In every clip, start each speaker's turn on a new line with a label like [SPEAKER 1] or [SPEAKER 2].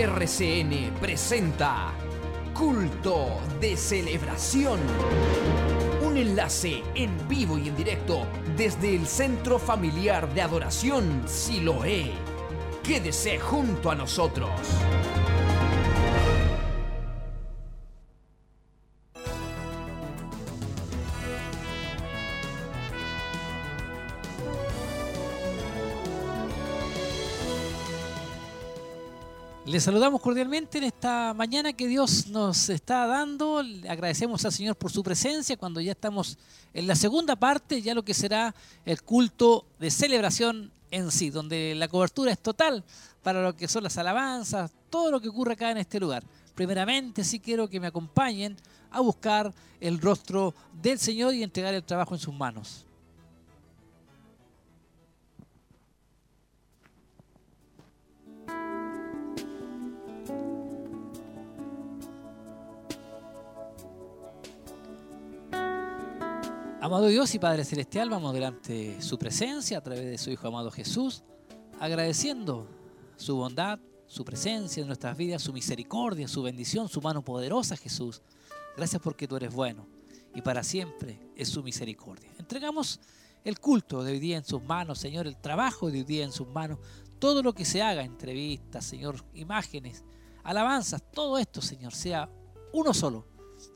[SPEAKER 1] RCN presenta Culto de Celebración. Un enlace en vivo y en directo desde el Centro Familiar de Adoración Siloé. Quédese junto a nosotros.
[SPEAKER 2] Les saludamos cordialmente en esta mañana que Dios nos está dando. Le agradecemos al Señor por su presencia cuando ya estamos en la segunda parte, ya lo que será el culto de celebración en sí, donde la cobertura es total para lo que son las alabanzas, todo lo que ocurre acá en este lugar. Primeramente sí quiero que me acompañen a buscar el rostro del Señor y entregar el trabajo en sus manos. Amado Dios y Padre Celestial, vamos delante su presencia a través de su Hijo amado Jesús, agradeciendo su bondad, su presencia en nuestras vidas, su misericordia, su bendición, su mano poderosa, Jesús. Gracias porque tú eres bueno y para siempre es su misericordia. Entregamos el culto de hoy día en sus manos, Señor, el trabajo de hoy día en sus manos, todo lo que se haga, entrevistas, Señor, imágenes, alabanzas, todo esto, Señor, sea uno solo,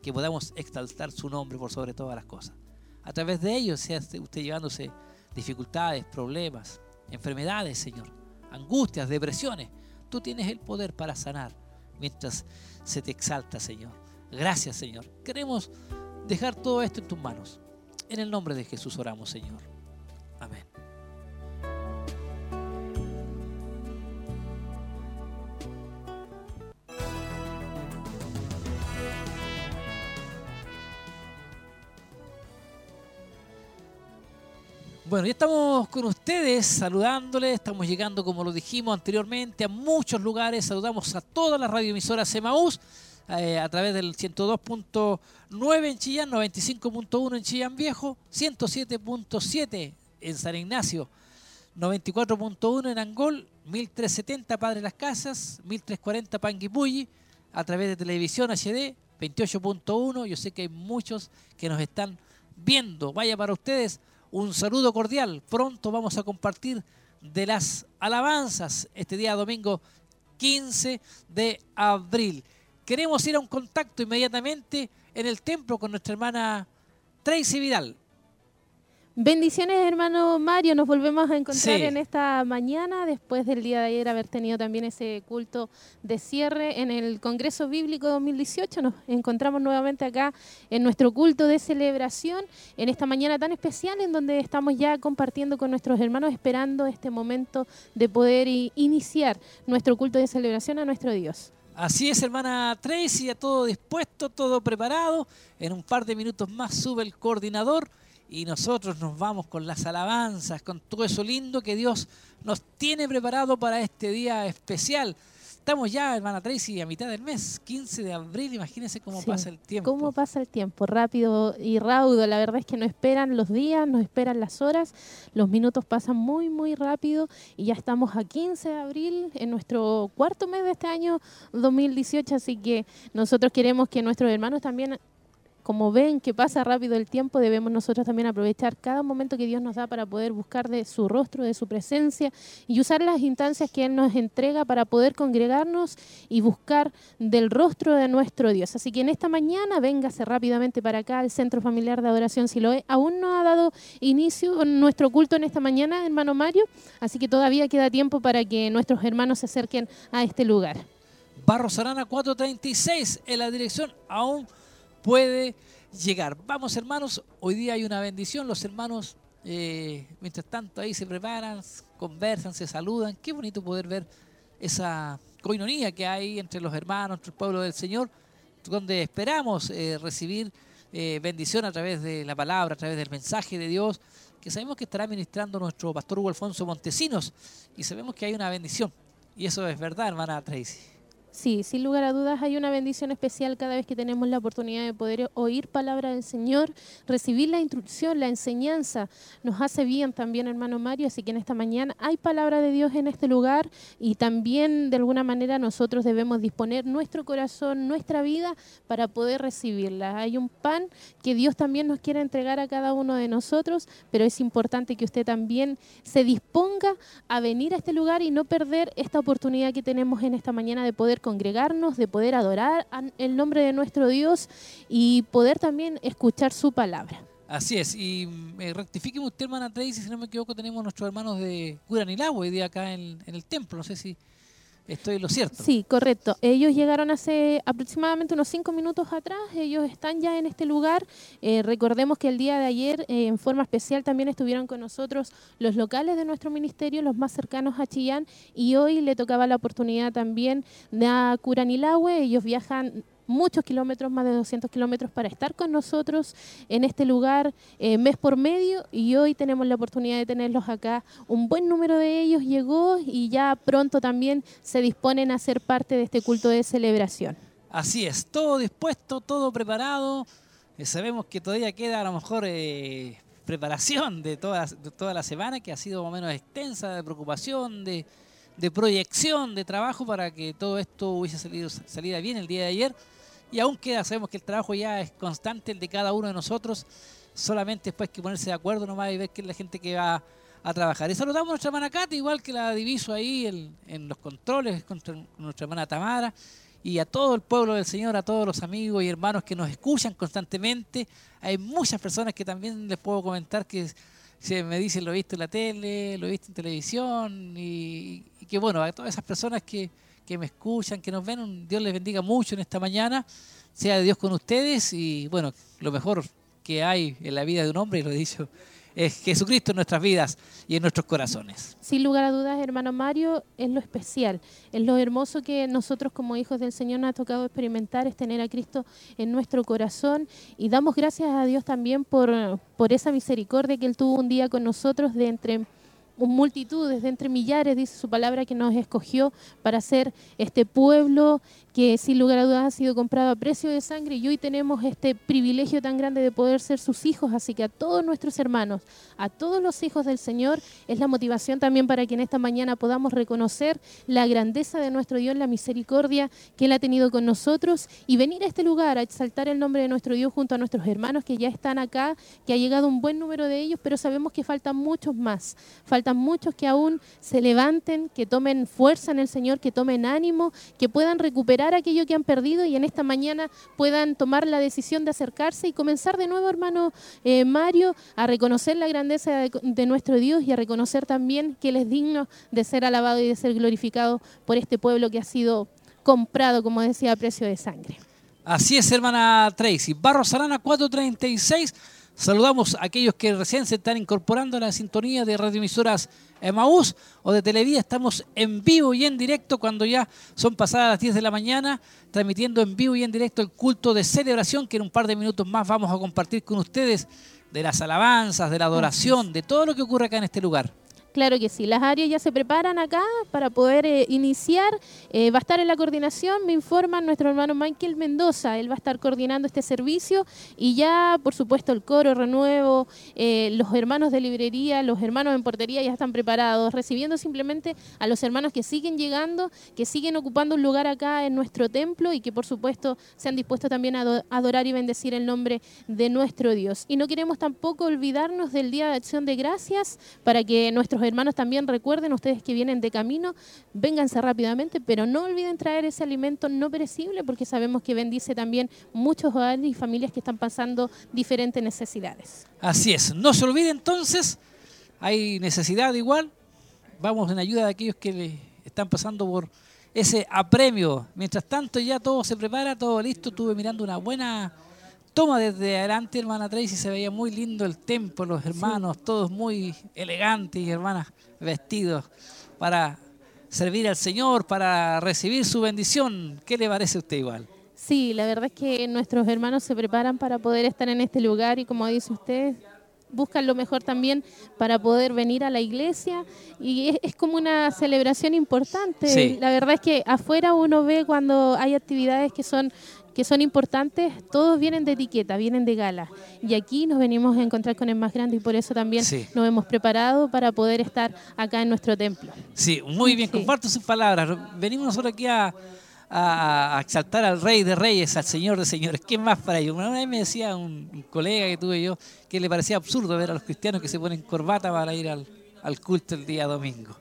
[SPEAKER 2] que podamos exaltar su nombre por sobre todas las cosas a través de ellos sea usted llevándose dificultades, problemas, enfermedades, Señor, angustias, depresiones. Tú tienes el poder para sanar mientras se te exalta, Señor. Gracias, Señor. Queremos dejar todo esto en tus manos. En el nombre de Jesús oramos, Señor. Amén. Bueno, ya estamos con ustedes saludándoles, estamos llegando, como lo dijimos anteriormente, a muchos lugares. Saludamos a todas las radioemisoras Emaús eh, a través del 102.9 en Chillán, 95.1 en Chillán Viejo, 107.7 en San Ignacio, 94.1 en Angol, 1370 Padre Las Casas, 1340 Panguipulli, a través de televisión HD, 28.1. Yo sé que hay muchos que nos están viendo. Vaya para ustedes un saludo cordial. Pronto vamos a compartir de las alabanzas este día domingo 15 de abril. Queremos ir a un contacto inmediatamente en el templo con nuestra hermana Tracy Vidal.
[SPEAKER 3] Bendiciones, hermano Mario. Nos volvemos a encontrar en esta mañana, después del día de ayer haber tenido también ese culto de cierre en el Congreso Bíblico 2018. Nos encontramos nuevamente acá en nuestro culto de celebración, en esta mañana tan especial en donde estamos ya compartiendo con nuestros hermanos, esperando este momento de poder iniciar nuestro culto de celebración a nuestro Dios.
[SPEAKER 2] Así es, hermana Tracy, ya todo dispuesto, todo preparado. En un par de minutos más sube el coordinador y nosotros nos vamos con las alabanzas, con todo eso lindo que Dios nos tiene preparado para este día especial. Estamos ya, hermana Tracy, a mitad del mes, 15 de abril, imagínense cómo pasa el tiempo.
[SPEAKER 3] Cómo pasa el tiempo, rápido y raudo. La verdad es que no esperan los días, no esperan las horas, los minutos pasan muy, muy rápido y ya estamos a 15 de abril en nuestro cuarto mes de este año 2018, así que nosotros queremos que nuestros hermanos también como ven que pasa rápido el tiempo, debemos nosotros también aprovechar cada momento que Dios nos da para poder buscar de su rostro, de su presencia y usar las instancias que Él nos entrega para poder congregarnos y buscar del rostro de nuestro Dios. Así que en esta mañana véngase rápidamente para acá al Centro Familiar de Adoración Siloé. Aún no ha dado inicio nuestro culto en esta mañana, hermano Mario, así que todavía queda tiempo para que nuestros hermanos se acerquen a este lugar.
[SPEAKER 2] Barros Arana 436 en la dirección aún puede llegar. Vamos hermanos, hoy día hay una bendición, los hermanos eh, mientras tanto ahí se preparan, conversan, se saludan, qué bonito poder ver esa coinonía que hay entre los hermanos, entre el pueblo del Señor, donde esperamos eh, recibir eh, bendición a través de la palabra, a través del mensaje de Dios, que sabemos que estará ministrando nuestro pastor Hugo Alfonso Montesinos, y sabemos que hay una bendición, y eso es verdad, hermana Tracy.
[SPEAKER 3] Sí, sin lugar a dudas hay una bendición especial cada vez que tenemos la oportunidad de poder oír palabra del Señor, recibir la instrucción, la enseñanza. Nos hace bien también, hermano Mario, así que en esta mañana hay palabra de Dios en este lugar y también de alguna manera nosotros debemos disponer nuestro corazón, nuestra vida para poder recibirla. Hay un pan que Dios también nos quiere entregar a cada uno de nosotros, pero es importante que usted también se disponga a venir a este lugar y no perder esta oportunidad que tenemos en esta mañana de poder congregarnos, de poder adorar el nombre de nuestro Dios y poder también escuchar su palabra.
[SPEAKER 2] Así es, y me eh, rectifíqueme usted, hermana Tracy, si no me equivoco, tenemos nuestros hermanos de Curanilagua hoy día acá en el templo, no sé si Estoy lo cierto.
[SPEAKER 3] Sí, correcto. Ellos llegaron hace aproximadamente unos cinco minutos atrás. Ellos están ya en este lugar. Eh, recordemos que el día de ayer, eh, en forma especial, también estuvieron con nosotros los locales de nuestro ministerio, los más cercanos a Chillán. Y hoy le tocaba la oportunidad también de a Curanilahue. Ellos viajan muchos kilómetros, más de 200 kilómetros, para estar con nosotros en este lugar eh, mes por medio y hoy tenemos la oportunidad de tenerlos acá. Un buen número de ellos llegó y ya pronto también se disponen a ser parte de este culto de celebración.
[SPEAKER 2] Así es, todo dispuesto, todo preparado. Eh, sabemos que todavía queda a lo mejor eh, preparación de toda, toda la semana, que ha sido más o menos extensa, de preocupación, de, de proyección, de trabajo para que todo esto hubiese salido salida bien el día de ayer y aún queda, sabemos que el trabajo ya es constante, el de cada uno de nosotros, solamente después que ponerse de acuerdo nomás y ver que es la gente que va a trabajar. Y saludamos a nuestra hermana Katy, igual que la diviso ahí en, los controles, con nuestra hermana Tamara, y a todo el pueblo del Señor, a todos los amigos y hermanos que nos escuchan constantemente. Hay muchas personas que también les puedo comentar que se me dicen lo he visto en la tele, lo he visto en televisión, y que bueno, a todas esas personas que que me escuchan, que nos ven. Dios les bendiga mucho en esta mañana. Sea Dios con ustedes y bueno, lo mejor que hay en la vida de un hombre, y lo he dicho, es Jesucristo en nuestras vidas y en nuestros corazones.
[SPEAKER 3] Sin lugar a dudas, hermano Mario, es lo especial, es lo hermoso que nosotros como hijos del Señor nos ha tocado experimentar, es tener a Cristo en nuestro corazón y damos gracias a Dios también por, por esa misericordia que Él tuvo un día con nosotros de entre multitudes, de entre millares, dice su palabra, que nos escogió para ser este pueblo que sin lugar a dudas ha sido comprado a precio de sangre y hoy tenemos este privilegio tan grande de poder ser sus hijos, así que a todos nuestros hermanos, a todos los hijos del Señor, es la motivación también para que en esta mañana podamos reconocer la grandeza de nuestro Dios, la misericordia que Él ha tenido con nosotros y venir a este lugar a exaltar el nombre de nuestro Dios junto a nuestros hermanos que ya están acá, que ha llegado un buen número de ellos, pero sabemos que faltan muchos más, faltan muchos que aún se levanten, que tomen fuerza en el Señor, que tomen ánimo, que puedan recuperar aquello que han perdido y en esta mañana puedan tomar la decisión de acercarse y comenzar de nuevo, hermano eh, Mario, a reconocer la grandeza de, nuestro Dios y a reconocer también que Él es digno de ser alabado y de ser glorificado por este pueblo que ha sido comprado, como decía, a precio de sangre.
[SPEAKER 2] Así es, hermana Tracy. Barros Arana 436 Saludamos a aquellos que recién se están incorporando a la sintonía de radioemisoras Emaús o de Televida. Estamos en vivo y en directo cuando ya son pasadas las 10 de la mañana, transmitiendo en vivo y en directo el culto de celebración que en un par de minutos más vamos a compartir con ustedes de las alabanzas, de la adoración, de todo lo que ocurre acá en este lugar.
[SPEAKER 3] Claro que sí, las áreas ya se preparan acá para poder eh, iniciar. Eh, va a estar en la coordinación, me informa nuestro hermano Michael Mendoza, él va a estar coordinando este servicio y ya, por supuesto, el coro renuevo, eh, los hermanos de librería, los hermanos en portería ya están preparados, recibiendo simplemente a los hermanos que siguen llegando, que siguen ocupando un lugar acá en nuestro templo y que, por supuesto, se han dispuesto también a adorar y bendecir el nombre de nuestro Dios. Y no queremos tampoco olvidarnos del Día de Acción de Gracias para que nuestros hermanos también recuerden, ustedes que vienen de camino, vénganse rápidamente, pero no olviden traer ese alimento no perecible porque sabemos que bendice también muchos hogares y familias que están pasando diferentes necesidades.
[SPEAKER 2] Así es, no se olvide entonces, hay necesidad igual, vamos en ayuda de aquellos que están pasando por ese apremio. Mientras tanto ya todo se prepara, todo listo, estuve mirando una buena toma desde adelante, hermana Tracy, se veía muy lindo el templo, los hermanos, todos muy elegantes y hermanas vestidos para servir al Señor, para recibir su bendición. ¿Qué le parece a usted igual?
[SPEAKER 3] Sí, la verdad es que nuestros hermanos se preparan para poder estar en este lugar y como dice usted, buscan lo mejor también para poder venir a la iglesia y es, como una celebración importante. La verdad es que afuera uno ve cuando hay actividades que son que son importantes, todos vienen de etiqueta, vienen de gala. Y aquí nos venimos a encontrar con el más grande y por eso también nos hemos preparado para poder estar acá en nuestro templo.
[SPEAKER 2] Sí, muy bien, comparto sus palabras. Venimos nosotros aquí a, a, exaltar al Rey de Reyes, al Señor de Señores. ¿Qué más para ellos? Una vez me decía un, colega que tuve yo que le parecía absurdo ver a los cristianos que se ponen corbata para ir al, culto el día domingo.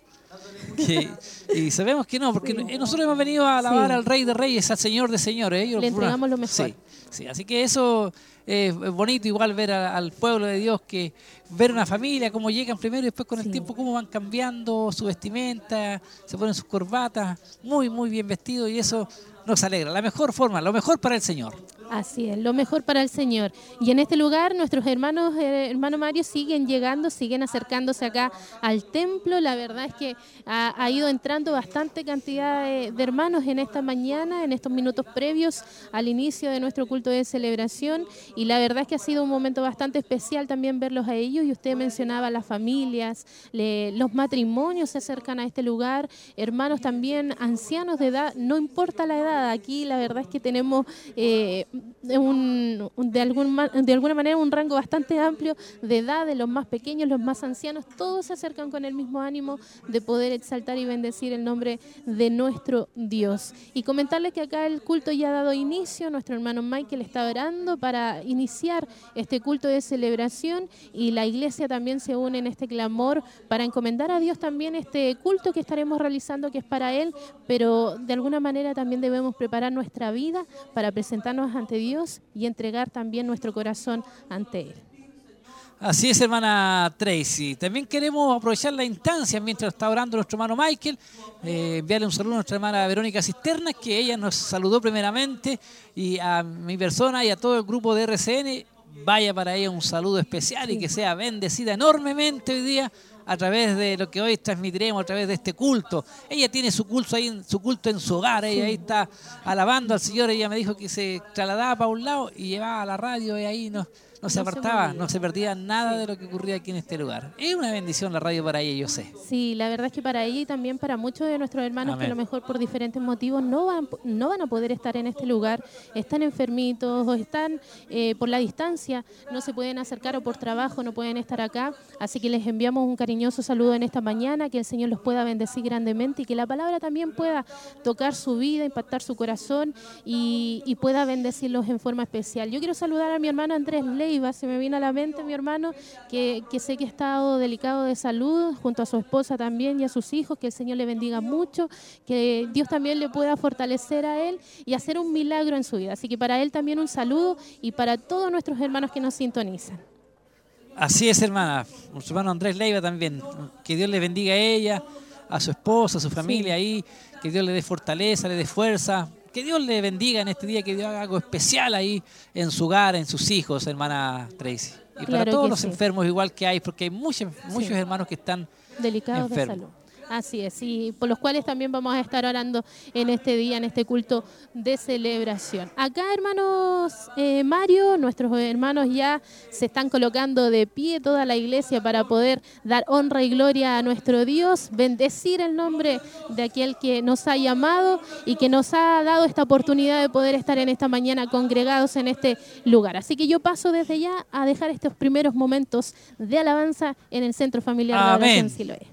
[SPEAKER 2] Y sabemos que no, porque nosotros hemos venido a alabar al Rey de Reyes, al Señor de Señores.
[SPEAKER 3] Le entregamos lo mejor.
[SPEAKER 2] Sí, sí, así que eso es bonito igual ver al pueblo de Dios que ver una familia, cómo llegan primero y después con el tiempo cómo van cambiando su vestimenta, se ponen sus corbatas, muy, muy bien vestidos y eso nos alegra. La mejor forma, lo mejor para el Señor.
[SPEAKER 3] Así es, lo mejor para el Señor. Y en este lugar nuestros hermanos, eh, hermano Mario, siguen llegando, siguen acercándose acá al templo. La verdad es que ha, ido entrando bastante cantidad de, hermanos en esta mañana, en estos minutos previos al inicio de nuestro culto de celebración. Y la verdad es que ha sido un momento bastante especial también verlos a ellos. Y usted mencionaba las familias, los matrimonios se acercan a este lugar, hermanos también ancianos de edad, no importa la edad, aquí la verdad es que tenemos... Eh, un, de, algún, de alguna manera un rango bastante amplio de edad, de los más pequeños, los más ancianos, todos se acercan con el mismo ánimo de poder exaltar y bendecir el nombre de nuestro Dios. Y comentarles que acá el culto ya ha dado inicio, nuestro hermano Michael está orando para iniciar este culto de celebración y la iglesia también se une en este clamor para encomendar a Dios también este culto que estaremos realizando que es para Él, pero de alguna manera también debemos preparar nuestra vida para presentarnos ante Dios y entregar también nuestro corazón ante Él.
[SPEAKER 2] Así es, hermana Tracy. También queremos aprovechar la instancia mientras está orando nuestro hermano Michael, eh, enviarle un saludo a nuestra hermana Verónica Cisterna, que ella nos saludó primeramente, y a mi persona y a todo el grupo de RCN. Vaya para ella un saludo especial y que sea bendecida enormemente hoy día a través de lo que hoy transmitiremos, a través de este culto. Ella tiene su culto ahí, su culto en su hogar, ella ahí está alabando al Señor, ella me dijo que se trasladaba para un lado y llevaba a la radio y ahí nos no se apartaba, no se perdía nada de lo que ocurría aquí en este lugar. Es una bendición la radio para ella, yo sé.
[SPEAKER 3] Sí, la verdad es que para ella y también para muchos de nuestros hermanos que a lo mejor por diferentes motivos no van, no van a poder estar en este lugar, están enfermitos o están eh, por la distancia, no se pueden acercar o por trabajo no pueden estar acá. Así que les enviamos un cariñoso saludo en esta mañana, que el Señor los pueda bendecir grandemente y que la palabra también pueda tocar su vida, impactar su corazón y, y pueda bendecirlos en forma especial. Yo quiero saludar a mi hermano Andrés Ley se me viene a la mente mi hermano, que, sé que ha estado delicado de salud, junto a su esposa también y a sus hijos, que el Señor le bendiga mucho, que Dios también le pueda fortalecer a él y hacer un milagro en su vida. Así que para él también un saludo y para todos nuestros hermanos que nos sintonizan.
[SPEAKER 2] Así es, hermana. Nuestro hermano Andrés Leiva también. Que Dios le bendiga a ella, a su esposa, a su familia ahí. Que Dios le dé fortaleza, le dé fuerza que Dios le bendiga en este día, que Dios haga algo especial ahí en su hogar, en sus hijos, hermana Tracy. Y para todos los enfermos igual que hay, porque hay muchos, muchos hermanos que están
[SPEAKER 3] delicados
[SPEAKER 2] enfermos.
[SPEAKER 3] de salud. Así es, y por los cuales también vamos a estar orando en este día, en este culto de celebración. Acá, hermanos eh, Mario, nuestros hermanos ya se están colocando de pie toda la iglesia para poder dar honra y gloria a nuestro Dios, bendecir el nombre de aquel que nos ha llamado y que nos ha dado esta oportunidad de poder estar en esta mañana congregados en este lugar. Así que yo paso desde ya a dejar estos primeros momentos de alabanza en el Centro Familiar de Oración Siloé.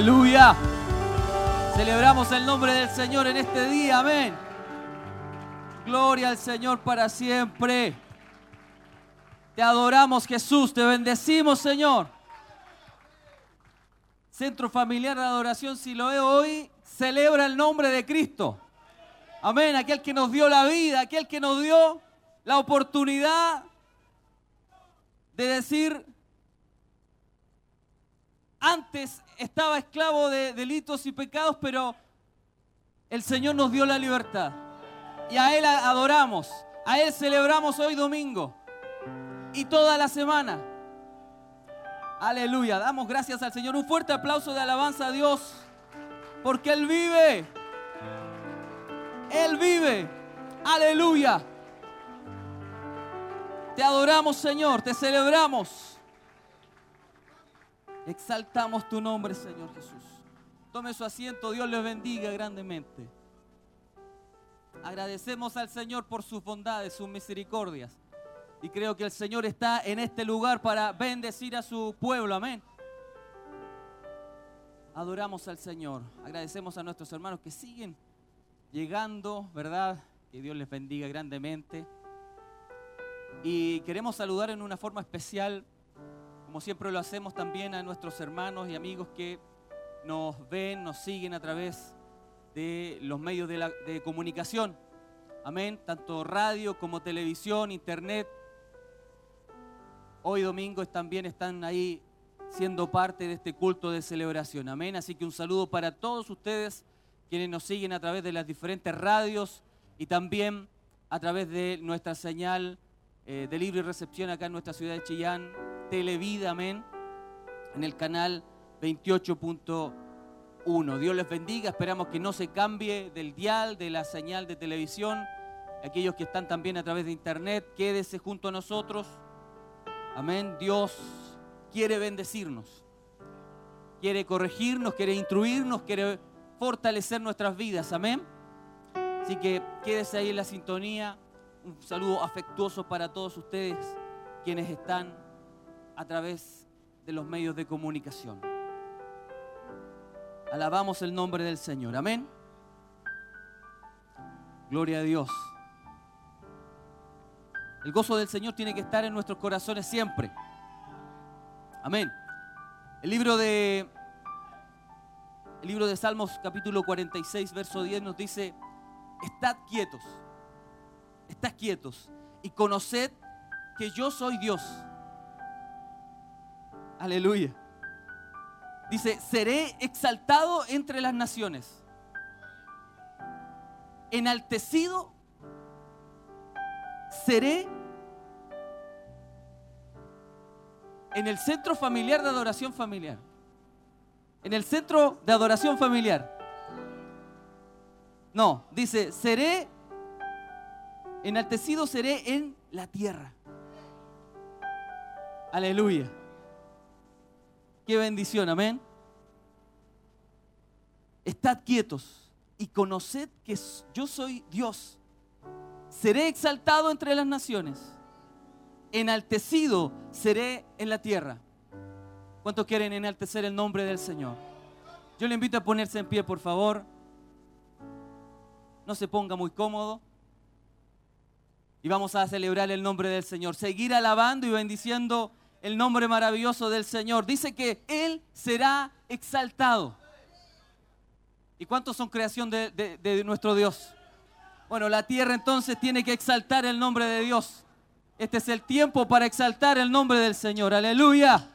[SPEAKER 4] Aleluya. Celebramos el nombre del Señor en este día. Amén. Gloria al Señor para siempre. Te adoramos Jesús, te bendecimos Señor. Centro Familiar de Adoración Siloé hoy celebra el nombre de Cristo. Amén, aquel que nos dio la vida, aquel que nos dio la oportunidad de decir, antes esclavo de delitos y pecados, pero el Señor nos dio la libertad. Y a Él adoramos, a Él celebramos hoy domingo y toda la semana. Aleluya, damos gracias al Señor. Un fuerte aplauso de alabanza a Dios, porque Él vive. Él vive. Aleluya. Te adoramos, Señor, te celebramos. Exaltamos tu nombre, Señor Jesús. Tome su asiento, Dios les bendiga grandemente. Agradecemos al Señor por sus bondades, sus misericordias. Y creo que el Señor está en este lugar para bendecir a su pueblo. Amén. Adoramos al Señor. Agradecemos a nuestros hermanos que siguen llegando, ¿verdad? Que Dios les bendiga grandemente. Y queremos saludar en una forma especial, como siempre lo hacemos también a nuestros hermanos y amigos que nos ven, nos siguen a través de los medios de, comunicación. Amén. Tanto radio como televisión, internet. Hoy domingo también están ahí siendo parte de este culto de celebración. Amén. Así que un saludo para todos ustedes quienes nos siguen a través de las diferentes radios y también a través de nuestra señal eh, de libre recepción acá en nuestra ciudad de Chillán, Televida, amén, en el canal 28.1. Dios les bendiga, esperamos que no se cambie del dial, de la señal de televisión. Aquellos que están también a través de internet, quédese junto a nosotros. Amén. Dios quiere bendecirnos, quiere corregirnos, quiere instruirnos, quiere fortalecer nuestras vidas. Amén. Así que quédese ahí en la sintonía. Un saludo afectuoso para todos ustedes quienes están a través de los medios de comunicación. Alabamos el nombre del Señor. Amén. Gloria a Dios. El gozo del Señor tiene que estar en nuestros corazones siempre. Amén. El libro de el libro de Salmos capítulo 46 verso 10 nos dice, "Estad quietos. Estad quietos y conoced que yo soy Dios." Aleluya. Dice, "Seré exaltado entre las naciones, enaltecido seré en el centro familiar de adoración familiar. En el centro de adoración familiar. No, dice, seré, enaltecido seré en la tierra. Aleluya. Qué bendición, amén. Estad quietos y conoced que yo soy Dios seré exaltado entre las naciones, enaltecido seré en la tierra. ¿Cuántos quieren enaltecer el nombre del Señor? Yo le invito a ponerse en pie, por favor. No se ponga muy cómodo. Y vamos a celebrar el nombre del Señor. Seguir alabando y bendiciendo el nombre maravilloso del Señor. Dice que Él será exaltado. ¿Y cuántos son creación de, nuestro Dios? Bueno, la tierra entonces tiene que exaltar el nombre de Dios. Este es el tiempo para exaltar el nombre del Señor.
[SPEAKER 5] Aleluya.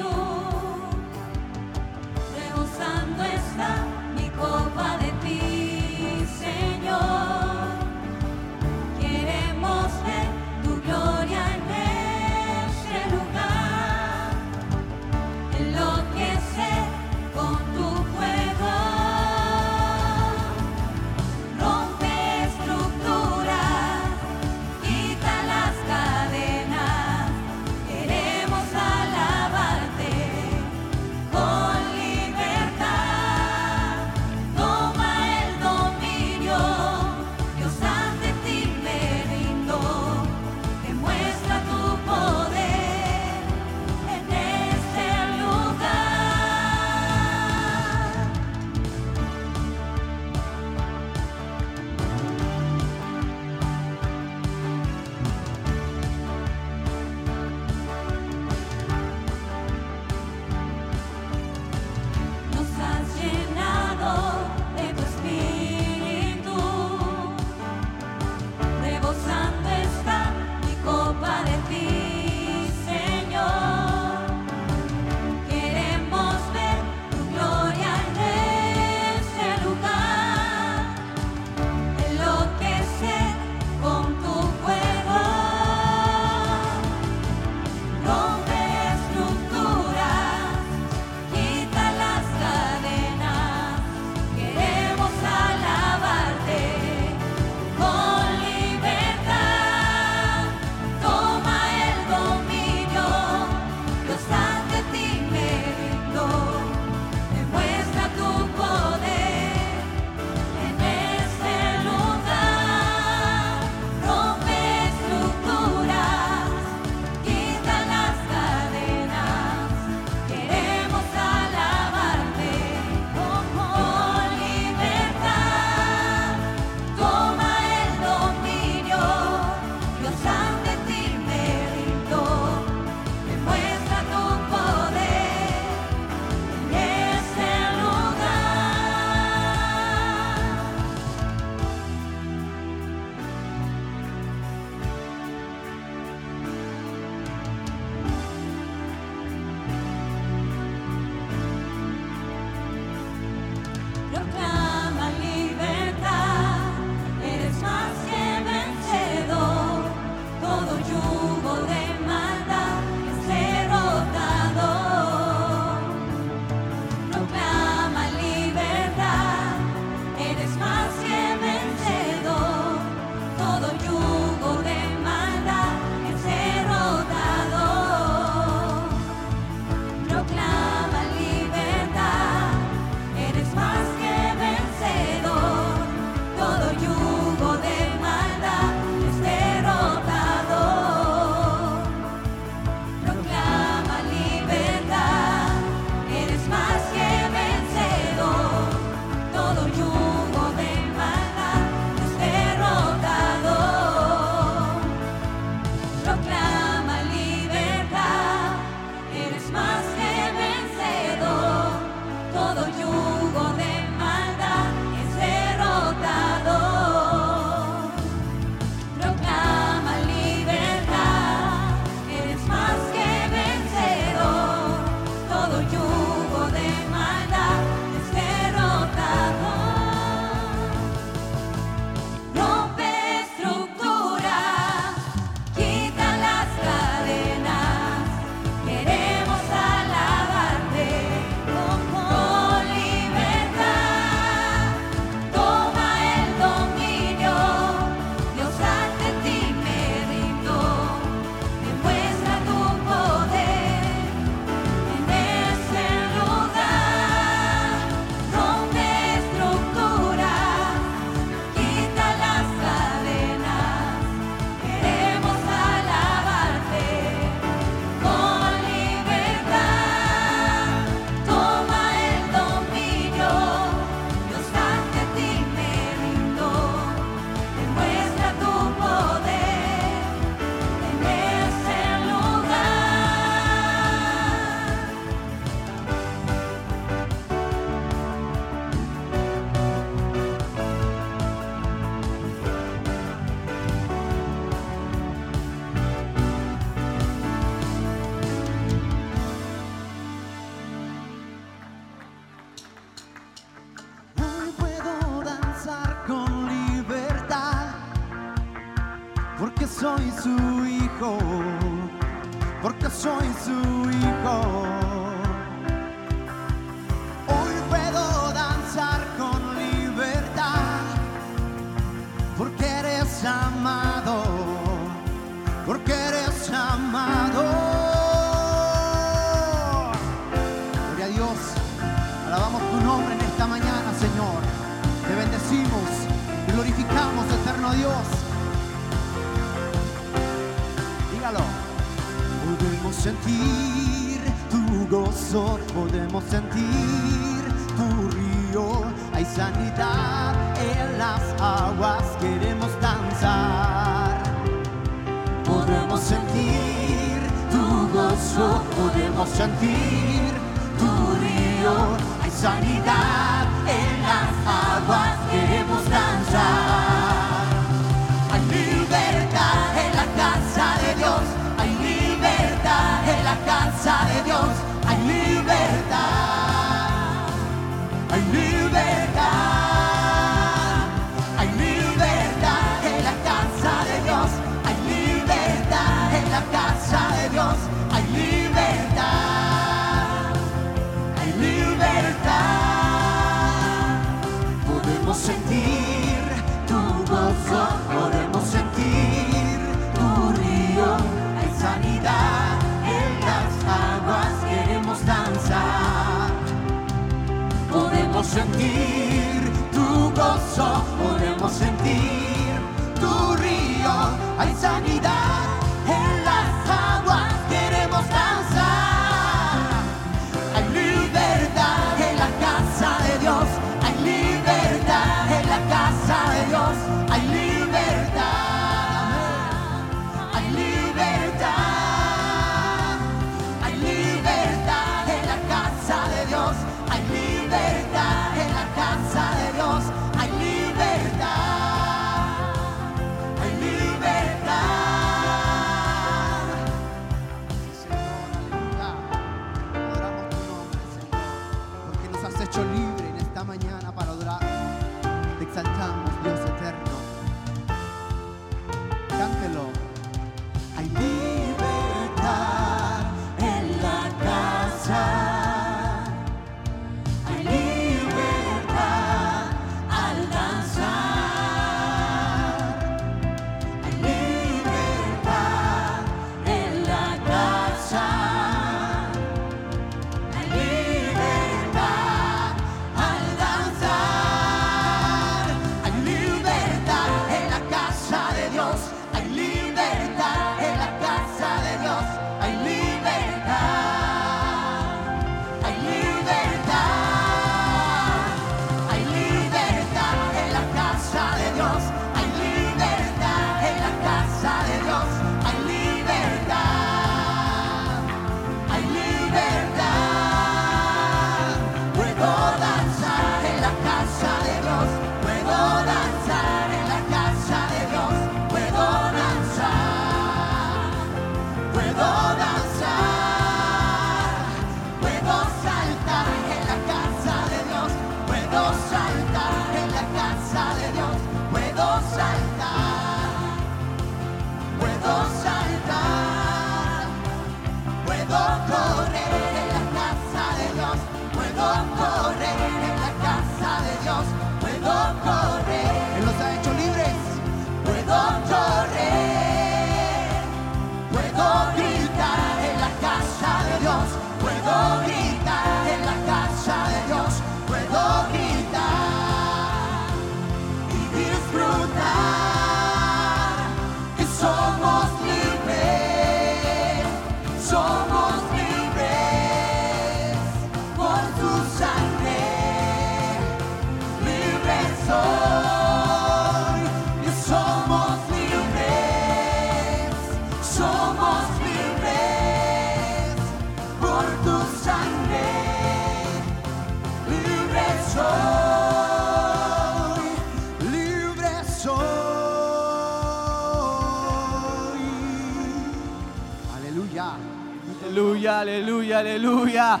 [SPEAKER 5] Aleluya.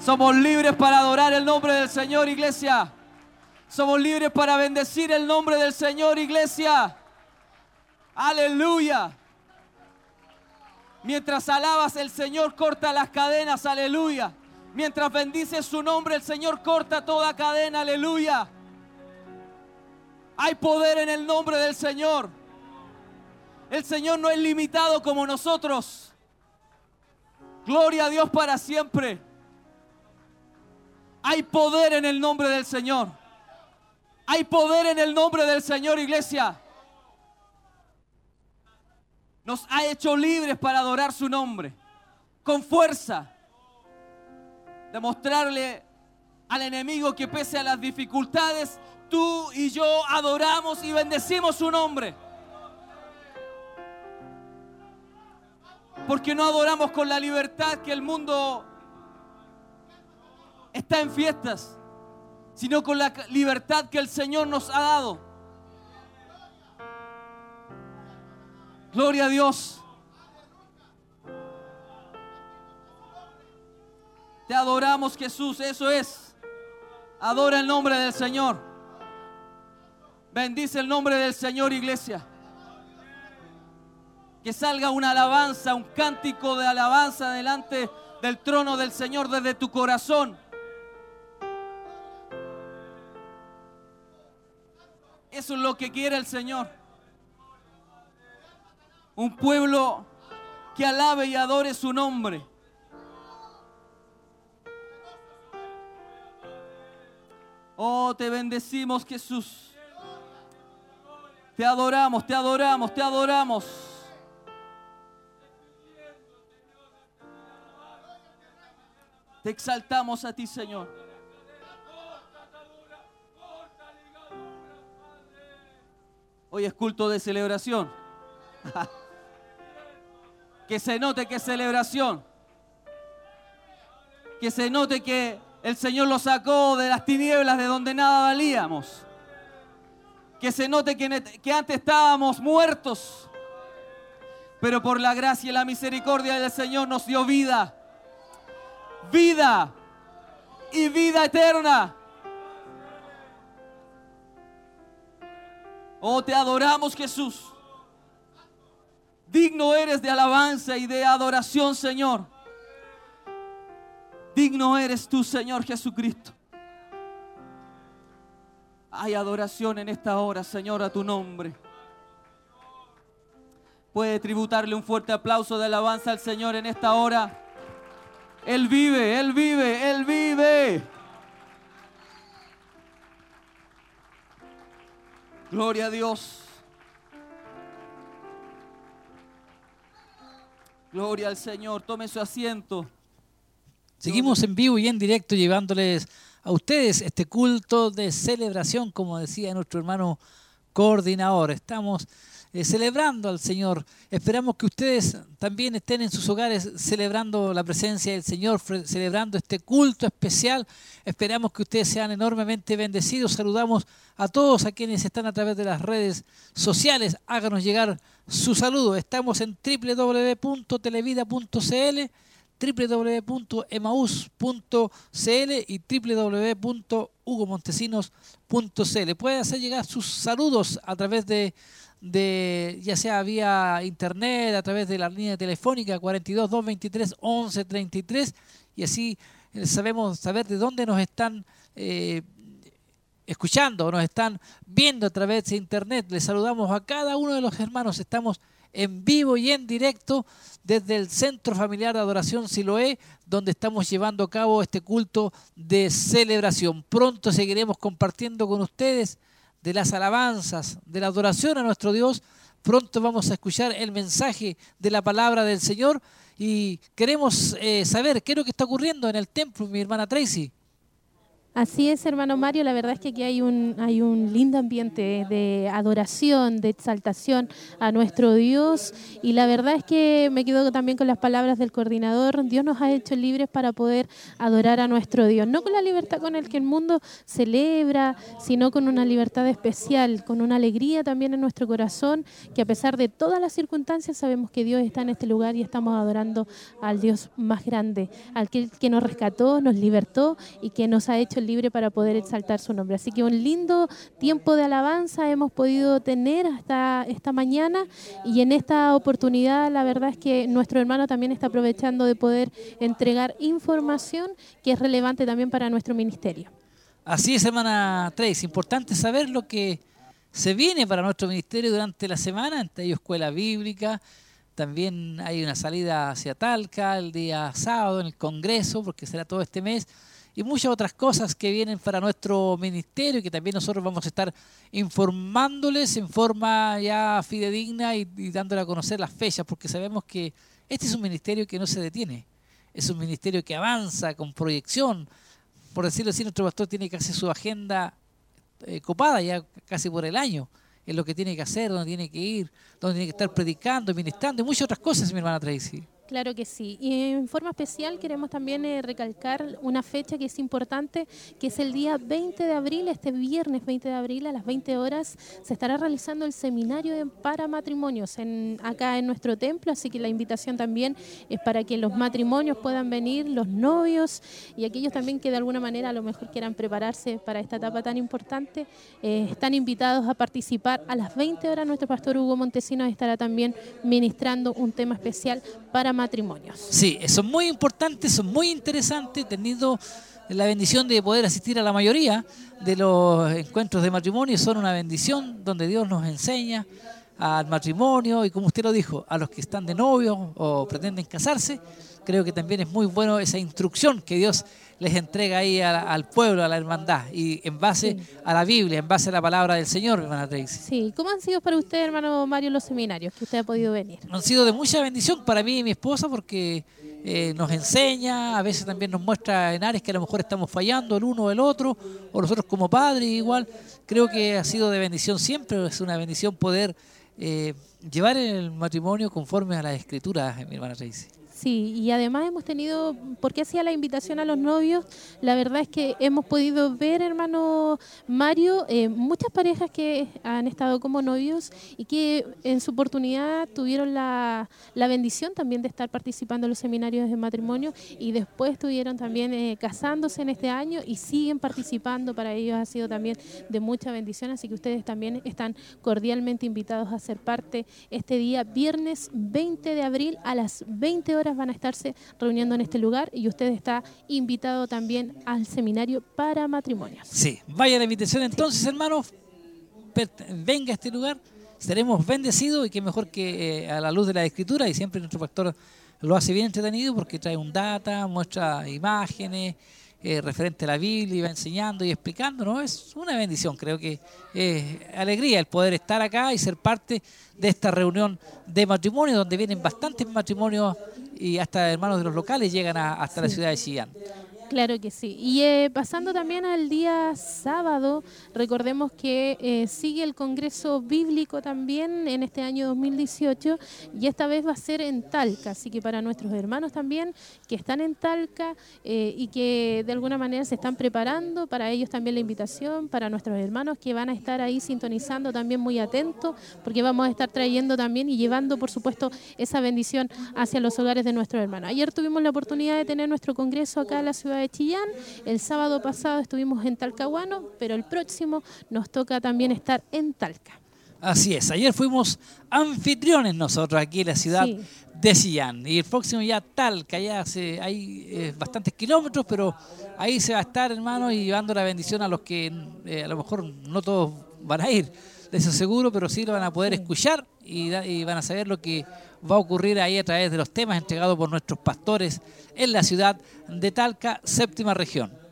[SPEAKER 5] Somos libres para adorar el nombre del Señor, iglesia. Somos libres para bendecir el nombre del Señor, iglesia.
[SPEAKER 4] Aleluya. Mientras alabas, el Señor corta las cadenas. Aleluya. Mientras bendices su nombre, el Señor corta toda cadena. Aleluya. Hay poder en el nombre del Señor. El Señor no es limitado como nosotros. Gloria a Dios para siempre. Hay poder en el nombre del Señor. Hay poder en el nombre del Señor, iglesia. Nos ha hecho libres para adorar su nombre. Con fuerza. Demostrarle al enemigo que pese a las dificultades, tú y yo adoramos y bendecimos su nombre. Porque no adoramos con la libertad que el mundo está en fiestas, sino con la libertad que el Señor nos ha dado. Gloria a Dios. Te adoramos Jesús, eso es. Adora el nombre del Señor. Bendice el nombre del Señor, iglesia. Que salga una alabanza, un cántico de alabanza delante del trono del Señor desde tu corazón. Eso es lo que quiere el Señor. Un pueblo que alabe y adore su nombre. Oh, te bendecimos Jesús. Te adoramos, te adoramos, te adoramos. Te exaltamos a ti, Señor. Hoy es culto de celebración. que se note que es celebración. Que se note que el Señor lo sacó de las tinieblas de donde nada valíamos. Que se note que, antes estábamos muertos. Pero por la gracia y la misericordia del Señor nos dio vida. Vida y vida eterna. Oh, te adoramos Jesús. Digno eres de alabanza y de adoración, Señor. Digno eres tú, Señor Jesucristo. Hay adoración en esta hora, Señor, a tu nombre. Puede tributarle un fuerte aplauso de alabanza al Señor en esta hora. Él vive, Él vive, Él vive. Gloria a Dios. Gloria al Señor. Tome su asiento.
[SPEAKER 2] Seguimos en vivo y en directo llevándoles a ustedes este culto de celebración, como decía nuestro hermano coordinador. Estamos eh, celebrando al Señor. Esperamos que ustedes también estén en sus hogares celebrando la presencia del Señor, celebrando este culto especial. Esperamos que ustedes sean enormemente bendecidos. Saludamos a todos a quienes están a través de las redes sociales. Háganos llegar su saludo. Estamos en www.televida.cl www.emaus.cl y www.hugomontesinos.cl. Puede hacer llegar sus saludos a través de de ya sea vía internet, a través de la línea telefónica 42 223 11 33 y así eh, sabemos saber de dónde nos están eh, escuchando, nos están viendo a través de internet. Les saludamos a cada uno de los hermanos. Estamos en vivo y en directo desde el Centro Familiar de Adoración Siloé, donde estamos llevando a cabo este culto de celebración. Pronto seguiremos compartiendo con ustedes de las alabanzas, de la adoración a nuestro Dios. Pronto vamos a escuchar el mensaje de la palabra del Señor y queremos eh, saber qué es lo que está ocurriendo en el templo, mi hermana Tracy.
[SPEAKER 3] Así es, hermano Mario, la verdad es que aquí hay un, lindo ambiente de adoración, de exaltación a nuestro Dios. Y la verdad es que me quedo también con las palabras del coordinador, Dios nos ha hecho libres para poder adorar a nuestro Dios, no con la libertad con el que el mundo celebra, sino con una libertad especial, con una alegría también en nuestro corazón, que a pesar de todas las circunstancias sabemos que Dios está en este lugar y estamos adorando al Dios más grande, al que, que nos rescató, nos libertó y que nos ha hecho libre para poder exaltar su nombre. Así que un lindo tiempo de alabanza hemos podido tener hasta esta mañana y en esta oportunidad la verdad es que nuestro hermano también está aprovechando de poder entregar información que es relevante también para nuestro ministerio.
[SPEAKER 2] Así es, hermana Trace. Importante saber lo que se viene para nuestro ministerio durante la semana, entre ellos escuela bíblica. También hay una salida hacia Talca el día sábado en el Congreso, porque será todo este mes. Y muchas otras cosas que vienen para nuestro ministerio y que también nosotros vamos a estar informándoles en forma ya fidedigna y, y dándole a conocer las fechas, porque sabemos que este es un ministerio que no se detiene. Es un ministerio que avanza con proyección, por decirlo así, nuestro pastor tiene hacer su agenda eh, copada ya casi por el año. Es lo que tiene que hacer, donde tiene que ir, donde tiene que estar predicando, ministrando y muchas otras cosas, mi hermana Tracy.
[SPEAKER 3] Claro que sí. Y en forma especial queremos también eh, recalcar una fecha que es importante, que es el día 20 de abril, este viernes 20 de abril a las 20 horas, se estará realizando el seminario para matrimonios en, acá en nuestro templo, así que la invitación también es para que los matrimonios puedan venir, los novios y aquellos también que de alguna manera a lo mejor quieran prepararse para esta etapa tan importante, eh, están invitados a participar. A las 20 horas nuestro pastor Hugo Montesinos estará también ministrando un tema especial para matrimonios.
[SPEAKER 2] Sí, son muy importantes, son muy interesantes, teniendo la bendición de poder asistir a la mayoría de los encuentros de matrimonio, son una bendición donde Dios nos enseña al matrimonio y como usted lo dijo, a los que están de novio o pretenden casarse, creo que también es muy bueno esa instrucción que Dios les entrega ahí la- al pueblo, a la hermandad, y en base a la Biblia, en base a la palabra del Señor, hermana Tracy.
[SPEAKER 3] Sí, ¿cómo han sido para usted, hermano Mario, los seminarios que usted ha podido venir?
[SPEAKER 2] han sido de mucha bendición para mí y mi esposa porque eh, nos enseña, a veces también nos muestra en áreas que a lo mejor estamos fallando el uno o el otro, o nosotros como padres igual. Creo que ha sido de bendición siempre, es una bendición poder eh, llevar el matrimonio conforme a las escrituras, mi hermana Tracy.
[SPEAKER 3] Sí, y además hemos tenido, porque hacía la invitación a los novios, la verdad es que hemos podido ver, hermano Mario, eh, muchas parejas que han estado como novios y que en su oportunidad tuvieron la, la bendición también de estar participando en los seminarios de matrimonio y después estuvieron también eh, casándose en este año y siguen participando. Para ellos ha sido también de mucha bendición, así que ustedes también están cordialmente invitados a ser parte este día, viernes 20 de abril a las 20 horas van a estarse reuniendo en este lugar y usted está invitado también al seminario para matrimonios.
[SPEAKER 2] Sí, vaya la invitación entonces, hermanos, per- venga a este lugar, seremos bendecidos y qué mejor que eh, a la luz de la escritura y siempre nuestro pastor lo hace bien entretenido porque trae un data, muestra imágenes eh, referente a la Biblia y va enseñando y explicando, ¿no? Es una bendición, creo que es alegría el poder estar acá y ser parte de esta reunión de matrimonio donde vienen bastantes matrimonios y hasta hermanos de los locales llegan a- hasta la ciudad de Chillán.
[SPEAKER 3] Claro que sí. Y eh, pasando también al día sábado, recordemos que eh, sigue el Congreso Bíblico también en este año 2018 y esta vez va a ser en Talca. Así que para nuestros hermanos también que están en Talca eh, y que de alguna manera se están preparando, para ellos también la invitación, para nuestros hermanos que van a estar ahí sintonizando también muy atentos, porque vamos a estar trayendo también y llevando, por supuesto, esa bendición hacia los hogares de nuestros hermanos. Ayer tuvimos la oportunidad de tener nuestro congreso acá en la ciudad de Chillán, el sábado pasado estuvimos en Talcahuano, pero el próximo nos toca también estar en Talca.
[SPEAKER 2] Así es, ayer fuimos anfitriones nosotros aquí en la ciudad
[SPEAKER 3] Sí.
[SPEAKER 2] de Chillán. Y el próximo ya Talca, ya hace, hay eh, bastantes kilómetros, pero ahí se va a estar, hermano, y llevando la bendición a los que eh, a lo mejor no todos van a ir, de eso seguro, pero sí lo van a poder escuchar y van a saber lo que va a ocurrir ahí a través de los temas entregados por nuestros pastores en la ciudad de Talca, séptima región.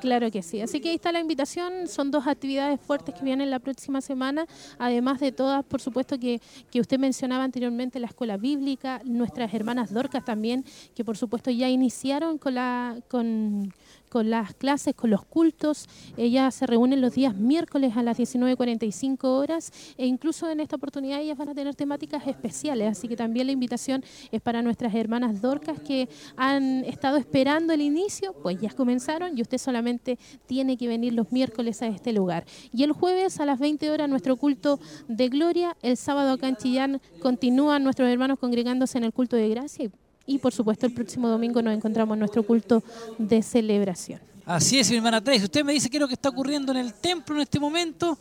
[SPEAKER 3] Claro que sí. Así que ahí está la invitación. Son dos actividades fuertes que vienen la próxima semana. Además de todas, por supuesto, que, que usted mencionaba anteriormente, la escuela bíblica, nuestras hermanas Dorcas también, que por supuesto ya iniciaron con, la, con, con las clases, con los cultos. Ellas se reúnen los días miércoles a las 19.45 horas e incluso en esta oportunidad ellas van a tener temáticas especiales. Así que también la invitación es para nuestras hermanas Dorcas que han estado esperando el inicio, pues ya comenzaron y usted solamente tiene que venir los miércoles a este lugar. Y el jueves a las 20 horas nuestro culto de gloria, el sábado acá en Chillán continúan nuestros hermanos congregándose en el culto de gracia y por supuesto el próximo domingo nos encontramos en nuestro culto de celebración.
[SPEAKER 2] Así es, mi hermana Tracy. Usted me dice qué es lo que está ocurriendo en el templo en este momento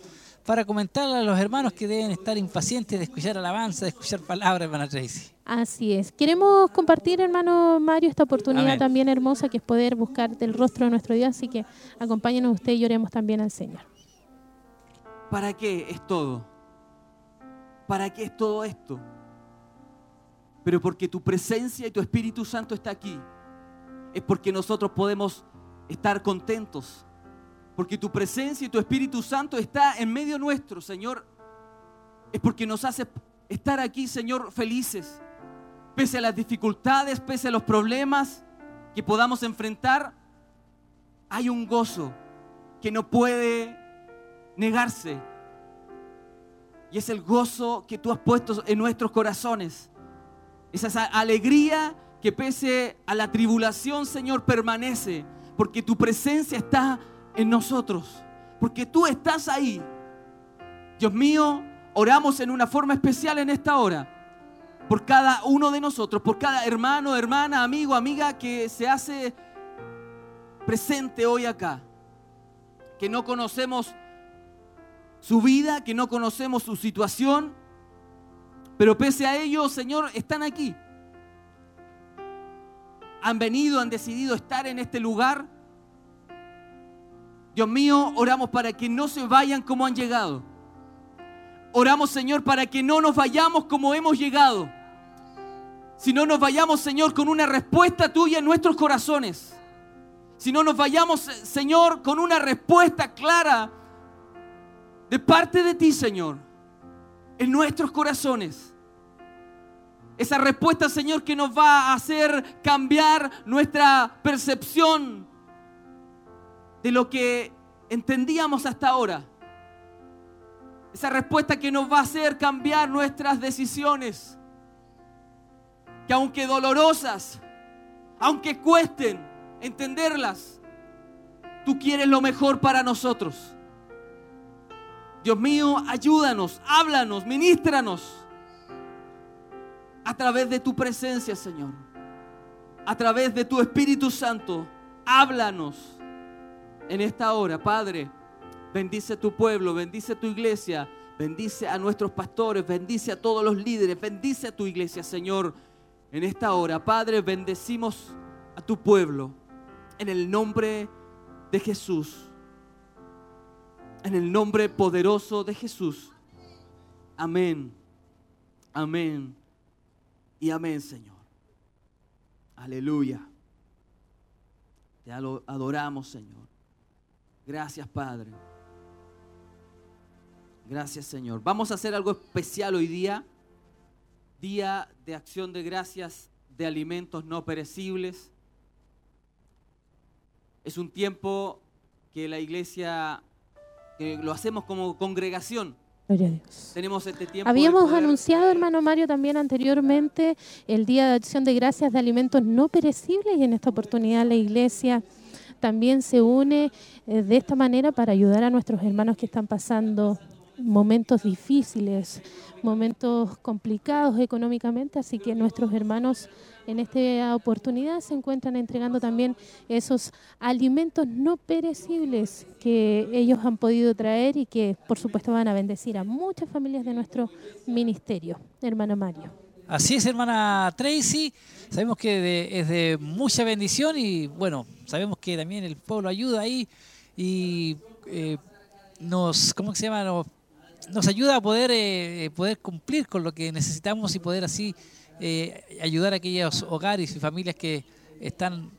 [SPEAKER 2] para comentarle a los hermanos que deben estar impacientes de escuchar alabanza, de escuchar palabras, hermana Tracy.
[SPEAKER 3] Así es. Queremos compartir, hermano Mario, esta oportunidad
[SPEAKER 2] Amén.
[SPEAKER 3] también hermosa que es poder buscar del rostro de nuestro Dios. Así que acompáñenos usted y oremos también al Señor.
[SPEAKER 4] ¿Para qué es todo? ¿Para qué es todo esto? Pero porque tu presencia y tu Espíritu Santo está aquí. Es porque nosotros podemos estar contentos. Porque tu presencia y tu Espíritu Santo está en medio nuestro, Señor. Es porque nos hace estar aquí, Señor, felices. Pese a las dificultades, pese a los problemas que podamos enfrentar, hay un gozo que no puede negarse. Y es el gozo que tú has puesto en nuestros corazones. Es esa alegría que pese a la tribulación, Señor, permanece. Porque tu presencia está en nosotros. Porque tú estás ahí. Dios mío, oramos en una forma especial en esta hora. Por cada uno de nosotros, por cada hermano, hermana, amigo, amiga que se hace presente hoy acá. Que no conocemos su vida, que no conocemos su situación, pero pese a ello, Señor, están aquí. Han venido, han decidido estar en este lugar. Dios mío, oramos para que no se vayan como han llegado. Oramos, Señor, para que no nos vayamos como hemos llegado. Si no nos vayamos, Señor, con una respuesta tuya en nuestros corazones. Si no nos vayamos, Señor, con una respuesta clara de parte de ti, Señor, en nuestros corazones. Esa respuesta, Señor, que nos va a hacer cambiar nuestra percepción de lo que entendíamos hasta ahora. Esa respuesta que nos va a hacer cambiar nuestras decisiones. Que aunque dolorosas, aunque cuesten entenderlas, tú quieres lo mejor para nosotros. Dios mío, ayúdanos, háblanos, ministranos a través de tu presencia, Señor. A través de tu Espíritu Santo, háblanos en esta hora, Padre. Bendice tu pueblo, bendice tu iglesia, bendice a nuestros pastores, bendice a todos los líderes, bendice a tu iglesia, Señor. En esta hora, Padre, bendecimos a tu pueblo en el nombre de Jesús en el nombre poderoso de Jesús. Amén. Amén. Y amén, Señor. Aleluya. Te adoramos, Señor. Gracias, Padre. Gracias, Señor. Vamos a hacer algo especial hoy día. Día de acción de gracias de alimentos no perecibles. Es un tiempo que la iglesia que lo hacemos como congregación.
[SPEAKER 3] Gloria a Dios.
[SPEAKER 4] Tenemos este tiempo.
[SPEAKER 3] Habíamos anunciado, hermano Mario, también anteriormente el Día de Acción de Gracias de Alimentos No Perecibles y en esta oportunidad la Iglesia también se une eh, de esta manera para ayudar a nuestros hermanos que están pasando momentos difíciles, momentos complicados económicamente, así que nuestros hermanos en esta oportunidad se encuentran entregando también esos alimentos no perecibles que ellos han podido traer y que por supuesto van a bendecir a muchas familias de nuestro ministerio. Hermano Mario.
[SPEAKER 2] Así es, hermana Tracy. Sabemos que de- es de mucha bendición y bueno, sabemos que también el pueblo ayuda ahí y eh, nos, ¿cómo se llama? Nos, ayuda a poder, eh, poder cumplir con lo que necesitamos y poder así eh, ayudar a aquellos hogares y familias que están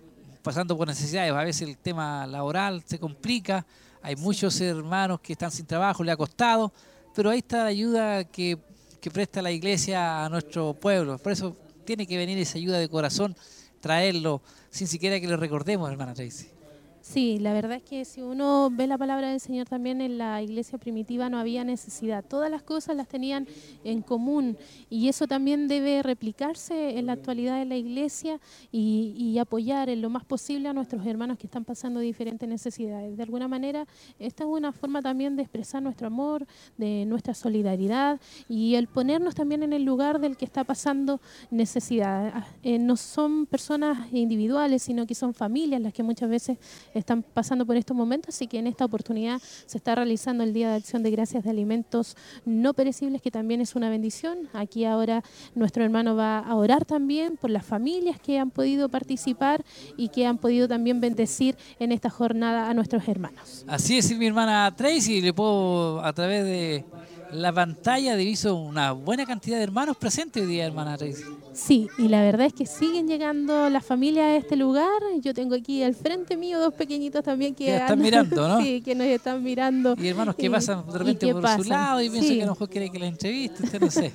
[SPEAKER 2] pasando por necesidades. A veces el tema laboral se complica, hay muchos hermanos que están sin trabajo, le ha costado, pero ahí está la ayuda que, que presta la iglesia a nuestro pueblo. Por eso tiene que venir esa ayuda de corazón, traerlo, sin siquiera que lo recordemos, hermana Tracy.
[SPEAKER 3] Sí, la verdad es que si uno ve la palabra del Señor también en la iglesia primitiva no había necesidad. Todas las cosas las tenían en común y eso también debe replicarse en la actualidad en la iglesia y, y apoyar en lo más posible a nuestros hermanos que están pasando diferentes necesidades. De alguna manera, esta es una forma también de expresar nuestro amor, de nuestra solidaridad y el ponernos también en el lugar del que está pasando necesidad. Eh, no son personas individuales, sino que son familias las que muchas veces están pasando por estos momentos, así que en esta oportunidad se está realizando el Día de Acción de Gracias de Alimentos No Perecibles, que también es una bendición. Aquí ahora nuestro hermano va a orar también por las familias que han podido participar y que han podido también bendecir en esta jornada a nuestros hermanos.
[SPEAKER 2] Así es, mi hermana Tracy, le puedo a través de la pantalla diviso una buena cantidad de hermanos presentes hoy día, hermana Tracy.
[SPEAKER 3] Sí, y la verdad es que siguen llegando las familias a este lugar. Yo tengo aquí al frente mío dos pequeñitos también que,
[SPEAKER 2] Que están mirando, ¿no?
[SPEAKER 3] Sí, que nos están mirando.
[SPEAKER 2] Y hermanos que pasan de repente por
[SPEAKER 3] pasan.
[SPEAKER 2] su lado y piensan
[SPEAKER 3] Sí.
[SPEAKER 2] que a lo mejor quiere que la entreviste, usted no sé.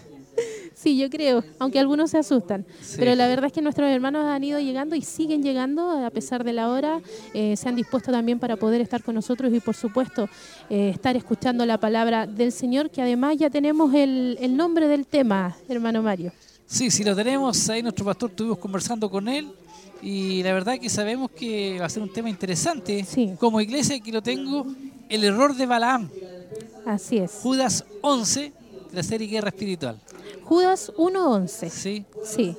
[SPEAKER 3] Sí, yo creo, aunque algunos se asustan.
[SPEAKER 2] Sí.
[SPEAKER 3] Pero la verdad es que nuestros hermanos han ido llegando y siguen llegando a pesar de la hora. Eh, se han dispuesto también para poder estar con nosotros y, por supuesto, eh, estar escuchando la palabra del Señor, que además ya tenemos el, el nombre del tema, hermano Mario.
[SPEAKER 2] Sí, sí lo tenemos, ahí nuestro pastor estuvimos conversando con él y la verdad que sabemos que va a ser un tema interesante.
[SPEAKER 3] Sí.
[SPEAKER 2] Como iglesia aquí lo tengo, el error de Balaam,
[SPEAKER 3] Así es.
[SPEAKER 2] Judas 11, de la serie Guerra Espiritual.
[SPEAKER 3] Judas 1.11.
[SPEAKER 2] Sí,
[SPEAKER 3] Sí.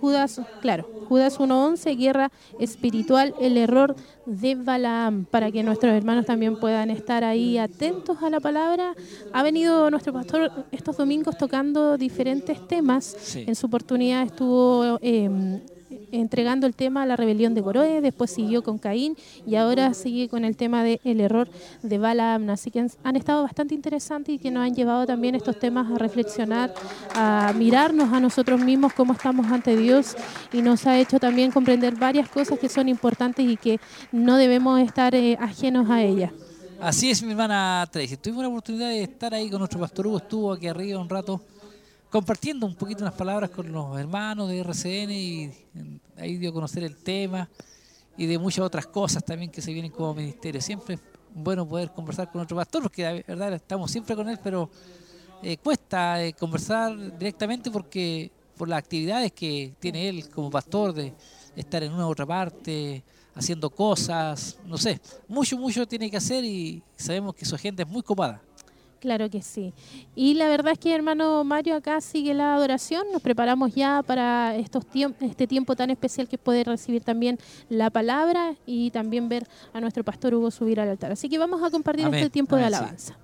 [SPEAKER 3] Judas, claro, Judas 1.11, guerra espiritual, el error de Balaam, para que nuestros hermanos también puedan estar ahí atentos a la palabra. Ha venido nuestro pastor estos domingos tocando diferentes temas.
[SPEAKER 2] Sí.
[SPEAKER 3] En su oportunidad estuvo eh, entregando el tema a la rebelión de Coroe, después siguió con Caín y ahora sigue con el tema del error de Balaam. Así que han, han estado bastante interesantes y que nos han llevado también estos temas a reflexionar, a mirarnos a nosotros mismos cómo estamos ante Dios y nos ha hecho también comprender varias cosas que son importantes y que no debemos estar eh, ajenos a ellas.
[SPEAKER 2] así es mi hermana Tracy. Tuvimos la oportunidad de estar ahí con nuestro pastor Hugo, estuvo aquí arriba un rato compartiendo un poquito unas palabras con los hermanos de RCN y ahí dio a conocer el tema y de muchas otras cosas también que se vienen como ministerio. Siempre es bueno poder conversar con nuestro pastor, porque de verdad estamos siempre con él, pero eh, cuesta eh, conversar directamente porque por las actividades que tiene él como pastor de estar en una u otra parte, haciendo cosas, no sé, mucho, mucho tiene que hacer y sabemos que su agenda es muy copada.
[SPEAKER 3] Claro que sí. Y la verdad es que, hermano Mario, acá sigue la adoración. Nos preparamos ya para estos tiemp- este tiempo tan especial que es poder recibir también la palabra y también ver a nuestro pastor Hugo subir al altar. Así que vamos a compartir
[SPEAKER 2] Amén,
[SPEAKER 3] este tiempo de
[SPEAKER 2] amén,
[SPEAKER 3] alabanza.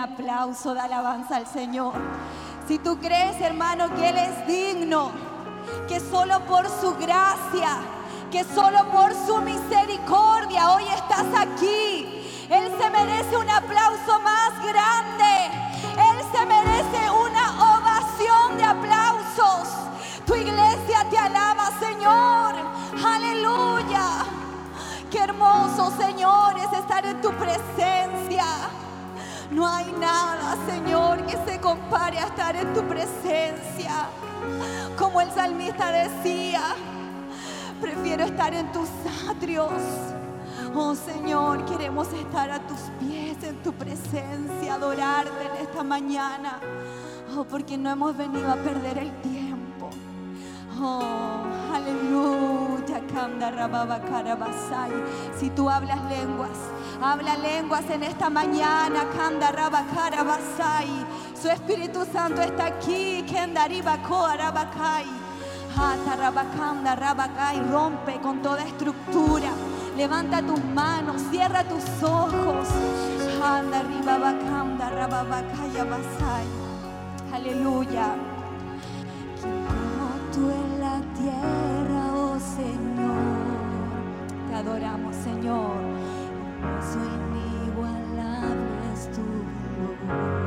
[SPEAKER 6] Aplauso de alabanza al Señor. Si tú crees, hermano, que Él es digno, que solo por su gracia, que solo por su misericordia hoy estás aquí. Él se merece un aplauso más grande. Él se merece una ovación de aplausos. Tu iglesia te alaba, Señor. Aleluya. Qué hermoso, Señor, es estar en tu presencia. No hay nada, Señor, que se compare a estar en tu presencia. Como el salmista decía, prefiero estar en tus atrios. Oh Señor, queremos estar a tus pies en tu presencia, adorarte en esta mañana. Oh, porque no hemos venido a perder el tiempo. Oh, aleluya. Kanda rababa karabasai. Si tú hablas lenguas, habla lenguas en esta mañana. Kanda raba karabasai. Su Espíritu Santo está aquí. Kenda riba koarabakai. Hata rabakanda rabakai. Rompe con toda estructura. Levanta tus manos, cierra tus ojos. Handa riba bakanda rababakaya basai. Aleluya. Como tú en la tierra, oh Señor. Te adoramos. Señor.
[SPEAKER 7] inigualable es tu dolor.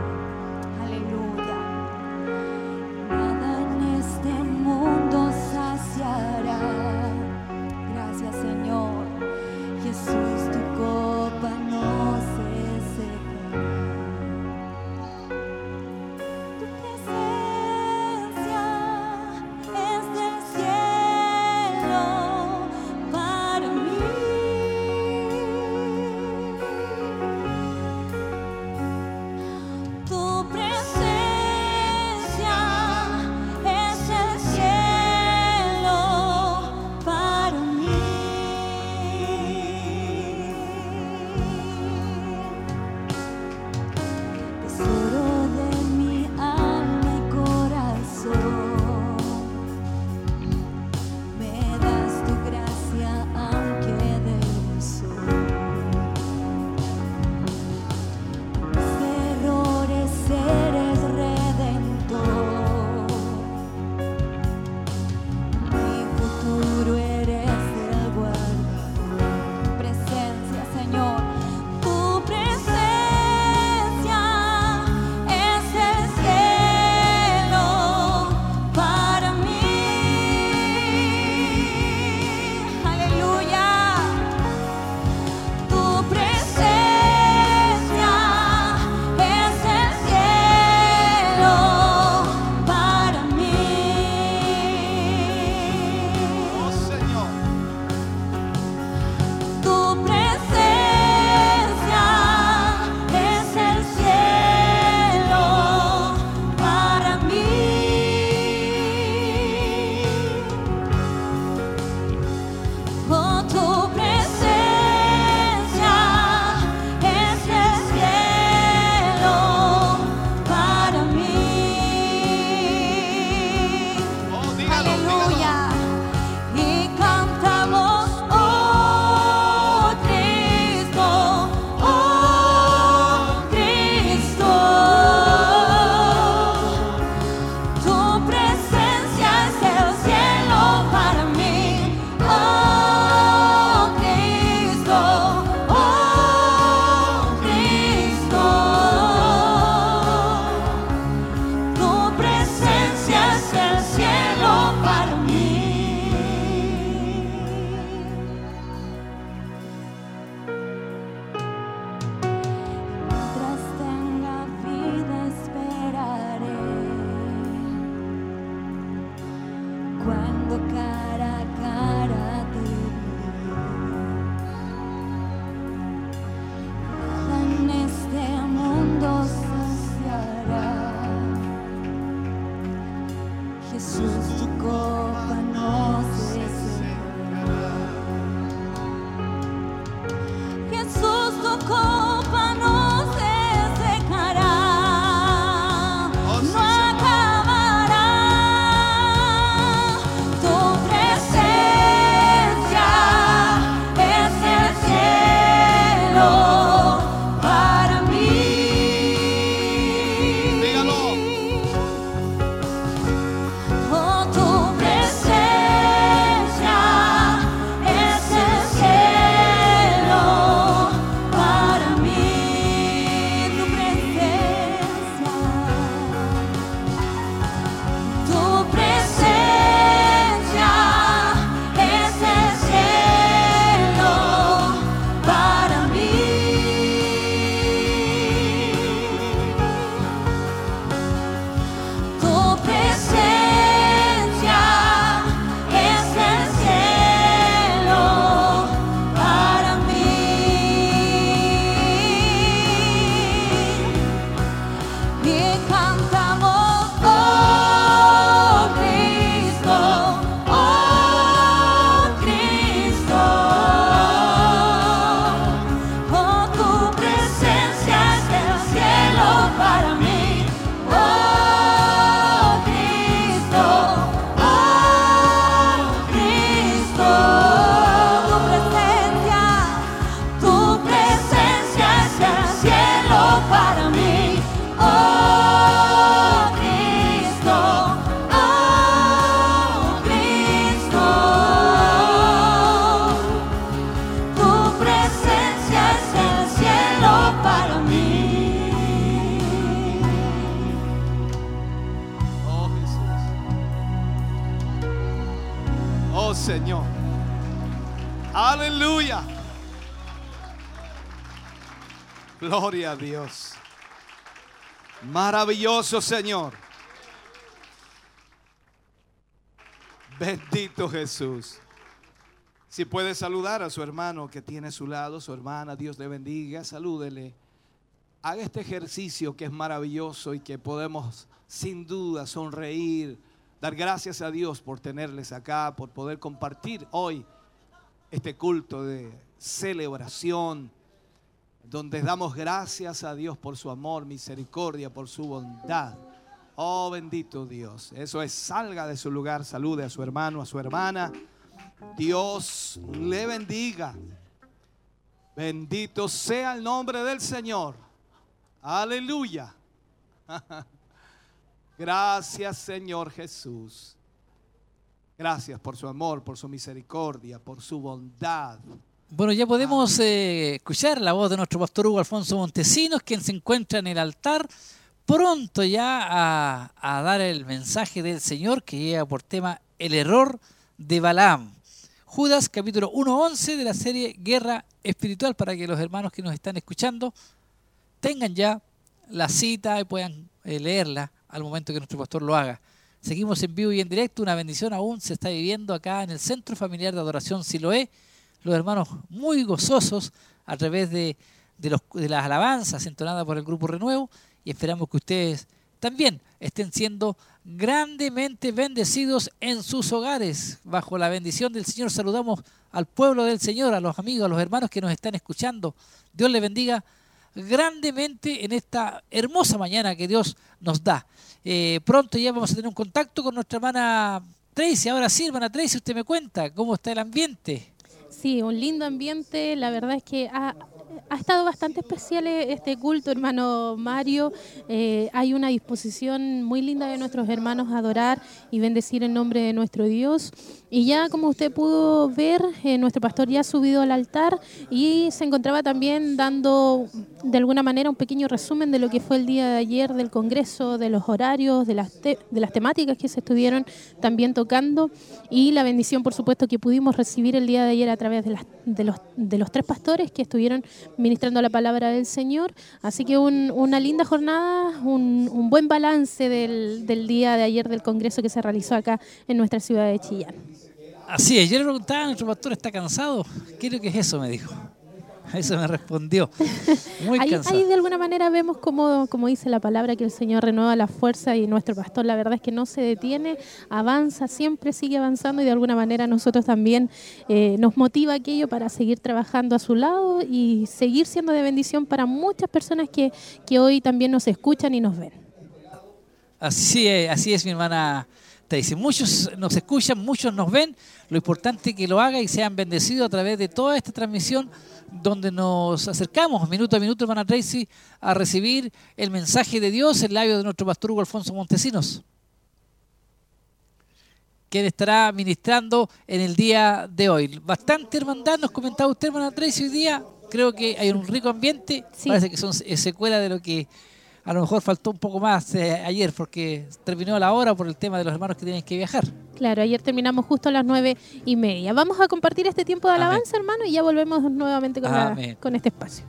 [SPEAKER 7] Gloria a Dios. Maravilloso Señor. Bendito Jesús. Si puede saludar a su hermano que tiene a su lado, su hermana, Dios le bendiga, salúdele. Haga este ejercicio que es maravilloso y que podemos sin duda sonreír, dar gracias a Dios por tenerles acá, por poder compartir hoy este culto de celebración, donde damos gracias a Dios por su amor, misericordia, por su bondad. Oh bendito Dios. Eso es, salga de su lugar, salude a su hermano, a su hermana. Dios le bendiga. Bendito sea el nombre del Señor. Aleluya. Gracias Señor Jesús. Gracias por su amor, por su misericordia, por su bondad.
[SPEAKER 2] Bueno, ya podemos eh, escuchar la voz de nuestro pastor Hugo Alfonso Montesinos, quien se encuentra en el altar, pronto ya a, a dar el mensaje del Señor que lleva por tema el error de Balaam. Judas capítulo 1.11 de la serie Guerra Espiritual para que los hermanos que nos están escuchando tengan ya la cita y puedan eh, leerla al momento que nuestro pastor lo haga. Seguimos en vivo y en directo, una bendición aún se está viviendo acá en el Centro Familiar de Adoración Siloé. Los hermanos muy gozosos a través de, de los- de las alabanzas entonadas por el Grupo Renuevo y esperamos que ustedes también estén siendo grandemente bendecidos en sus hogares. Bajo la bendición del Señor saludamos al pueblo del Señor, a los amigos, a los hermanos que nos están escuchando. Dios les bendiga grandemente en esta hermosa mañana que Dios nos da. Eh, pronto ya vamos a tener un contacto con nuestra hermana Tracy. Ahora sí, hermana Tracy, usted me cuenta cómo está el ambiente.
[SPEAKER 3] Sí, un lindo ambiente. La verdad es que ha, ha estado bastante especial este culto, hermano Mario. Eh, hay una disposición muy linda de nuestros hermanos a adorar y bendecir el nombre de nuestro Dios. Y ya como usted pudo ver, eh, nuestro pastor ya ha subido al altar y se encontraba también dando de alguna manera un pequeño resumen de lo que fue el día de ayer del Congreso, de los horarios, de las, te- de las temáticas que se estuvieron también tocando y la bendición, por supuesto, que pudimos recibir el día de ayer a través de, las- de, los, de los tres pastores que estuvieron ministrando la palabra del Señor. Así que un- una linda jornada, un, un buen balance del, del día de ayer del Congreso que se realizó acá en nuestra ciudad de Chillán.
[SPEAKER 2] Así es, preguntaba, ¿nuestro pastor está cansado? ¿Qué es eso? Me dijo. Eso me respondió. Muy
[SPEAKER 3] Ahí,
[SPEAKER 2] cansado.
[SPEAKER 3] ahí de alguna manera vemos como, como dice la palabra que el Señor renueva la fuerza y nuestro pastor la verdad es que no se detiene, avanza, siempre sigue avanzando y de alguna manera nosotros también eh, nos motiva aquello para seguir trabajando a su lado y seguir siendo de bendición para muchas personas que, que hoy también nos escuchan y nos ven.
[SPEAKER 2] Así es, así es mi hermana Tracy. Muchos nos escuchan, muchos nos ven. Lo importante es que lo haga y sean bendecidos a través de toda esta transmisión donde nos acercamos minuto a minuto, hermana Tracy, a recibir el mensaje de Dios en labio de nuestro pastor Hugo Alfonso Montesinos, quien estará ministrando en el día de hoy. Bastante hermandad, nos comentaba usted, hermana Tracy, hoy día. Creo que hay un rico ambiente.
[SPEAKER 3] Sí.
[SPEAKER 2] Parece que son secuela de lo que a lo mejor faltó un poco más eh, ayer porque terminó la hora por el tema de los hermanos que tienen que viajar.
[SPEAKER 3] Claro, ayer terminamos justo a las nueve y media. Vamos a compartir este tiempo de
[SPEAKER 2] Amén.
[SPEAKER 3] alabanza, hermano, y ya volvemos nuevamente con, la- con este espacio.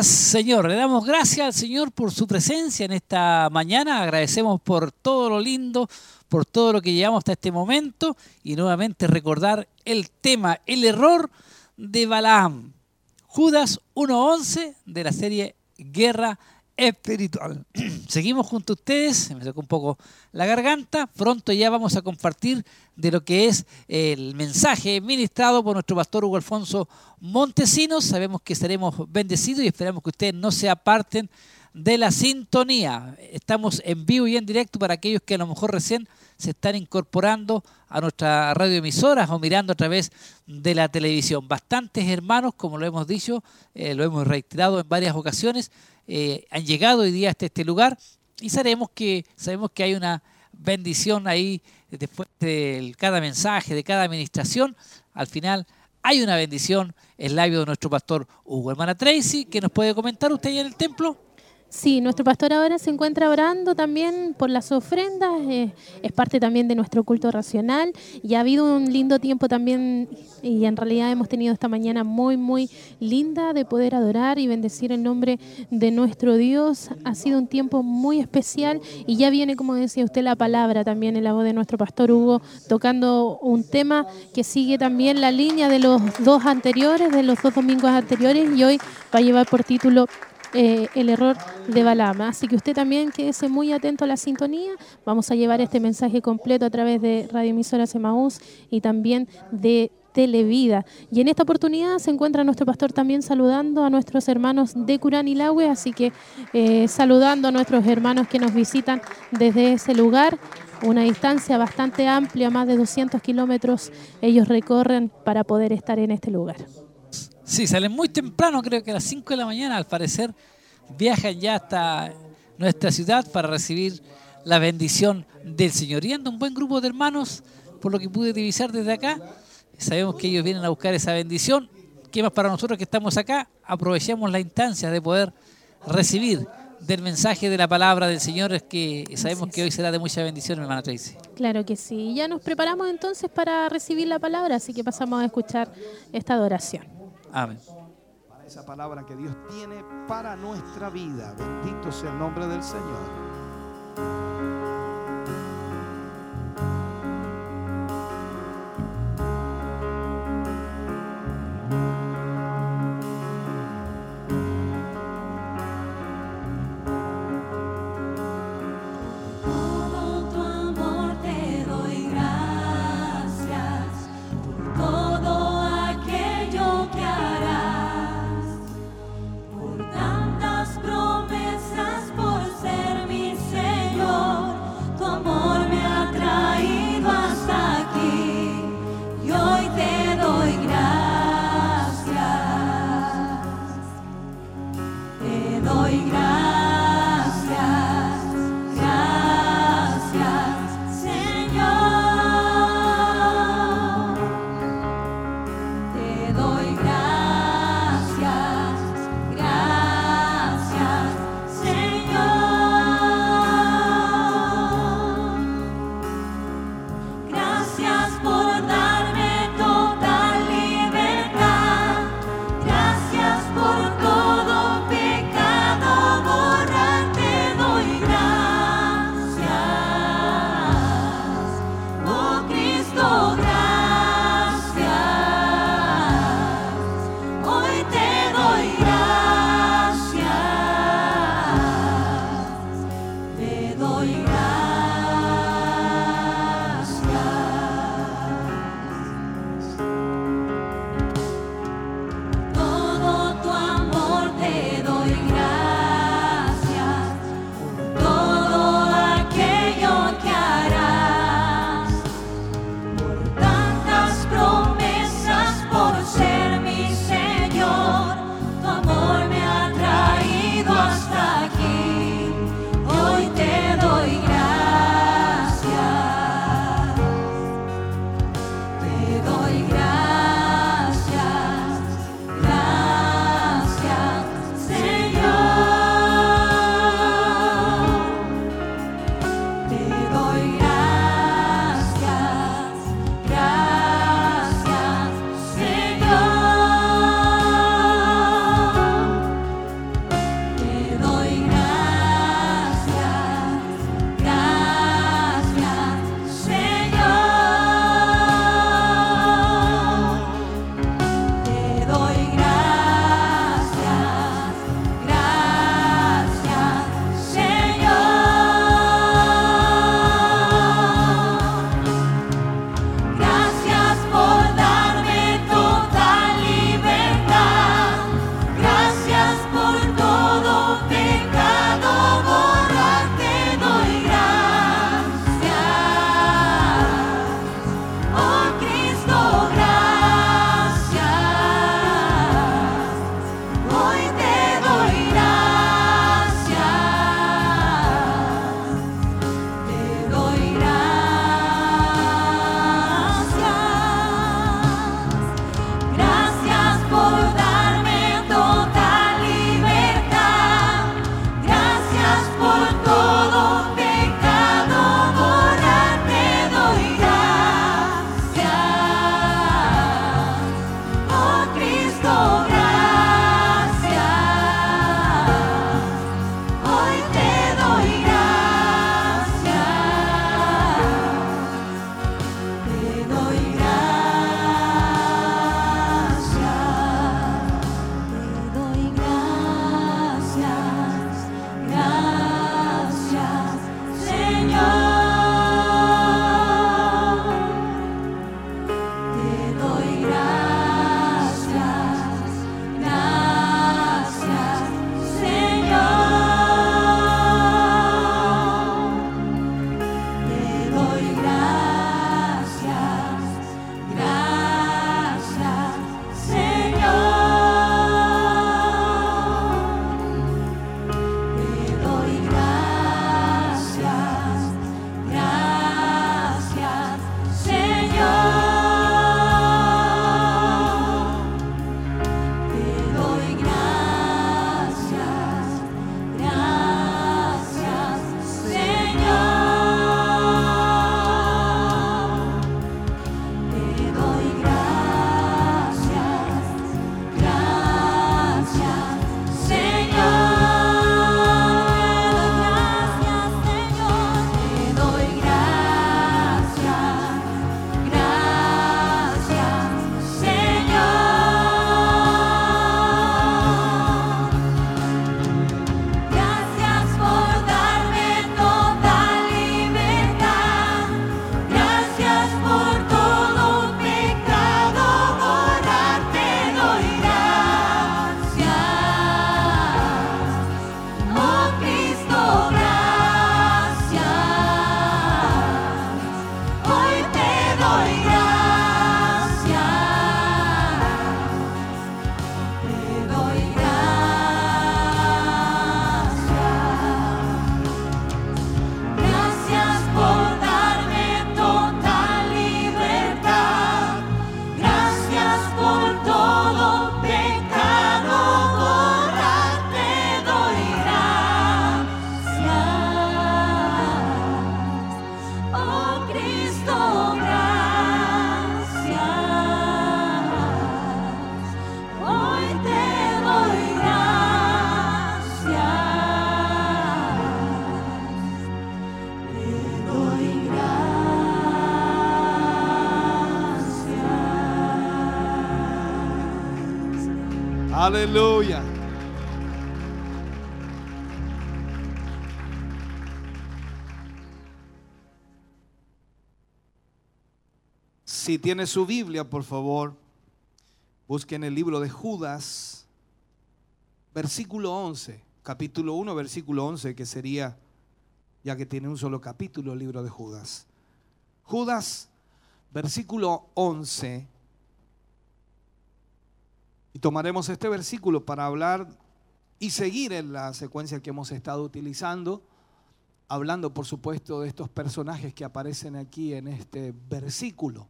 [SPEAKER 2] Señor. Le damos gracias al Señor por su presencia en esta mañana. Agradecemos por todo lo lindo, por todo lo que llevamos hasta este momento y nuevamente recordar el tema, el error de Balaam. Judas 1.11 de la serie Guerra Espiritual. Seguimos junto a ustedes, me sacó un poco la garganta. Pronto ya vamos a compartir de lo que es el mensaje ministrado por nuestro pastor Hugo Alfonso Montesinos. Sabemos que seremos bendecidos y esperamos que ustedes no se aparten de la sintonía. Estamos en vivo y en directo para aquellos que a lo mejor recién se están incorporando a nuestra radioemisoras o mirando a través de la televisión. Bastantes hermanos, como lo hemos dicho, eh, lo hemos reiterado en varias ocasiones, eh, han llegado hoy día hasta este lugar y sabemos que, sabemos que hay una bendición ahí después de cada mensaje, de cada administración. Al final hay una bendición en el labio de nuestro pastor Hugo. Hermana Tracy, ¿qué nos puede comentar usted en el templo?
[SPEAKER 3] Sí, nuestro pastor ahora se encuentra orando también por las ofrendas, eh, es parte también de nuestro culto racional y ha habido un lindo tiempo también y en realidad hemos tenido esta mañana muy, muy linda de poder adorar y bendecir el nombre de nuestro Dios. Ha sido un tiempo muy especial y ya viene, como decía usted, la palabra también en la voz de nuestro pastor Hugo, tocando un tema que sigue también la línea de los dos anteriores, de los dos domingos anteriores y hoy va a llevar por título eh, el error de Balama. Así que usted también quédese muy atento a la sintonía. Vamos a llevar este mensaje completo a través de Radio Emisora Emaús y también de Televida. Y en esta oportunidad se encuentra nuestro pastor también saludando a nuestros hermanos de Curán y Lagüe, así que eh, saludando a nuestros hermanos que nos visitan desde ese lugar. Una distancia bastante amplia, más de 200 kilómetros, ellos recorren para poder estar en este lugar.
[SPEAKER 2] Sí, salen muy temprano, creo que a las 5 de la mañana, al parecer, viajan ya hasta nuestra ciudad para recibir la bendición del Señor. Y anda un buen grupo de hermanos, por lo que pude divisar desde acá. Sabemos que ellos vienen a buscar esa bendición. ¿Qué más para nosotros que estamos acá? Aprovechemos la instancia de poder recibir del mensaje de la palabra del Señor, es que sabemos que hoy será de mucha bendición, hermana Tracy.
[SPEAKER 3] Claro que sí. Ya nos preparamos entonces para recibir la palabra, así que pasamos a escuchar esta adoración.
[SPEAKER 2] Amén.
[SPEAKER 7] Para esa palabra que Dios tiene para nuestra vida. Bendito sea el nombre del Señor. Aleluya. Si tiene su Biblia, por favor, busquen el libro de Judas, versículo 11, capítulo 1, versículo 11, que sería, ya que tiene un solo capítulo, el libro de Judas. Judas, versículo 11. Y tomaremos este versículo para hablar y seguir en la secuencia que hemos estado utilizando, hablando por supuesto de estos personajes que aparecen aquí en este versículo.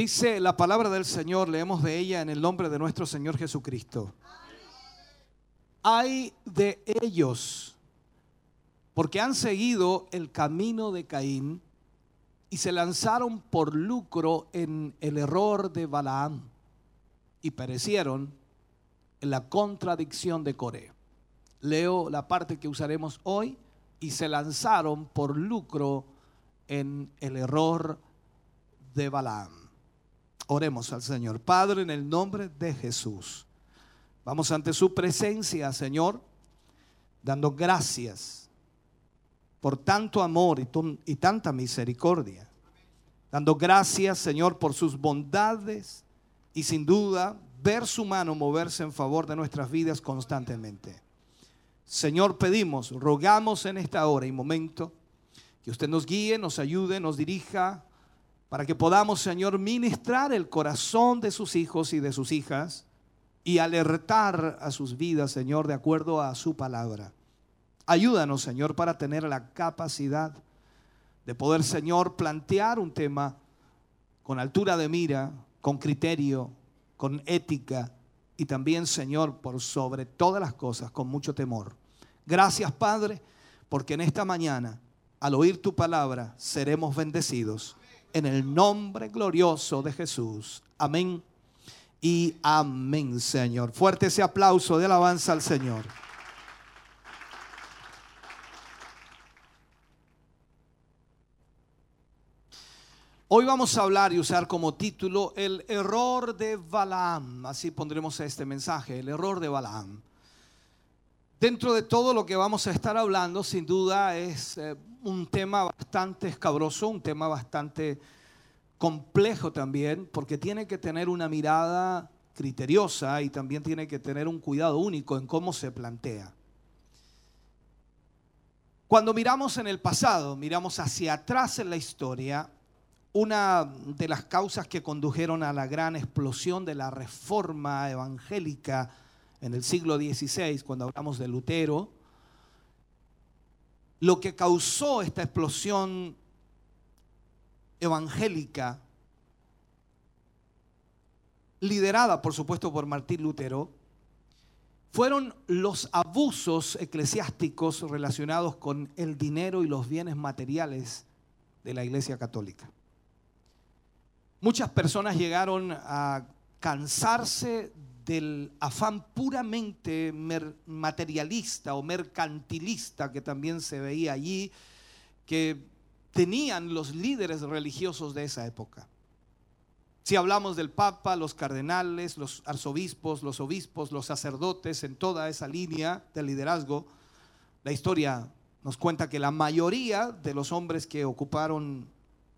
[SPEAKER 7] Dice la palabra del Señor, leemos de ella en el nombre de nuestro Señor Jesucristo. Hay de ellos, porque han seguido el camino de Caín y se lanzaron por lucro en el error de Balaam y perecieron en la contradicción de Coré. Leo la parte que usaremos hoy y se lanzaron por lucro en el error de Balaam. Oremos al Señor. Padre, en el nombre de Jesús. Vamos ante su presencia, Señor, dando gracias por tanto amor y, tanta misericordia. Dando gracias, Señor, por sus bondades y sin duda ver su mano moverse en favor de nuestras vidas constantemente. Señor, pedimos, rogamos en esta hora y momento que usted nos guíe, nos ayude, nos dirija, para que podamos, Señor, ministrar el corazón de sus hijos y de sus hijas y alertar a sus vidas, Señor, de acuerdo a su palabra. Ayúdanos, Señor, para tener la capacidad de poder, Señor, plantear un tema con altura de mira, con criterio, con ética y también, Señor, por sobre todas las cosas, con mucho temor. Gracias, Padre, porque en esta mañana, al oír tu palabra, seremos bendecidos. En el nombre glorioso de Jesús. Amén y amén, Señor. Fuerte ese aplauso de alabanza al Señor. Hoy vamos a hablar y usar como título el error de Balaam. Así pondremos este mensaje, el error de Balaam. Dentro de todo lo que vamos a estar hablando, sin duda es eh, un tema bastante escabroso, un tema bastante complejo también, porque tiene que tener una mirada criteriosa y también tiene que tener un cuidado único en cómo se plantea. Cuando miramos en el pasado, miramos hacia atrás en la historia, una de las causas que condujeron a la gran explosión de la reforma evangélica en el siglo XVI, cuando hablamos de Lutero, lo que causó esta explosión evangélica, liderada por supuesto por Martín Lutero, fueron los abusos eclesiásticos relacionados con el dinero y los bienes materiales de la Iglesia Católica. Muchas personas llegaron a cansarse del afán puramente materialista o mercantilista que también se veía allí, que tenían los líderes religiosos de esa época. Si hablamos del Papa, los cardenales, los arzobispos, los obispos, los sacerdotes, en toda esa línea de liderazgo, la historia nos cuenta que la mayoría de los hombres que ocuparon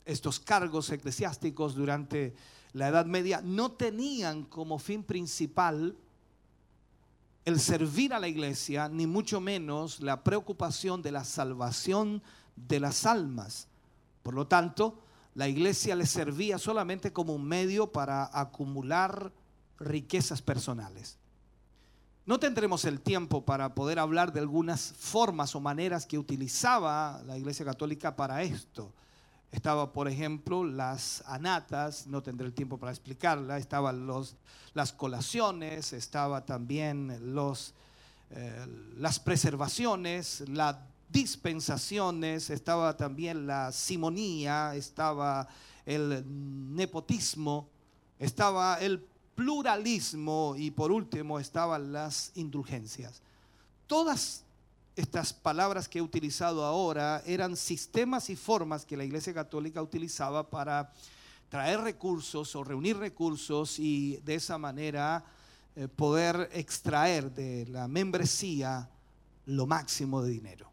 [SPEAKER 7] estos cargos eclesiásticos durante la Edad Media no tenían como fin principal el servir a la iglesia, ni mucho menos la preocupación de la salvación de las almas. Por lo tanto, la iglesia les servía solamente como un medio para acumular riquezas personales. No tendremos el tiempo para poder hablar de algunas formas o maneras que utilizaba la Iglesia Católica para esto. Estaba, por ejemplo, las anatas, no tendré el tiempo para explicarla, estaban los, las colaciones, estaba también los, eh, las preservaciones, las dispensaciones, estaba también la simonía, estaba el nepotismo, estaba el pluralismo y por último estaban las indulgencias. Todas estas palabras que he utilizado ahora eran sistemas y formas que la Iglesia Católica utilizaba para traer recursos o reunir recursos y de esa manera eh, poder extraer de la membresía lo máximo de dinero.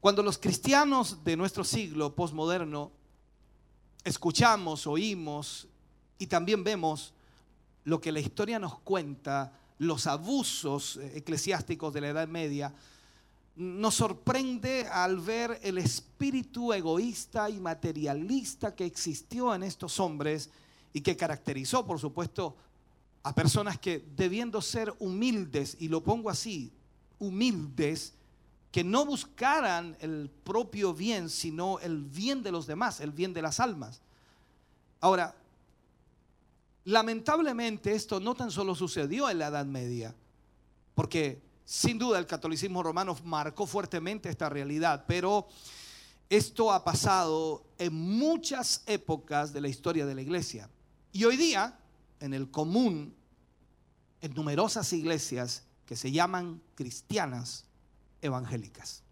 [SPEAKER 7] Cuando los cristianos de nuestro siglo postmoderno escuchamos, oímos y también vemos lo que la historia nos cuenta los abusos eh, eclesiásticos de la Edad Media, nos sorprende al ver el espíritu egoísta y materialista que existió en estos hombres y que caracterizó, por supuesto, a personas que debiendo ser humildes, y lo pongo así, humildes, que no buscaran el propio bien, sino el bien de los demás, el bien de las almas. Ahora, Lamentablemente esto no tan solo sucedió en la Edad Media, porque sin duda el catolicismo romano marcó fuertemente esta realidad, pero esto ha pasado en muchas épocas de la historia de la iglesia. Y hoy día, en el común, en numerosas iglesias que se llaman cristianas evangélicas.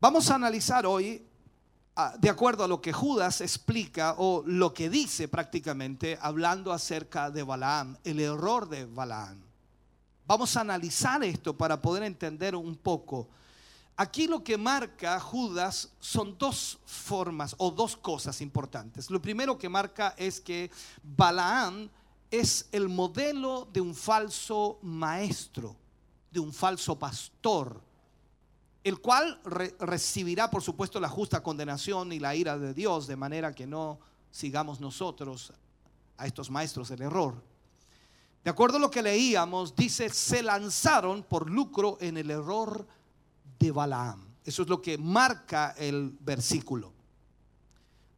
[SPEAKER 7] Vamos a analizar hoy de acuerdo a lo que Judas explica o lo que dice prácticamente hablando acerca de Balaam, el error de Balaam. Vamos a analizar esto para poder entender un poco. Aquí lo que marca Judas son dos formas o dos cosas importantes. Lo primero que marca es que Balaam es el modelo de un falso maestro, de un falso pastor el cual recibirá, por supuesto, la justa condenación y la ira de Dios, de manera que no sigamos nosotros a estos maestros el error. De acuerdo a lo que leíamos, dice, se lanzaron por lucro en el error de Balaam. Eso es lo que marca el versículo.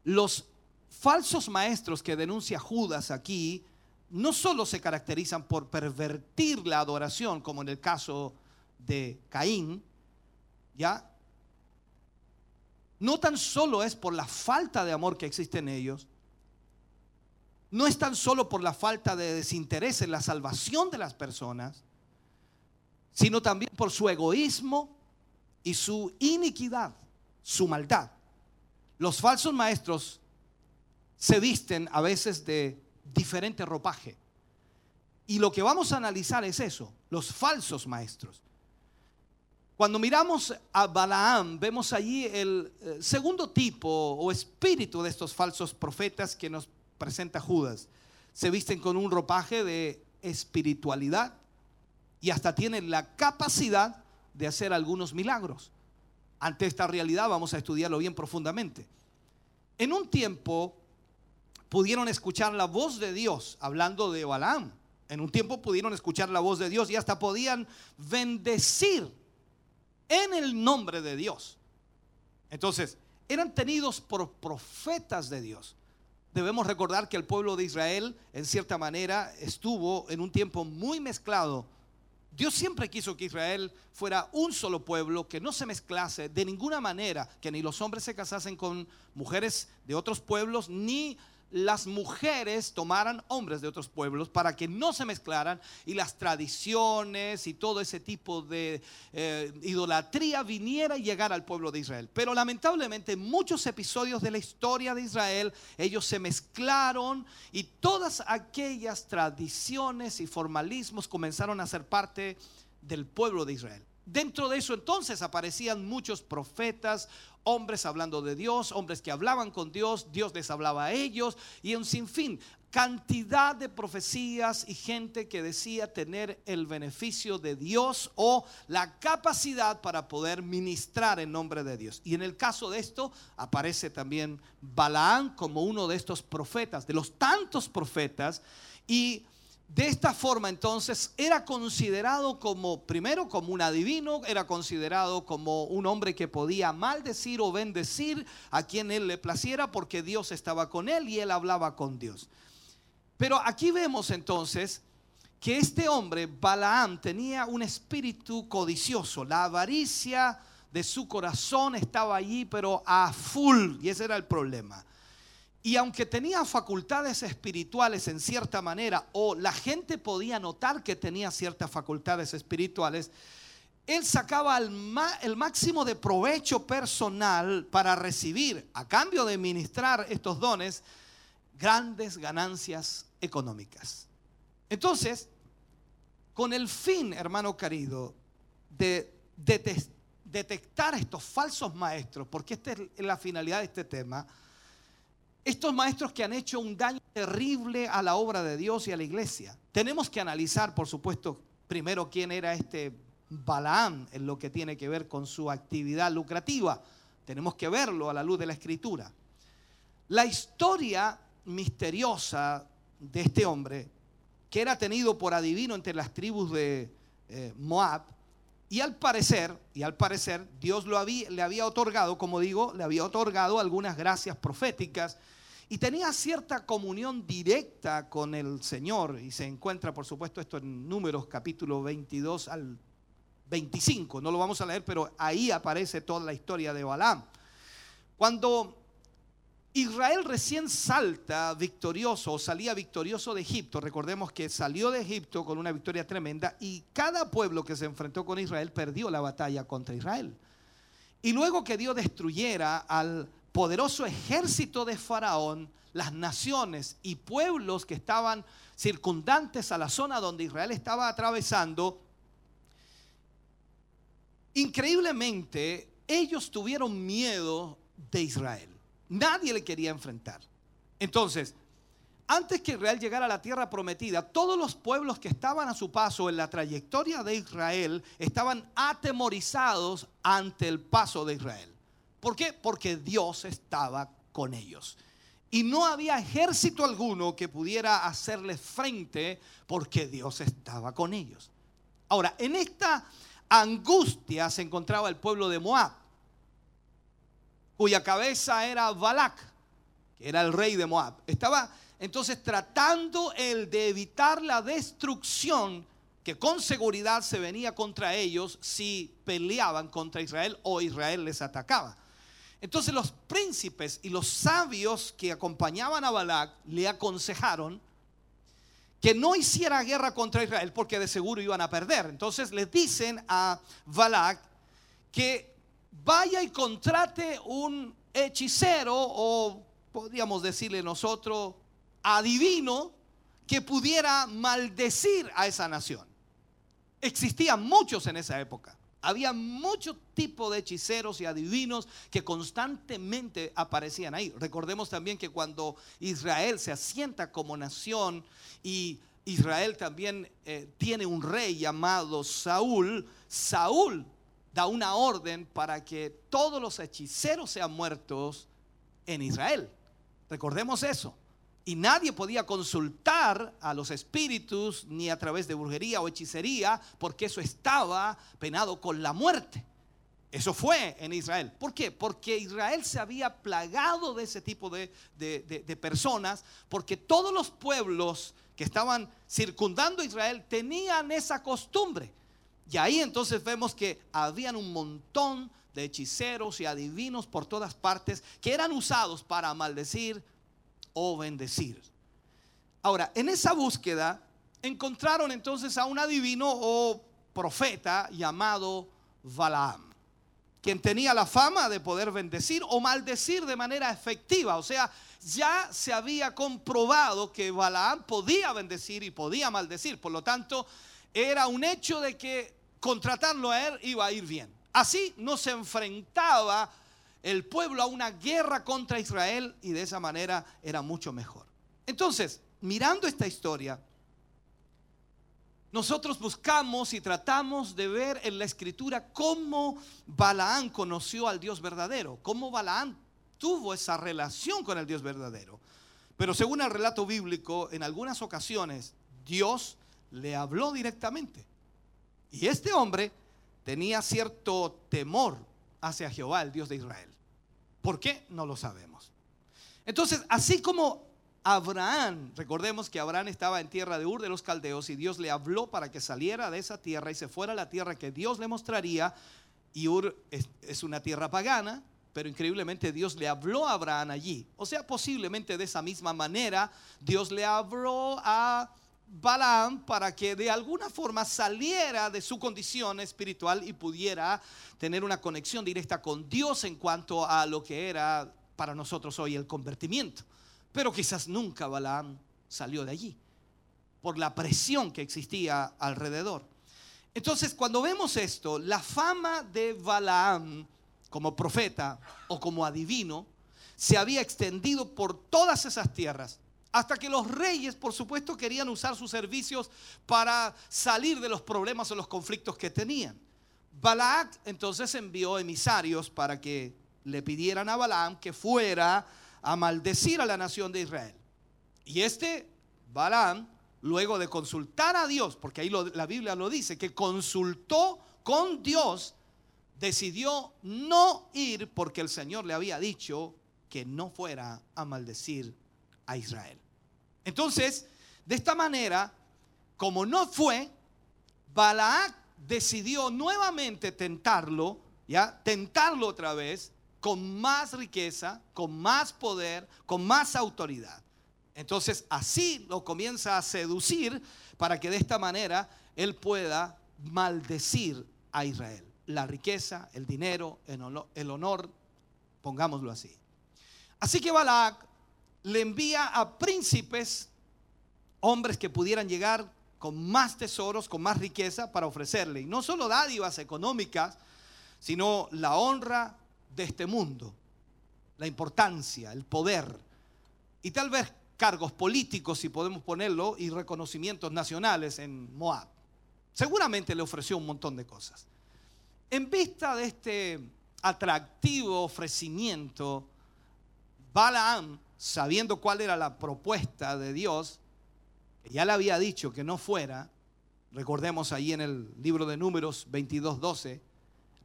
[SPEAKER 7] Los falsos maestros que denuncia Judas aquí no solo se caracterizan por pervertir la adoración, como en el caso de Caín, ¿ya? No tan solo es por la falta de amor que existe en ellos, no es tan solo por la falta de desinterés en la salvación de las personas, sino también por su egoísmo y su iniquidad, su maldad. Los falsos maestros se visten a veces de diferente ropaje. Y lo que vamos a analizar es eso, los falsos maestros. Cuando miramos a Balaam, vemos allí el eh, segundo tipo o espíritu de estos falsos profetas que nos presenta Judas. Se visten con un ropaje de espiritualidad y hasta tienen la capacidad de hacer algunos milagros. Ante esta realidad vamos a estudiarlo bien profundamente. En un tiempo pudieron escuchar la voz de Dios hablando de Balaam. En un tiempo pudieron escuchar la voz de Dios y hasta podían bendecir en el nombre de Dios. Entonces, eran tenidos por profetas de Dios. Debemos recordar que el pueblo de Israel, en cierta manera, estuvo en un tiempo muy mezclado. Dios siempre quiso que Israel fuera un solo pueblo, que no se mezclase de ninguna manera, que ni los hombres se casasen con mujeres de otros pueblos, ni las mujeres tomaran hombres de otros pueblos para que no se mezclaran y las tradiciones y todo ese tipo de eh, idolatría viniera y llegara al pueblo de Israel. Pero lamentablemente en muchos episodios de la historia de Israel ellos se mezclaron y todas aquellas tradiciones y formalismos comenzaron a ser parte del pueblo de Israel. Dentro de eso entonces aparecían muchos profetas, hombres hablando de Dios, hombres que hablaban con Dios, Dios les hablaba a ellos y un sinfín, cantidad de profecías y gente que decía tener el beneficio de Dios o la capacidad para poder ministrar en nombre de Dios. Y en el caso de esto aparece también Balaán como uno de estos profetas, de los tantos profetas y De esta forma entonces era considerado como, primero como un adivino, era considerado como un hombre que podía maldecir o bendecir a quien él le placiera porque Dios estaba con él y él hablaba con Dios. Pero aquí vemos entonces que este hombre, Balaam, tenía un espíritu codicioso, la avaricia de su corazón estaba allí, pero a full, y ese era el problema. Y aunque tenía facultades espirituales en cierta manera, o la gente podía notar que tenía ciertas facultades espirituales, él sacaba el, máximo de provecho personal para recibir, a cambio de ministrar estos dones, grandes ganancias económicas. Entonces, con el fin, hermano querido, de, de detectar estos falsos maestros, porque esta es la finalidad de este tema, estos maestros que han hecho un daño terrible a la obra de Dios y a la iglesia. Tenemos que analizar, por supuesto, primero quién era este Balaam en lo que tiene que ver con su actividad lucrativa. Tenemos que verlo a la luz de la escritura. La historia misteriosa de este hombre, que era tenido por adivino entre las tribus de eh, Moab, y al parecer, y al parecer, Dios le había otorgado, como digo, le había otorgado algunas gracias proféticas y tenía cierta comunión directa con el Señor. Y se encuentra, por supuesto, esto en Números capítulo 22 al 25. No lo vamos a leer, pero ahí aparece toda la historia de Balaam. Cuando Israel recién salta victorioso o salía victorioso de Egipto, recordemos que salió de Egipto con una victoria tremenda y cada pueblo que se enfrentó con Israel perdió la batalla contra Israel. Y luego que Dios destruyera al poderoso ejército de Faraón, las naciones y pueblos que estaban circundantes a la zona donde Israel estaba atravesando, increíblemente ellos tuvieron miedo de Israel. Nadie le quería enfrentar. Entonces, antes que Israel llegara a la tierra prometida, todos los pueblos que estaban a su paso en la trayectoria de Israel estaban atemorizados ante el paso de Israel. ¿Por qué? Porque Dios estaba con ellos. Y no había ejército alguno que pudiera hacerle frente porque Dios estaba con ellos. Ahora, en esta angustia se encontraba el pueblo de Moab, cuya cabeza era Balak, que era el rey de Moab. Estaba entonces tratando el de evitar la destrucción que con seguridad se venía contra ellos si peleaban contra Israel o Israel les atacaba. Entonces los príncipes y los sabios que acompañaban a Balac le aconsejaron que no hiciera guerra contra Israel porque de seguro iban a perder. Entonces le dicen a Balac que vaya y contrate un hechicero o podríamos decirle nosotros adivino que pudiera maldecir a esa nación. Existían muchos en esa época. Había mucho tipo de hechiceros y adivinos que constantemente aparecían ahí. Recordemos también que cuando Israel se asienta como nación y Israel también eh, tiene un rey llamado Saúl, Saúl da una orden para que todos los hechiceros sean muertos en Israel. Recordemos eso. Y nadie podía consultar a los espíritus ni a través de brujería o hechicería, porque eso estaba penado con la muerte. Eso fue en Israel. ¿Por qué? Porque Israel se había plagado de ese tipo de, personas, porque todos los pueblos que estaban circundando Israel tenían esa costumbre. Y ahí entonces vemos que habían un montón de hechiceros y adivinos por todas partes que eran usados para maldecir, o bendecir. Ahora, en esa búsqueda encontraron entonces a un adivino o profeta llamado Balaam, quien tenía la fama de poder bendecir o maldecir de manera efectiva. O sea, ya se había comprobado que Balaam podía bendecir y podía maldecir. Por lo tanto, era un hecho de que contratarlo a él iba a ir bien. Así no se enfrentaba el pueblo a una guerra contra Israel y de esa manera era mucho mejor. Entonces, mirando esta historia, nosotros buscamos y tratamos de ver en la escritura cómo Balaán conoció al Dios verdadero, cómo Balaán tuvo esa relación con el Dios verdadero. Pero según el relato bíblico, en algunas ocasiones Dios le habló directamente. Y este hombre tenía cierto temor hacia Jehová, el Dios de Israel. ¿Por qué? No lo sabemos. Entonces, así como Abraham, recordemos que Abraham estaba en tierra de Ur de los Caldeos y Dios le habló para que saliera de esa tierra y se fuera a la tierra que Dios le mostraría. Y Ur es, es una tierra pagana, pero increíblemente Dios le habló a Abraham allí. O sea, posiblemente de esa misma manera Dios le habló a Balaam para que de alguna forma saliera de su condición espiritual y pudiera tener una conexión directa con Dios en cuanto a lo que era para nosotros hoy el convertimiento. Pero quizás nunca Balaam salió de allí por la presión que existía alrededor. Entonces, cuando vemos esto, la fama de Balaam como profeta o como adivino se había extendido por todas esas tierras. Hasta que los reyes, por supuesto, querían usar sus servicios para salir de los problemas o los conflictos que tenían. Balac entonces envió emisarios para que le pidieran a Balaam que fuera a maldecir a la nación de Israel. Y este Balaam, luego de consultar a Dios, porque ahí la Biblia lo dice, que consultó con Dios, decidió no ir porque el Señor le había dicho que no fuera a maldecir a Israel. Entonces, de esta manera, como no fue, Balac decidió nuevamente tentarlo, ya, tentarlo otra vez con más riqueza, con más poder, con más autoridad. Entonces, así lo comienza a seducir para que de esta manera él pueda maldecir a Israel. La riqueza, el dinero, el honor, pongámoslo así. Así que Balac le envía a príncipes, hombres que pudieran llegar con más tesoros, con más riqueza para ofrecerle. Y no solo dádivas económicas, sino la honra de este mundo, la importancia, el poder y tal vez cargos políticos, si podemos ponerlo, y reconocimientos nacionales en Moab. Seguramente le ofreció un montón de cosas. En vista de este atractivo ofrecimiento, Balaam, sabiendo cuál era la propuesta de Dios, que ya le había dicho que no fuera, recordemos ahí en el libro de números 22, 12,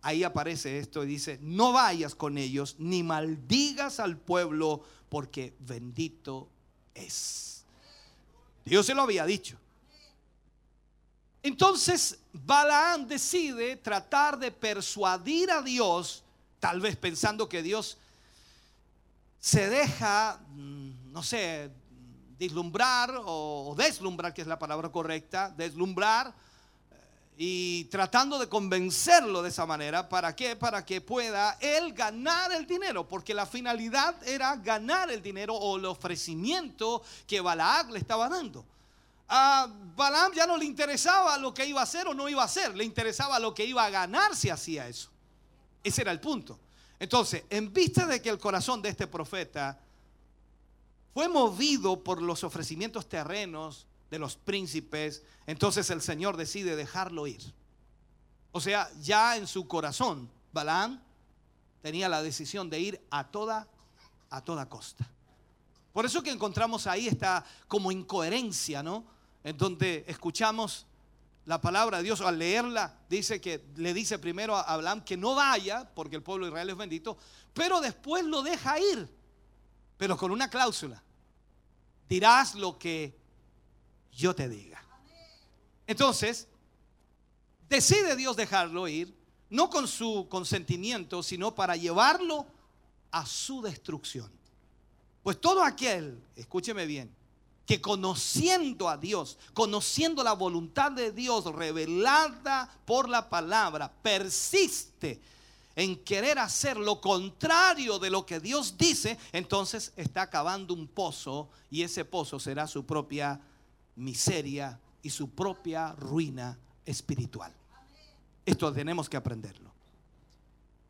[SPEAKER 7] ahí aparece esto y dice, no vayas con ellos ni maldigas al pueblo porque bendito es. Dios se lo había dicho. Entonces Balaam decide tratar de persuadir a Dios, tal vez pensando que Dios se deja, mm, no sé, deslumbrar o, o deslumbrar, que es la palabra correcta, deslumbrar eh, y tratando de convencerlo de esa manera. ¿Para qué? Para que pueda él ganar el dinero, porque la finalidad era ganar el dinero o el ofrecimiento que Balaam le estaba dando. A Balaam ya no le interesaba lo que iba a hacer o no iba a hacer, le interesaba lo que iba a ganar si hacía eso. Ese era el punto. Entonces, en vista de que el corazón de este profeta fue movido por los ofrecimientos terrenos de los príncipes, entonces el Señor decide dejarlo ir. O sea, ya en su corazón, Balaam tenía la decisión de ir a toda, a toda costa. Por eso que encontramos ahí esta como incoherencia, ¿no? En donde escuchamos la palabra de Dios al leerla, dice que le dice primero a Balaam que no vaya, porque el pueblo de Israel es bendito, pero después lo deja ir, pero con una cláusula. Dirás lo que yo te diga. Entonces, decide Dios dejarlo ir, no con su consentimiento, sino para llevarlo a su destrucción. Pues todo aquel, escúcheme bien, que conociendo a Dios, conociendo la voluntad de Dios revelada por la palabra, persiste en querer hacer lo contrario de lo que Dios dice, entonces está cavando un pozo y ese pozo será su propia miseria y su propia ruina espiritual. Esto tenemos que aprenderlo.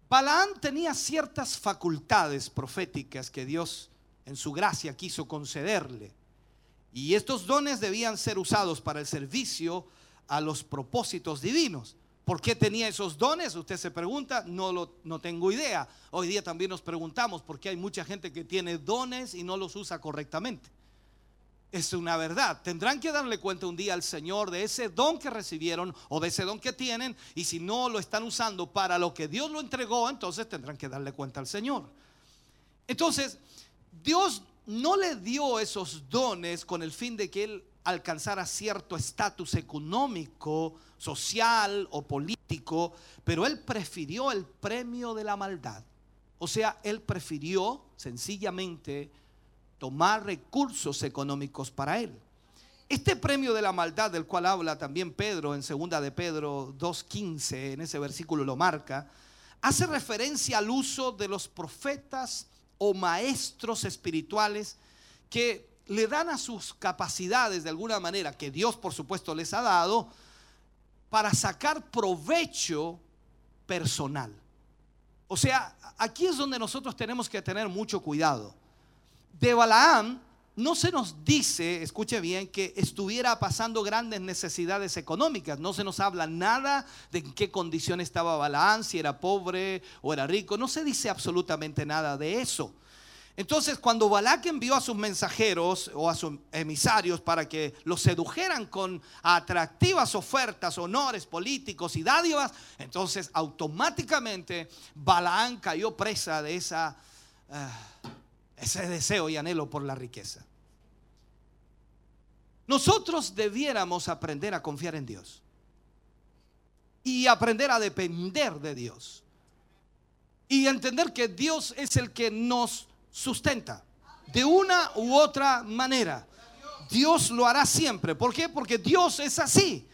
[SPEAKER 7] Balaam tenía ciertas facultades proféticas que Dios en su gracia quiso concederle. Y estos dones debían ser usados para el servicio a los propósitos divinos. ¿Por qué tenía esos dones? Usted se pregunta, no, lo, no tengo idea. Hoy día también nos preguntamos por qué hay mucha gente que tiene dones y no los usa correctamente. es una verdad. Tendrán que darle cuenta un día al Señor de ese don que recibieron o de ese don que tienen. Y si no lo están usando para lo que Dios lo entregó, entonces tendrán que darle cuenta al Señor. Entonces, Dios no le dio esos dones con el fin de que Él alcanzara cierto estatus económico, social o político, pero Él prefirió el premio de la maldad. O sea, Él prefirió sencillamente tomar recursos económicos para él. Este premio de la maldad del cual habla también Pedro en segunda de Pedro 2:15, en ese versículo lo marca, hace referencia al uso de los profetas o maestros espirituales que le dan a sus capacidades de alguna manera que Dios por supuesto les ha dado para sacar provecho personal. O sea, aquí es donde nosotros tenemos que tener mucho cuidado de Balaam no se nos dice, escuche bien, que estuviera pasando grandes necesidades económicas. No se nos habla nada de en qué condición estaba Balaam, si era pobre o era rico. No se dice absolutamente nada de eso. Entonces, cuando Balac envió a sus mensajeros o a sus emisarios para que los sedujeran con atractivas ofertas, honores políticos y dádivas, entonces automáticamente Balaam cayó presa de. Ah, ese deseo y anhelo por la riqueza. Nosotros debiéramos aprender a confiar en Dios y aprender a depender de Dios y entender que Dios es el que nos sustenta de una u otra manera. Dios lo hará siempre. ¿Por qué? Porque Dios es así.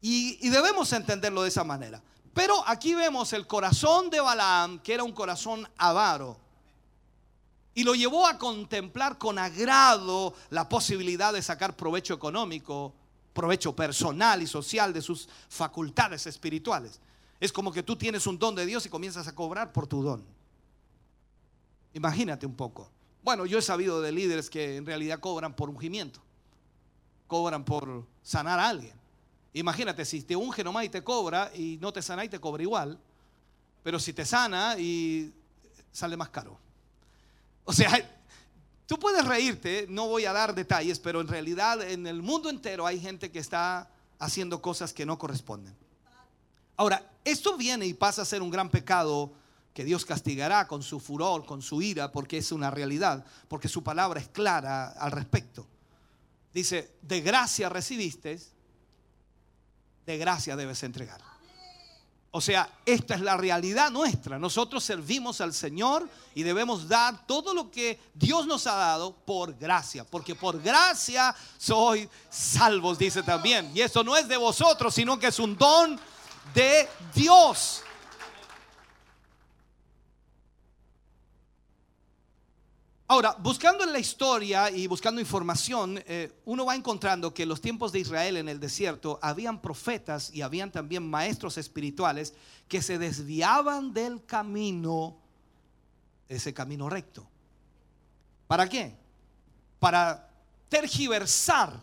[SPEAKER 7] Y, y, debemos entenderlo de esa manera. Pero aquí vemos el corazón de Balaam, que era un corazón avaro y lo llevó a contemplar con agrado la posibilidad de sacar provecho económico, provecho personal y social de sus facultades espirituales. Es como que tú tienes un don de Dios y comienzas a cobrar por tu don. Imagínate un poco. Bueno, yo he sabido de líderes que en realidad cobran por ungimiento, cobran por sanar a alguien. Imagínate, si te unge nomás y te cobra y no te sana y te cobra igual, pero si te sana y sale más caro. O sea, tú puedes reírte, no voy a dar detalles, pero en realidad en el mundo entero hay gente que está haciendo cosas que no corresponden. Ahora, esto viene y pasa a ser un gran pecado que Dios castigará con su furor, con su ira, porque es una realidad, porque su palabra es clara al respecto. Dice, de gracia recibiste, de gracia debes entregar. O sea, esta es la realidad nuestra. Nosotros servimos al Señor y debemos dar todo lo que Dios nos ha dado por gracia. Porque por gracia soy salvos, dice también. Y eso no es de vosotros, sino que es un don de Dios. Ahora, buscando en la historia y buscando información, eh, uno va encontrando que en los tiempos de Israel en el desierto habían profetas y habían también maestros espirituales que se desviaban del camino, ese camino recto. ¿Para qué? Para tergiversar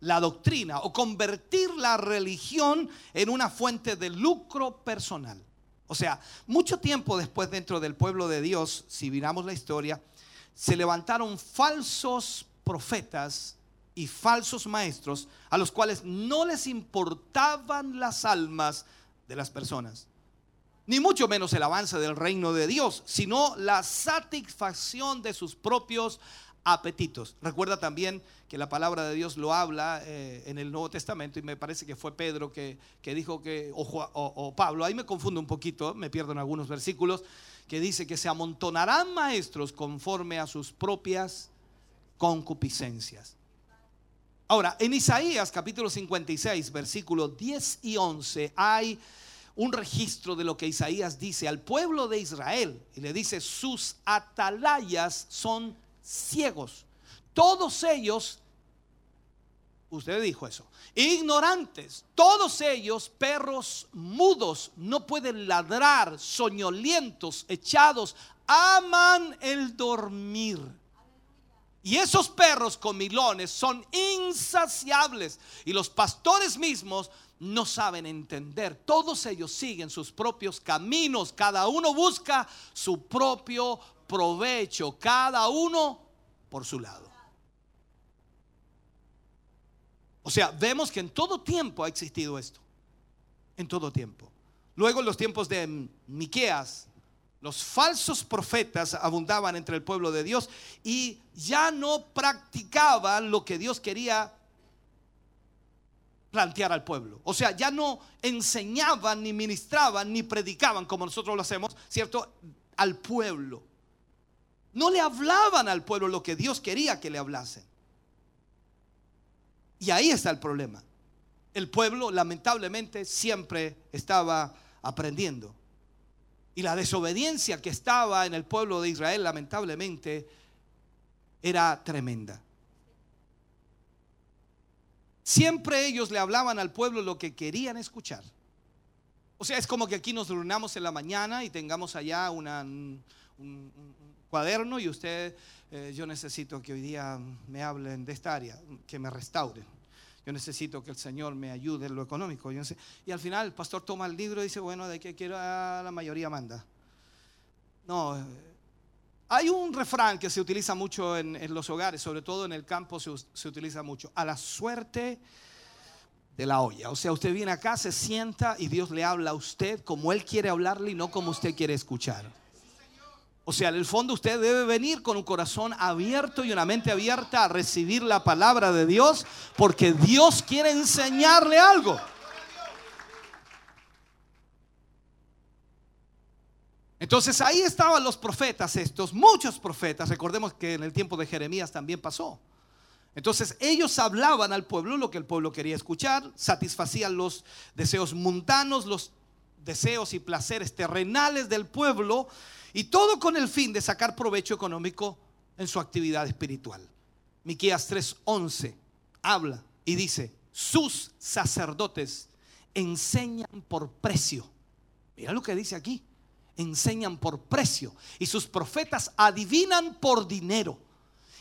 [SPEAKER 7] la doctrina o convertir la religión en una fuente de lucro personal. O sea, mucho tiempo después dentro del pueblo de Dios, si miramos la historia, se levantaron falsos profetas y falsos maestros a los cuales no les importaban las almas de las personas. Ni mucho menos el avance del reino de Dios, sino la satisfacción de sus propios apetitos. Recuerda también que la palabra de Dios lo habla eh, en el Nuevo Testamento y me parece que fue Pedro que, dijo que, o, o, Pablo, ahí me confundo un poquito, me pierdo en algunos versículos, que dice que se amontonarán maestros conforme a sus propias concupiscencias. Ahora, en Isaías capítulo 56, versículos 10 y 11, hay un registro de lo que Isaías dice al pueblo de Israel. Y le dice, sus atalayas son ciegos. Todos ellos Usted dijo eso. Ignorantes, todos ellos perros mudos, no pueden ladrar, soñolientos, echados, aman el dormir. Y esos perros comilones son insaciables y los pastores mismos no saben entender. Todos ellos siguen sus propios caminos, cada uno busca su propio provecho, cada uno por su lado. O sea, vemos que en todo tiempo ha existido esto. En todo tiempo. Luego en los tiempos de Miqueas, los falsos profetas abundaban entre el pueblo de Dios y ya no practicaban lo que Dios quería plantear al pueblo. O sea, ya no enseñaban, ni ministraban, ni predicaban como nosotros lo hacemos, ¿cierto? Al pueblo. No le hablaban al pueblo lo que Dios quería que le hablasen. Y ahí está el problema. El pueblo lamentablemente siempre estaba aprendiendo. Y la desobediencia que estaba en el pueblo de Israel lamentablemente era tremenda. Siempre ellos le hablaban al pueblo lo que querían escuchar. O sea, es como que aquí nos reunamos en la mañana y tengamos allá una, un, cuaderno y usted, eh, yo necesito que hoy día me hablen de esta área, que me restauren. Yo necesito que el Señor me ayude en lo económico. Yo. Y al final el pastor toma el libro y dice, bueno, de que quiero ah, la mayoría manda. No, eh, hay un refrán que se utiliza mucho en, los hogares, sobre todo en el campo se, se utiliza mucho. A la suerte de la olla. O sea, usted viene acá, se sienta y Dios le habla a usted como Él quiere hablarle y no como usted quiere escuchar. O sea, en el fondo usted debe venir con un corazón abierto y una mente abierta a recibir la palabra de Dios porque Dios quiere enseñarle algo. Entonces ahí estaban los profetas estos, muchos profetas. Recordemos que en el tiempo de Jeremías también pasó. Entonces ellos hablaban al pueblo lo que el pueblo quería escuchar, satisfacían los deseos mundanos, los deseos y placeres terrenales del pueblo y todo con el fin de sacar provecho económico en su actividad espiritual. Miqueas 3:11 habla y dice, "Sus sacerdotes enseñan por precio." Mira lo que dice aquí. Enseñan por precio y sus profetas adivinan por dinero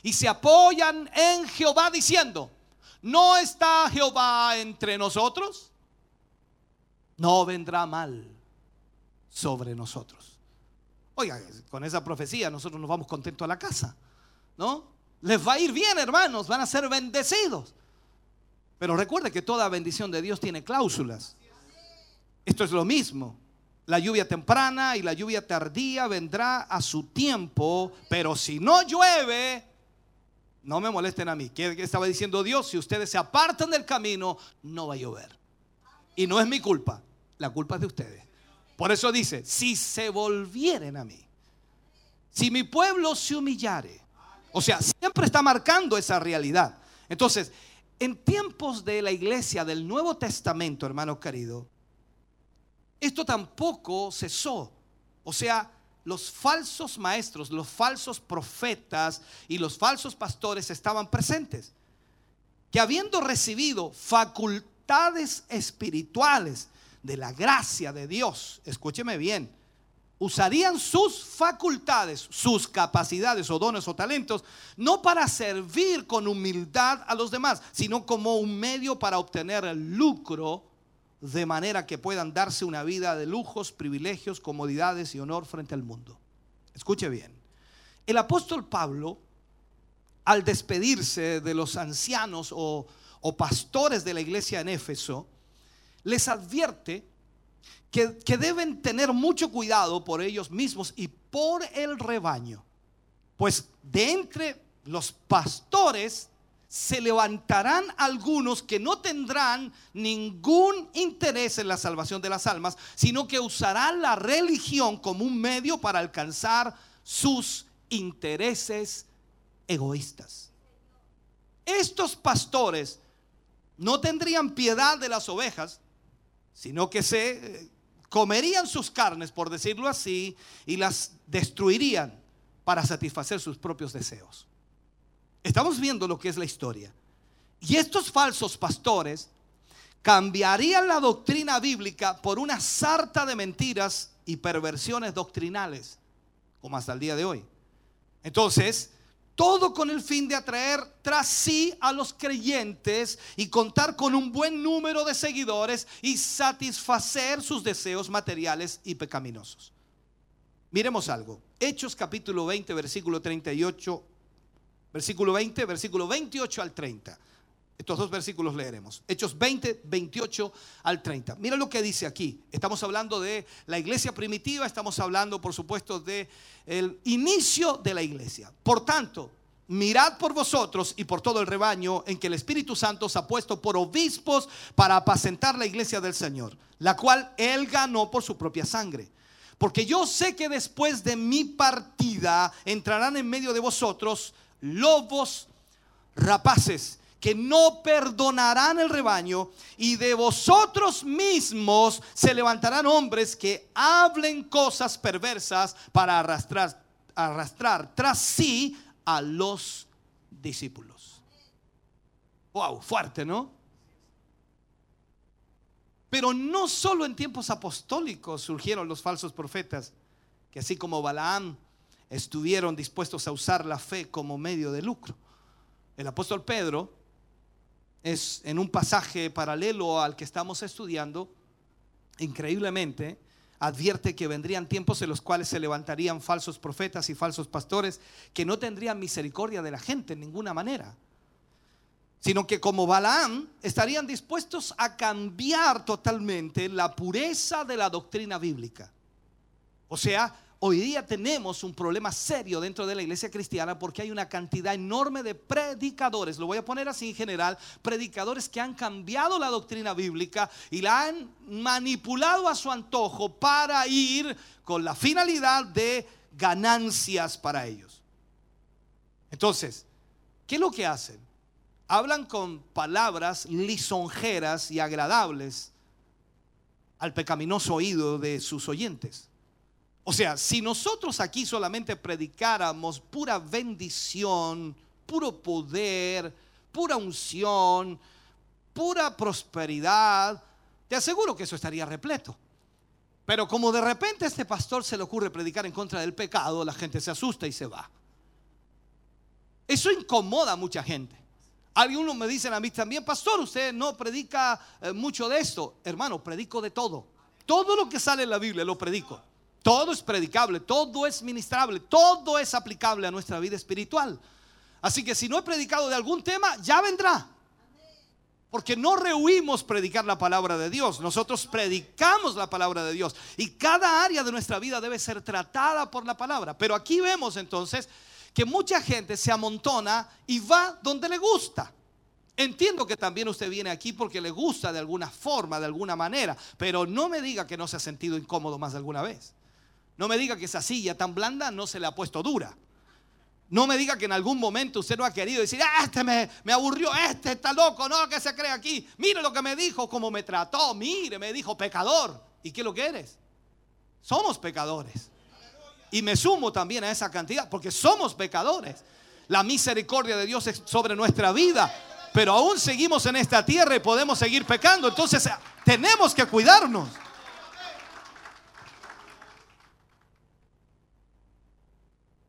[SPEAKER 7] y se apoyan en Jehová diciendo, ¿no está Jehová entre nosotros? No vendrá mal sobre nosotros. Oiga, con esa profecía nosotros nos vamos contentos a la casa, ¿no? Les va a ir bien, hermanos, van a ser bendecidos. Pero recuerde que toda bendición de Dios tiene cláusulas. Esto es lo mismo. La lluvia temprana y la lluvia tardía vendrá a su tiempo, pero si no llueve, no me molesten a mí. ¿Qué estaba diciendo Dios? Si ustedes se apartan del camino, no va a llover. Y no es mi culpa, la culpa es de ustedes. Por eso dice, si se volvieren a mí, si mi pueblo se humillare, o sea, siempre está marcando esa realidad. Entonces, en tiempos de la iglesia del Nuevo Testamento, hermano querido, esto tampoco cesó. O sea, los falsos maestros, los falsos profetas y los falsos pastores estaban presentes. Que habiendo recibido facultades espirituales de la gracia de Dios, escúcheme bien, usarían sus facultades, sus capacidades o dones o talentos, no para servir con humildad a los demás, sino como un medio para obtener el lucro de manera que puedan darse una vida de lujos, privilegios, comodidades y honor frente al mundo. Escuche bien. El apóstol Pablo, al despedirse de los ancianos o, o pastores de la iglesia en Éfeso, les advierte que, deben tener mucho cuidado por ellos mismos y por el rebaño. Pues de entre los pastores se levantarán algunos que no tendrán ningún interés en la salvación de las almas, sino que usarán la religión como un medio para alcanzar sus intereses egoístas. Estos pastores no tendrían piedad de las ovejas, sino que se eh, comerían sus carnes, por decirlo así, y las destruirían para satisfacer sus propios deseos. Estamos viendo lo que es la historia. Y estos falsos pastores cambiarían la doctrina bíblica por una sarta de mentiras y perversiones doctrinales, como hasta el día de hoy. Entonces, todo con el fin de atraer tras sí a los creyentes y contar con un buen número de seguidores y satisfacer sus deseos materiales y pecaminosos. Miremos algo. Hechos capítulo 20, versículo 38, versículo 20, versículo 28 al 30. Estos dos versículos leeremos. Hechos 20, 28 al 30. Mira lo que dice aquí. Estamos hablando de la iglesia primitiva, estamos hablando, por supuesto, de el inicio de la iglesia. Por tanto, mirad por vosotros y por todo el rebaño en que el Espíritu Santo os ha puesto por obispos para apacentar la iglesia del Señor, la cual él ganó por su propia sangre. Porque yo sé que después de mi partida entrarán en medio de vosotros lobos rapaces que no perdonarán el rebaño y de vosotros mismos se levantarán hombres que hablen cosas perversas para arrastrar, arrastrar tras sí a los discípulos. Wow, fuerte, ¿no? Pero no solo en tiempos apostólicos surgieron los falsos profetas, que así como Balaam estuvieron dispuestos a usar la fe como medio de lucro. El apóstol Pedro es en un pasaje paralelo al que estamos estudiando, increíblemente, advierte que vendrían tiempos en los cuales se levantarían falsos profetas y falsos pastores que no tendrían misericordia de la gente en ninguna manera, sino que como Balaam estarían dispuestos a cambiar totalmente la pureza de la doctrina bíblica. O sea, Hoy día tenemos un problema serio dentro de la iglesia cristiana porque hay una cantidad enorme de predicadores, lo voy a poner así en general, predicadores que han cambiado la doctrina bíblica y la han manipulado a su antojo para ir con la finalidad de ganancias para ellos. Entonces, ¿qué es lo que hacen? Hablan con palabras lisonjeras y agradables al pecaminoso oído de sus oyentes. O sea, si nosotros aquí solamente predicáramos pura bendición, puro poder, pura unción, pura prosperidad, te aseguro que eso estaría repleto. Pero como de repente a este pastor se le ocurre predicar en contra del pecado, la gente se asusta y se va. Eso incomoda a mucha gente. Algunos me dicen a mí también, pastor, usted no predica eh, mucho de esto. Hermano, predico de todo. Todo lo que sale en la Biblia lo predico. Todo es predicable, todo es ministrable, todo es aplicable a nuestra vida espiritual. Así que si no he predicado de algún tema, ya vendrá. Porque no rehuimos predicar la palabra de Dios. Nosotros predicamos la palabra de Dios. Y cada área de nuestra vida debe ser tratada por la palabra. Pero aquí vemos entonces que mucha gente se amontona y va donde le gusta. Entiendo que también usted viene aquí porque le gusta de alguna forma, de alguna manera. Pero no me diga que no se ha sentido incómodo más de alguna vez. No me diga que esa silla tan blanda no se le ha puesto dura. No me diga que en algún momento usted no ha querido decir, ah, este me, me, aburrió, este está loco, no, que se cree aquí. Mire lo que me dijo, cómo me trató, mire, me dijo pecador. ¿Y qué es lo que eres? Somos pecadores. Y me sumo también a esa cantidad, porque somos pecadores. La misericordia de Dios es sobre nuestra vida, pero aún seguimos en esta tierra y podemos seguir pecando. Entonces tenemos que cuidarnos.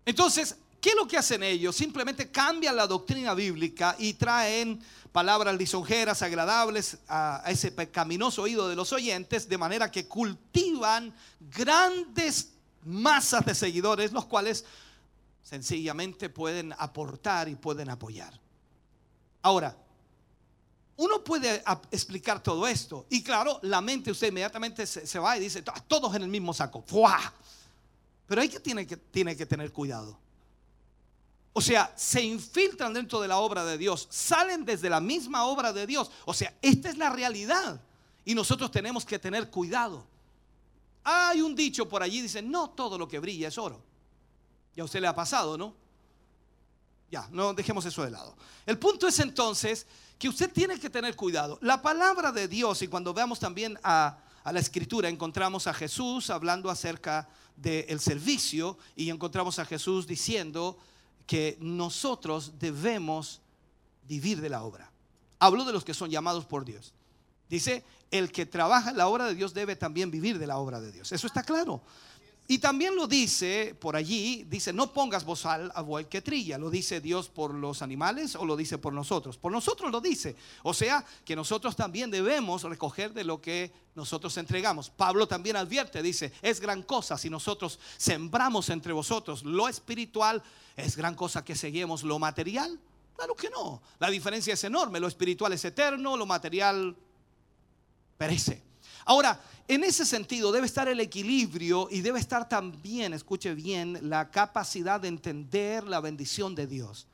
[SPEAKER 7] Entonces, ¿qué es lo que hacen ellos? Simplemente cambian la doctrina bíblica y traen palabras lisonjeras, agradables a, ese pecaminoso oído de los oyentes, de manera que cultivan grandes masas de seguidores, los cuales sencillamente pueden aportar y pueden apoyar. Ahora, uno puede explicar todo esto. Y claro, la mente usted inmediatamente se, va y dice, todos en el mismo saco. ¡Fua! Pero hay que tiene, que tiene que tener cuidado. O sea, se infiltran dentro de la obra de Dios, salen desde la misma obra de Dios. O sea, esta es la realidad. Y nosotros tenemos que tener cuidado. Hay un dicho por allí, dice, no todo lo que brilla es oro. Ya a usted le ha pasado, ¿no? Ya, no dejemos eso de lado. El punto es entonces que usted tiene que tener cuidado. La palabra de Dios, y cuando veamos también a, a la escritura, encontramos a Jesús hablando acerca del servicio y encontramos a Jesús diciendo que nosotros debemos vivir de la obra. Hablo de los que son llamados por Dios. Dice, el que trabaja en la obra de Dios debe también vivir de la obra de Dios. Eso está claro. Y también lo dice por allí, dice, no pongas bozal a buey que trilla. ¿Lo dice Dios por los animales o lo dice por nosotros? Por nosotros lo dice. O sea, que nosotros también debemos recoger de lo que nosotros entregamos. Pablo también advierte, dice, es gran cosa si nosotros sembramos entre vosotros lo espiritual, es gran cosa que seguimos lo material. Claro que no. La diferencia es enorme. Lo espiritual es eterno, lo material perece. Ahora, en ese sentido debe estar el equilibrio y debe estar también, escuche bien, la capacidad de entender la bendición de Dios.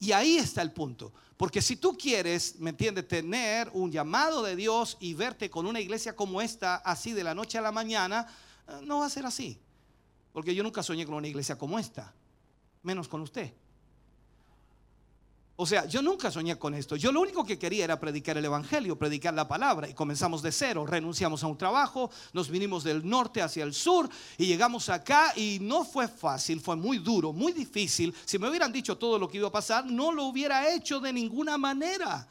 [SPEAKER 7] Y ahí está el punto. Porque si tú quieres, ¿me entiendes?, tener un llamado de Dios y verte con una iglesia como esta, así de la noche a la mañana, eh, no va a ser así. Porque yo nunca soñé con una iglesia como esta, menos con usted. O sea, yo nunca soñé con esto. Yo lo único que quería era predicar el Evangelio, predicar la palabra. Y comenzamos de cero, renunciamos a un trabajo, nos vinimos del norte hacia el sur y llegamos acá y no fue fácil, fue muy duro, muy difícil. Si me hubieran dicho todo lo que iba a pasar, no lo hubiera hecho de ninguna manera.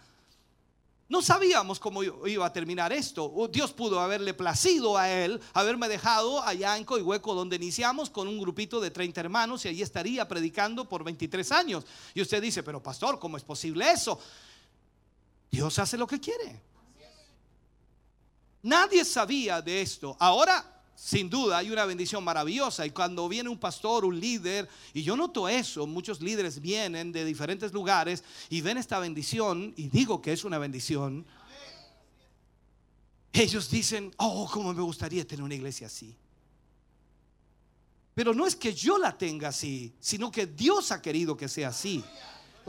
[SPEAKER 7] No sabíamos cómo iba a terminar esto. Dios pudo haberle placido a él, haberme dejado allá en Coihueco donde iniciamos con un grupito de 30 hermanos y allí estaría predicando por 23 años. Y usted dice, pero pastor, ¿cómo es posible eso? Dios hace lo que quiere. Nadie sabía de esto. Ahora sin duda hay una bendición maravillosa y cuando viene un pastor, un líder, y yo noto eso, muchos líderes vienen de diferentes lugares y ven esta bendición, y digo que es una bendición, ellos dicen, oh, cómo me gustaría tener una iglesia así. Pero no es que yo la tenga así, sino que Dios ha querido que sea así.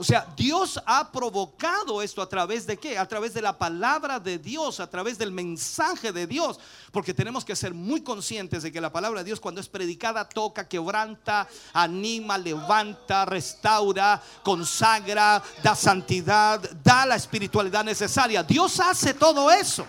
[SPEAKER 7] O sea, Dios ha provocado esto a través de qué? A través de la palabra de Dios, a través del mensaje de Dios. Porque tenemos que ser muy conscientes de que la palabra de Dios cuando es predicada toca, quebranta, anima, levanta, restaura, consagra, da santidad, da la espiritualidad necesaria. Dios hace todo eso.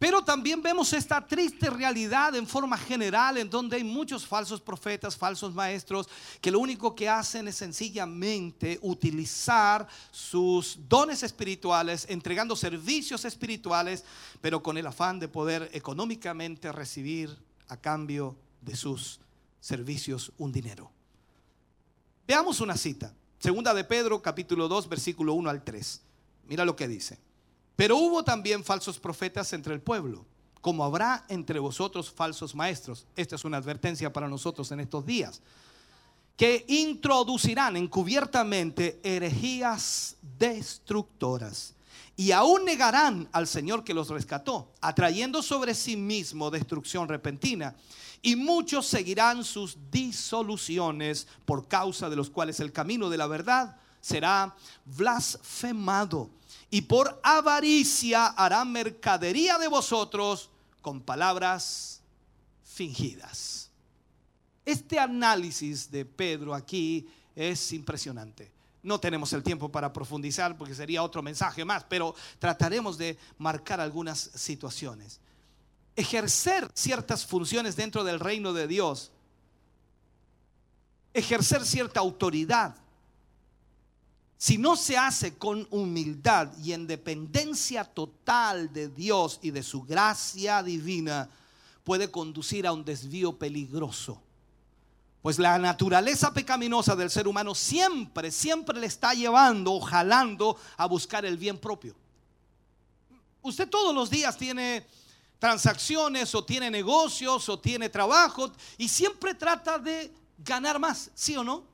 [SPEAKER 7] Pero también vemos esta triste realidad en forma general en donde hay muchos falsos profetas, falsos maestros, que lo único que hacen es sencillamente utilizar sus dones espirituales, entregando servicios espirituales, pero con el afán de poder económicamente recibir a cambio de sus servicios un dinero. Veamos una cita. Segunda de Pedro, capítulo 2, versículo 1 al 3. Mira lo que dice. Pero hubo también falsos profetas entre el pueblo, como habrá entre vosotros falsos maestros. Esta es una advertencia para nosotros en estos días. Que introducirán encubiertamente herejías destructoras y aún negarán al Señor que los rescató, atrayendo sobre sí mismo destrucción repentina. Y muchos seguirán sus disoluciones por causa de los cuales el camino de la verdad será blasfemado y por avaricia hará mercadería de vosotros con palabras fingidas. Este análisis de Pedro aquí es impresionante. No tenemos el tiempo para profundizar porque sería otro mensaje más, pero trataremos de marcar algunas situaciones. Ejercer ciertas funciones dentro del reino de Dios, ejercer cierta autoridad, si no se hace con humildad y en dependencia total de Dios y de su gracia divina, puede conducir a un desvío peligroso. Pues la naturaleza pecaminosa del ser humano siempre, siempre le está llevando o jalando a buscar el bien propio. Usted todos los días tiene transacciones o tiene negocios o tiene trabajo y siempre trata de ganar más, ¿sí o no?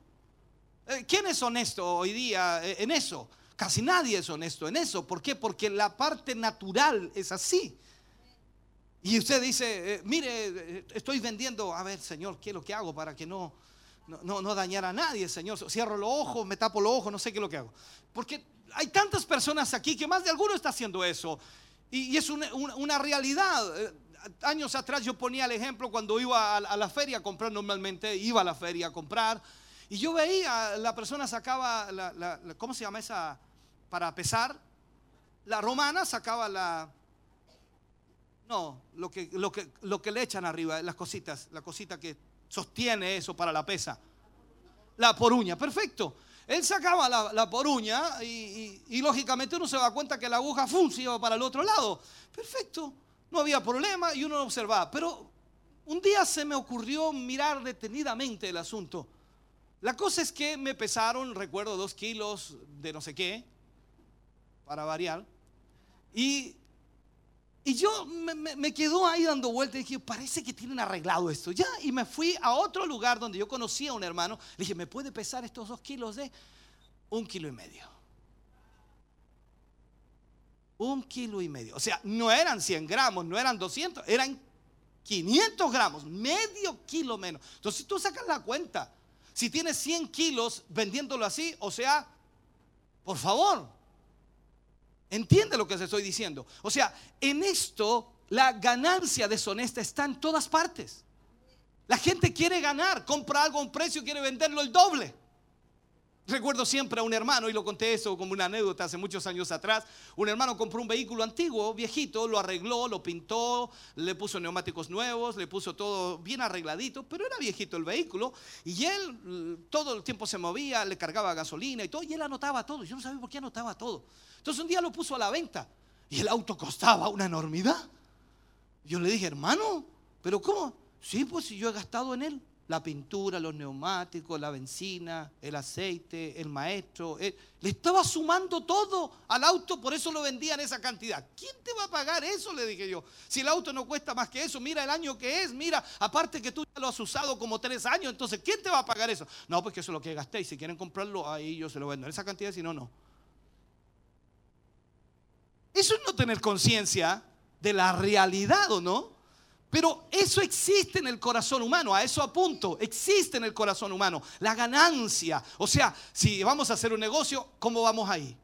[SPEAKER 7] Eh, ¿Quién es honesto hoy día eh, en eso? Casi nadie es honesto en eso. ¿Por qué? Porque la parte natural es así. Y usted dice, eh, mire, estoy vendiendo, a ver, Señor, ¿qué es lo que hago para que no, no, no, dañar a nadie, Señor? Cierro los ojos, me tapo los ojos, no sé qué es lo que hago. Porque hay tantas personas aquí que más de alguno está haciendo eso. Y, es una, realidad. Años atrás yo ponía el ejemplo cuando iba a la feria a comprar, normalmente iba a la feria a comprar. Y yo veía, la persona sacaba, la, ¿cómo se llama esa? Para pesar. La romana sacaba la... No, lo que, lo, que, lo que le echan arriba, las cositas, la cosita que sostiene eso para la pesa. La poruña, perfecto. Él sacaba la, poruña y, lógicamente uno se da cuenta que la aguja ¡fum! para el otro lado. Perfecto, no había problema y uno observaba. Pero un día se me ocurrió mirar detenidamente el asunto. La cosa es que me pesaron, recuerdo, dos kilos de no sé qué, para variar. Y, Y yo me, me- quedó ahí dando vueltas y dije, parece que tienen arreglado esto. Ya, y me fui a otro lugar donde yo conocía a un hermano. Le dije, ¿me puede pesar estos dos kilos de un kilo y medio? Un kilo y medio. O sea, no eran 100 gramos, no eran 200, eran 500 gramos, medio kilo menos. Entonces tú sacas la cuenta. Si tienes 100 kilos vendiéndolo así, o sea, por favor, entiende lo que te estoy diciendo. O sea, en esto la ganancia deshonesta está en todas partes. La gente quiere ganar, compra algo a un precio, quiere venderlo el doble. Recuerdo siempre a un hermano, y lo conté eso como una anécdota hace muchos años atrás. Un hermano compró un vehículo antiguo, viejito, lo arregló, lo pintó, le puso neumáticos nuevos, le puso todo bien arregladito, pero era viejito el vehículo. Y él mm, todo el tiempo se movía, le cargaba gasolina y todo, y él anotaba todo. Yo no sabía por qué anotaba todo. Entonces un día lo puso a la venta y el auto costaba una enormidad. Yo le dije, hermano, ¿pero cómo? Sí, pues si yo he gastado en él. La pintura, los neumáticos, la benzina, el aceite, el maestro. Le estaba sumando todo al auto, por eso lo vendían esa cantidad. ¿Quién te va a pagar eso? Le dije yo. Si el auto no cuesta más que eso, mira el año que es, mira, aparte que tú ya lo has usado como tres años, entonces ¿quién te va a pagar eso? No, pues que eso es lo que gasté y si quieren comprarlo, ahí yo se lo vendo. En esa cantidad, si no, no. Eso es no tener conciencia de la realidad, ¿o no? Pero eso existe en el corazón humano, a eso apunto, existe en el corazón humano, la ganancia. O sea, si vamos a hacer un negocio, ¿cómo vamos ahí?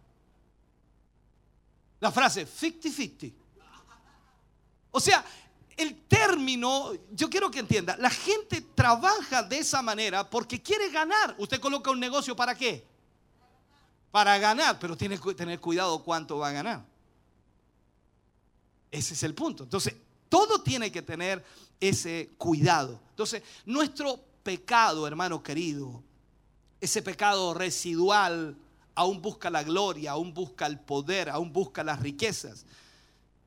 [SPEAKER 7] La frase 50-50. O sea, el término, yo quiero que entienda, la gente trabaja de esa manera porque quiere ganar. Usted coloca un negocio para qué? Para ganar, pero tiene que tener cuidado cuánto va a ganar. Ese es el punto. Entonces, todo tiene que tener ese cuidado. Entonces, nuestro pecado, hermano querido, ese pecado residual, aún busca la gloria, aún busca el poder, aún busca las riquezas.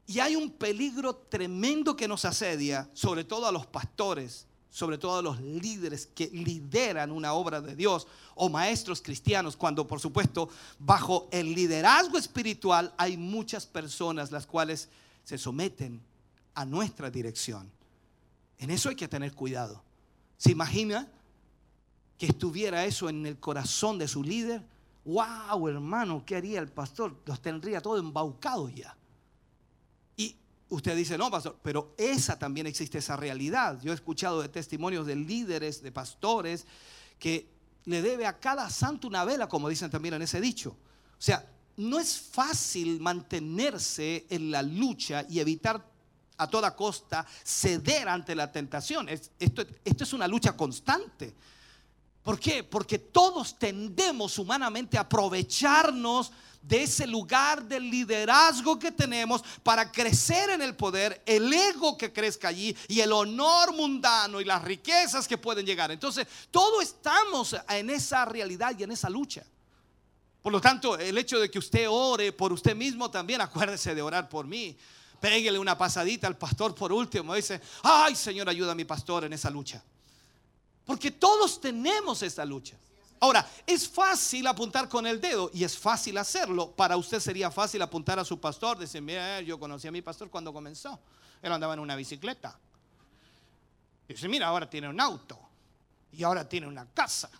[SPEAKER 7] Y hay un peligro tremendo que nos asedia, sobre todo a los pastores, sobre todo a los líderes que lideran una obra de Dios o maestros cristianos, cuando por supuesto bajo el liderazgo espiritual hay muchas personas las cuales se someten a nuestra dirección. En eso hay que tener cuidado. ¿Se imagina que estuviera eso en el corazón de su líder? ¡Wow, hermano! ¿Qué haría el pastor? Los tendría todo embaucados ya. Y usted dice, no, pastor, pero esa también existe, esa realidad. Yo he escuchado de testimonios de líderes, de pastores, que le debe a cada santo una vela, como dicen también en ese dicho. O sea, no es fácil mantenerse en la lucha y evitar a toda costa ceder ante la tentación. Es- esto, esto es una lucha constante. ¿Por qué? Porque todos tendemos humanamente a aprovecharnos de ese lugar del liderazgo que tenemos para crecer en el poder, el ego que crezca allí y el honor mundano y las riquezas que pueden llegar. Entonces, todos estamos en esa realidad y en esa lucha. Por lo tanto, el hecho de que usted ore por usted mismo también, acuérdese de orar por mí. Péguele una pasadita al pastor por último. Dice, ay Señor, ayuda a mi pastor en esa lucha. Porque todos tenemos esta lucha. Ahora, es fácil apuntar con el dedo y es fácil hacerlo. Para usted sería fácil apuntar a su pastor, decir, mira, yo conocí a mi pastor cuando comenzó. Él andaba en una bicicleta. Dice, mira, ahora tiene un auto y ahora tiene una casa.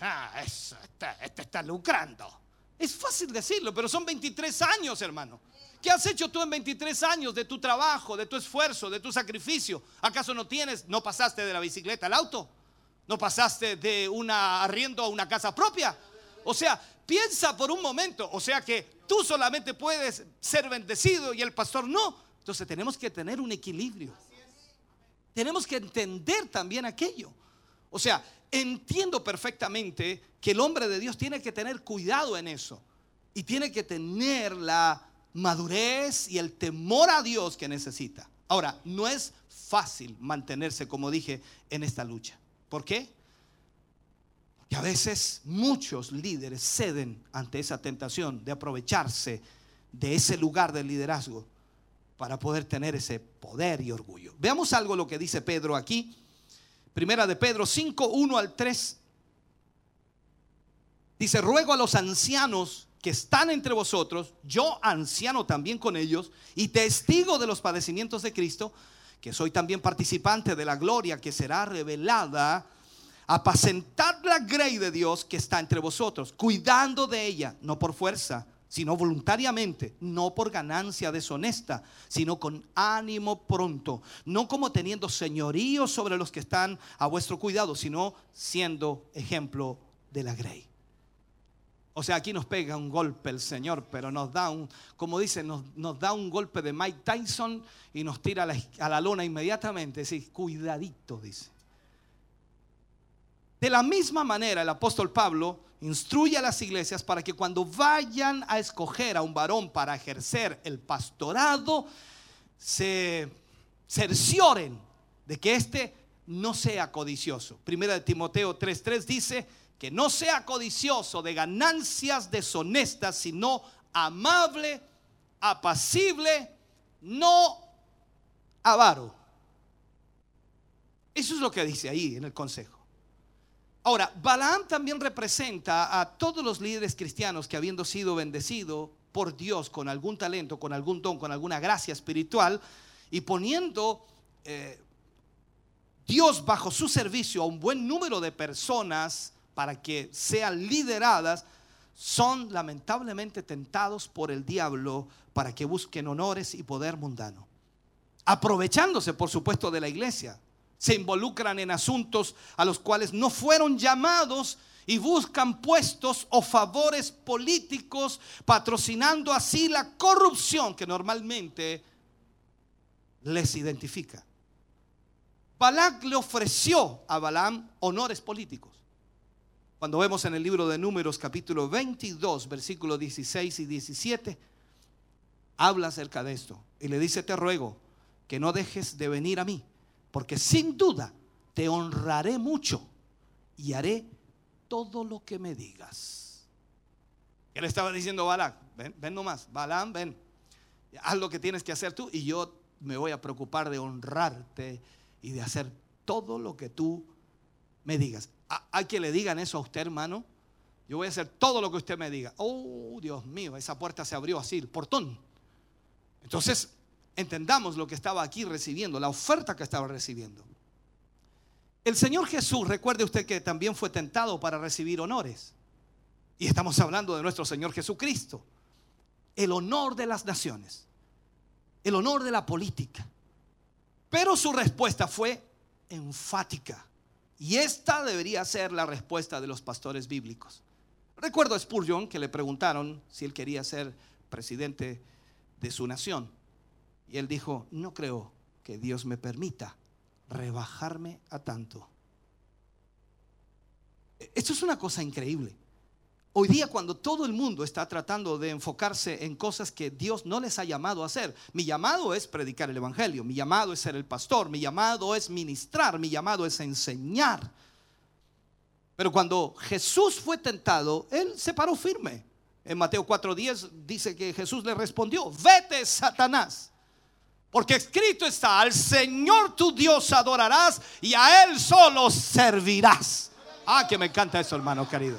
[SPEAKER 7] Ah, eso, este, este está lucrando. Es fácil decirlo, pero son 23 años, hermano. ¿Qué has hecho tú en 23 años de tu trabajo, de tu esfuerzo, de tu sacrificio? ¿Acaso no tienes, no pasaste de la bicicleta al auto? ¿No pasaste de una arriendo a una casa propia? O sea, piensa por un momento, o sea que tú solamente puedes ser bendecido y el pastor no. Entonces tenemos que tener un equilibrio. Tenemos que entender también aquello. O sea, entiendo perfectamente que el hombre de Dios tiene que tener cuidado en eso. Y tiene que tener la madurez y el temor a Dios que necesita. Ahora, no es fácil mantenerse, como dije, en esta lucha. ¿Por qué? Porque a veces muchos líderes ceden ante esa tentación de aprovecharse de ese lugar del liderazgo para poder tener ese poder y orgullo. Veamos algo lo que dice Pedro aquí. Primera de Pedro 5, 1 al 3. Dice, ruego a los ancianos que están entre vosotros, yo anciano también con ellos, y testigo de los padecimientos de Cristo, que soy también participante de la gloria que será revelada, apacentad la grey de Dios que está entre vosotros, cuidando de ella, no por fuerza, sino voluntariamente, no por ganancia deshonesta, sino con ánimo pronto, no como teniendo señorío sobre los que están a vuestro cuidado, sino siendo ejemplo de la grey. O sea, aquí nos pega un golpe el Señor, pero nos da un, como dice, nos, nos da un golpe de Mike Tyson y nos tira a la, a la lona inmediatamente. Dice, cuidadito, dice. De la misma manera, el apóstol Pablo instruye a las iglesias para que cuando vayan a escoger a un varón para ejercer el pastorado, se cercioren de que éste no sea codicioso. Primera de Timoteo 3:3 dice que no sea codicioso de ganancias deshonestas, sino amable, apacible, no avaro. Eso es lo que dice ahí en el consejo. Ahora, Balaam también representa a todos los líderes cristianos que habiendo sido bendecido por Dios con algún talento, con algún don, con alguna gracia espiritual, y poniendo eh, Dios bajo su servicio a un buen número de personas para que sean lideradas, son lamentablemente tentados por el diablo para que busquen honores y poder mundano. Aprovechándose, por supuesto, de la iglesia se involucran en asuntos a los cuales no fueron llamados y buscan puestos o favores políticos, patrocinando así la corrupción que normalmente les identifica. Balak le ofreció a Balaam honores políticos. Cuando vemos en el libro de Números capítulo 22, versículos 16 y 17, habla acerca de esto y le dice, te ruego que no dejes de venir a mí porque sin duda te honraré mucho y haré todo lo que me digas. ¿Qué le estaba diciendo Balak? Ven, ven nomás, Balaam, ven. Haz lo que tienes que hacer tú y yo me voy a preocupar de honrarte y de hacer todo lo que tú me digas. Hay que le digan eso a usted, hermano. Yo voy a hacer todo lo que usted me diga. Oh, Dios mío, esa puerta se abrió así, el portón. Entonces, entendamos lo que estaba aquí recibiendo, la oferta que estaba recibiendo. El Señor Jesús, recuerde usted que también fue tentado para recibir honores. Y estamos hablando de nuestro Señor Jesucristo. El honor de las naciones. El honor de la política. Pero su respuesta fue enfática. Y esta debería ser la respuesta de los pastores bíblicos. Recuerdo a Spurgeon que le preguntaron si él quería ser presidente de su nación. Y él dijo, no creo que Dios me permita rebajarme a tanto. Esto es una cosa increíble. Hoy día cuando todo el mundo está tratando de enfocarse en cosas que Dios no les ha llamado a hacer, mi llamado es predicar el Evangelio, mi llamado es ser el pastor, mi llamado es ministrar, mi llamado es enseñar. Pero cuando Jesús fue tentado, él se paró firme. En Mateo 4:10 dice que Jesús le respondió, vete Satanás. Porque escrito está, al Señor tu Dios adorarás y a Él solo servirás. Ah, que me encanta eso, hermano querido.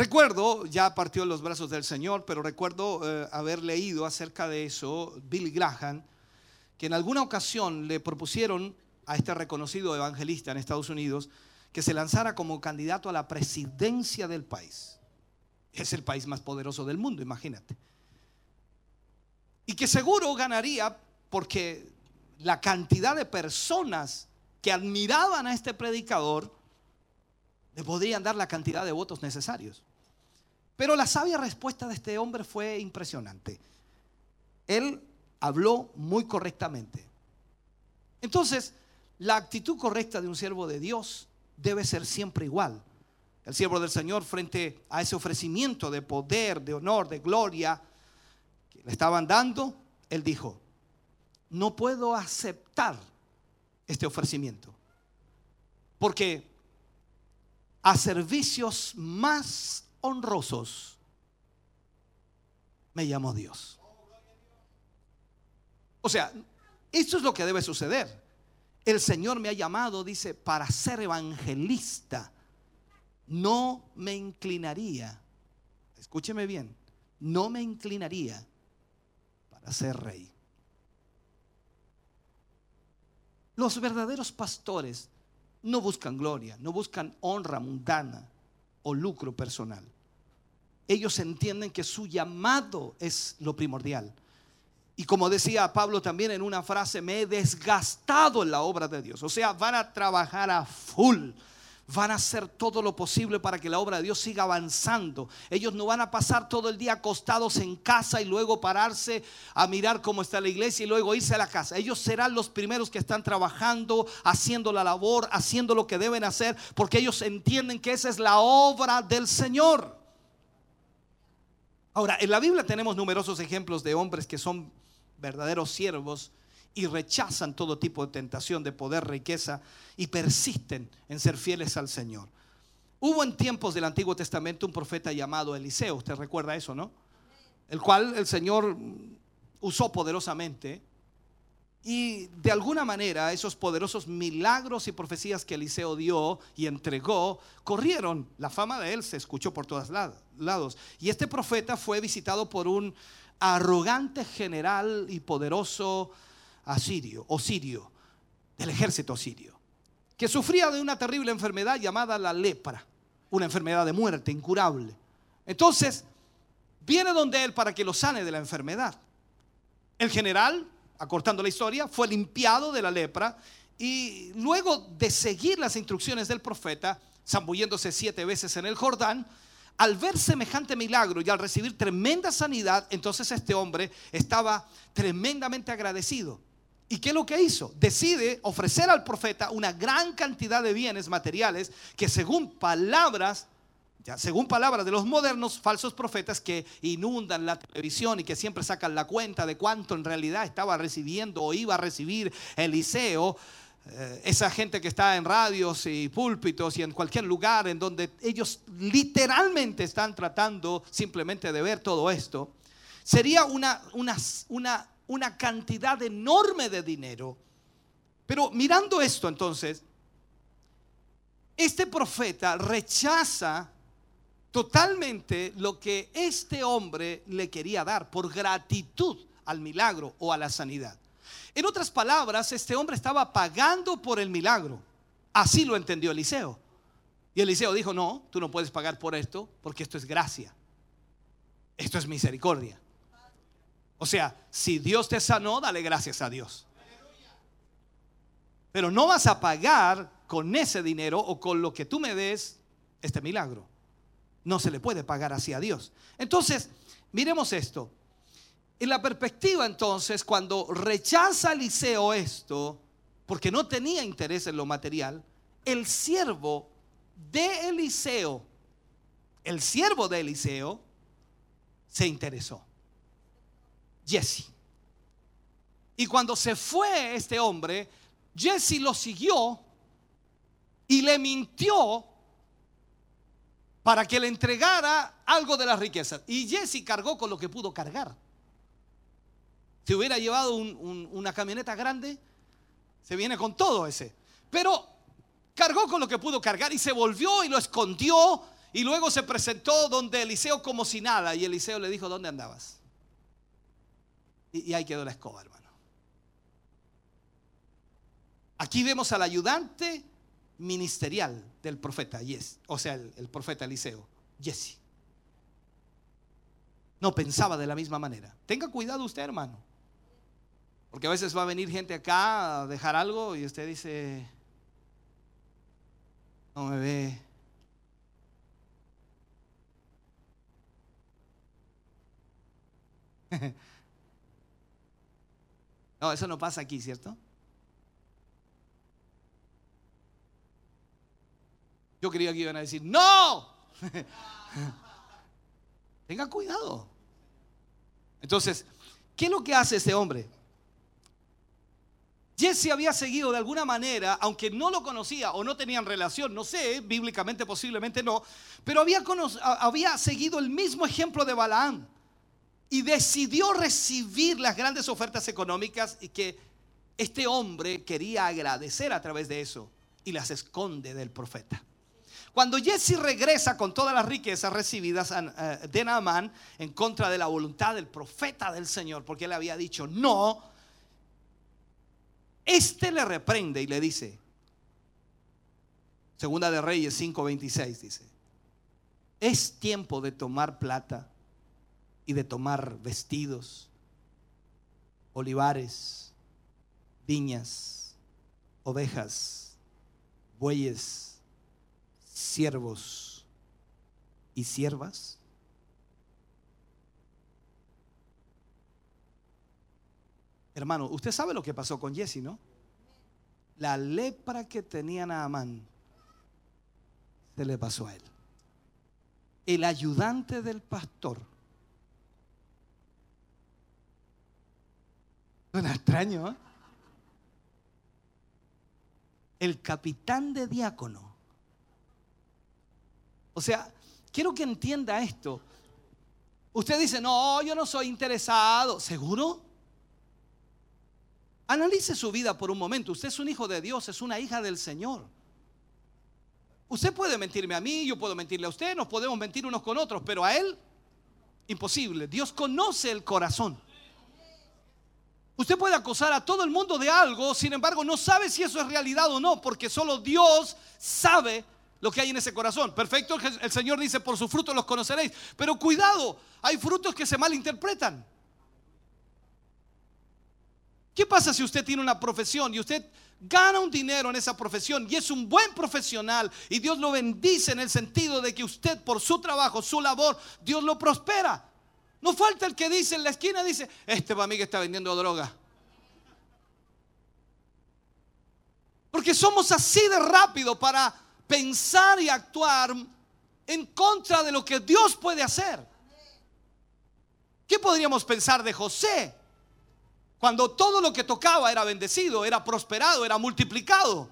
[SPEAKER 7] Recuerdo, ya partió los brazos del Señor, pero recuerdo eh, haber leído acerca de eso, Billy Graham, que en alguna ocasión le propusieron a este reconocido evangelista en Estados Unidos que se lanzara como candidato a la presidencia del país. Es el país más poderoso del mundo, imagínate. Y que seguro ganaría porque la cantidad de personas que admiraban a este predicador le podrían dar la cantidad de votos necesarios. Pero la sabia respuesta de este hombre fue impresionante. Él habló muy correctamente. Entonces, la actitud correcta de un siervo de Dios debe ser siempre igual. El siervo del Señor frente a ese ofrecimiento de poder, de honor, de gloria que le estaban dando, él dijo, no puedo aceptar este ofrecimiento. Porque a servicios más honrosos me llamó Dios. O sea, esto es lo que debe suceder. el Señor me ha llamado, dice, para ser evangelista. No me inclinaría, escúcheme bien, no me inclinaría para ser rey. Los verdaderos pastores no buscan gloria, no buscan honra mundana o lucro personal. Ellos entienden que su llamado es lo primordial. Y como decía Pablo también en una frase, me he desgastado en la obra de Dios. O sea, van a trabajar a full van a hacer todo lo posible para que la obra de Dios siga avanzando. Ellos no van a pasar todo el día acostados en casa y luego pararse a mirar cómo está la iglesia y luego irse a la casa. Ellos serán los primeros que están trabajando, haciendo la labor, haciendo lo que deben hacer, porque ellos entienden que esa es la obra del Señor. Ahora, en la Biblia tenemos numerosos ejemplos de hombres que son verdaderos siervos y rechazan todo tipo de tentación de poder, riqueza y persisten en ser fieles al Señor. Hubo en tiempos del Antiguo Testamento un profeta llamado Eliseo, usted recuerda eso, ¿no? El cual el Señor usó poderosamente y de alguna manera esos poderosos milagros y profecías que Eliseo dio y entregó corrieron. La fama de él se escuchó por todos lados. Y este profeta fue visitado por un arrogante general y poderoso asirio o sirio, del ejército sirio, que sufría de una terrible enfermedad llamada la lepra, una enfermedad de muerte incurable. Entonces, viene donde él para que lo sane de la enfermedad. El general, acortando la historia, fue limpiado de la lepra y luego de seguir las instrucciones del profeta, zambulléndose siete veces en el Jordán, al ver semejante milagro y al recibir tremenda sanidad, entonces este hombre estaba tremendamente agradecido. ¿Y qué es lo que hizo? Decide ofrecer al profeta una gran cantidad de bienes materiales que según palabras, ya, según palabras de los modernos falsos profetas que inundan la televisión y que siempre sacan la cuenta de cuánto en realidad estaba recibiendo o iba a recibir Eliseo, eh, esa gente que está en radios y púlpitos y en cualquier lugar en donde ellos literalmente están tratando simplemente de ver todo esto, sería una, una, una una cantidad enorme de dinero. Pero mirando esto entonces, este profeta rechaza totalmente lo que este hombre le quería dar por gratitud al milagro o a la sanidad. En otras palabras, este hombre estaba pagando por el milagro. Así lo entendió Eliseo. Y Eliseo dijo, no, tú no puedes pagar por esto porque esto es gracia. Esto es misericordia. O sea, si Dios te sanó, dale gracias a Dios. Pero no vas a pagar con ese dinero o con lo que tú me des este milagro. No se le puede pagar así a Dios. Entonces, miremos esto. En la perspectiva entonces, cuando rechaza Eliseo esto, porque no tenía interés en lo material, el siervo de Eliseo, el siervo de Eliseo, se interesó. Jesse. Y cuando se fue este hombre, Jesse lo siguió y le mintió para que le entregara algo de las riquezas. Y Jesse cargó con lo que pudo cargar. Si hubiera llevado una camioneta grande, se viene con todo ese. Pero cargó con lo que pudo cargar y se volvió y lo escondió y luego se presentó donde Eliseo como si nada. Y Eliseo le dijo, ¿dónde andabas? Y, ahí quedó la escoba, hermano. Aquí vemos al ayudante ministerial del profeta, yes, o sea, el, el profeta Eliseo, Jesse. No pensaba de la misma manera. Tenga cuidado usted, hermano. Porque a veces va a venir gente acá a dejar algo y usted dice, no me ve. No, eso no pasa aquí, ¿cierto? Yo creía que iban a decir, no. Tenga cuidado. Entonces, ¿qué es lo que hace este hombre? Jesse había seguido de alguna manera, aunque no lo conocía o no tenían relación, no sé, bíblicamente posiblemente no, pero había, había seguido el mismo ejemplo de Balaam y decidió recibir las grandes ofertas económicas y que este hombre quería agradecer a través de eso y las esconde del profeta. Cuando Jesse regresa con todas las riquezas recibidas eh, de Naamán en contra de la voluntad del profeta del Señor, porque él había dicho no, este le reprende y le dice, Segunda de Reyes 5:26 dice, es tiempo de tomar plata y de tomar vestidos, olivares, viñas, ovejas, bueyes, siervos y siervas. Hermano, usted sabe lo que pasó con Jesse, ¿no? La lepra que tenía Naamán se le pasó a él. El ayudante del pastor. Suena extraño, ¿eh? El capitán de diácono. O sea, quiero que entienda esto. Usted dice, no, yo no soy interesado. ¿Seguro? Analice su vida por un momento. Usted es un hijo de Dios, es una hija del Señor. Usted puede mentirme a mí, yo puedo mentirle a usted, nos podemos mentir unos con otros, pero a Él, imposible. Dios conoce el corazón. Usted puede acusar a todo el mundo de algo, sin embargo no sabe si eso es realidad o no, porque solo Dios sabe lo que hay en ese corazón. Perfecto, el Señor dice, por sus frutos los conoceréis. Pero cuidado, hay frutos que se malinterpretan. ¿Qué pasa si usted tiene una profesión y usted gana un dinero en esa profesión y es un buen profesional y Dios lo bendice en el sentido de que usted por su trabajo, su labor, Dios lo prospera? No falta el que dice en la esquina, dice, este para mí que está vendiendo droga. Porque somos así de rápido para pensar y actuar en contra de lo que Dios puede hacer. ¿Qué podríamos pensar de José? Cuando todo lo que tocaba era bendecido, era prosperado, era multiplicado.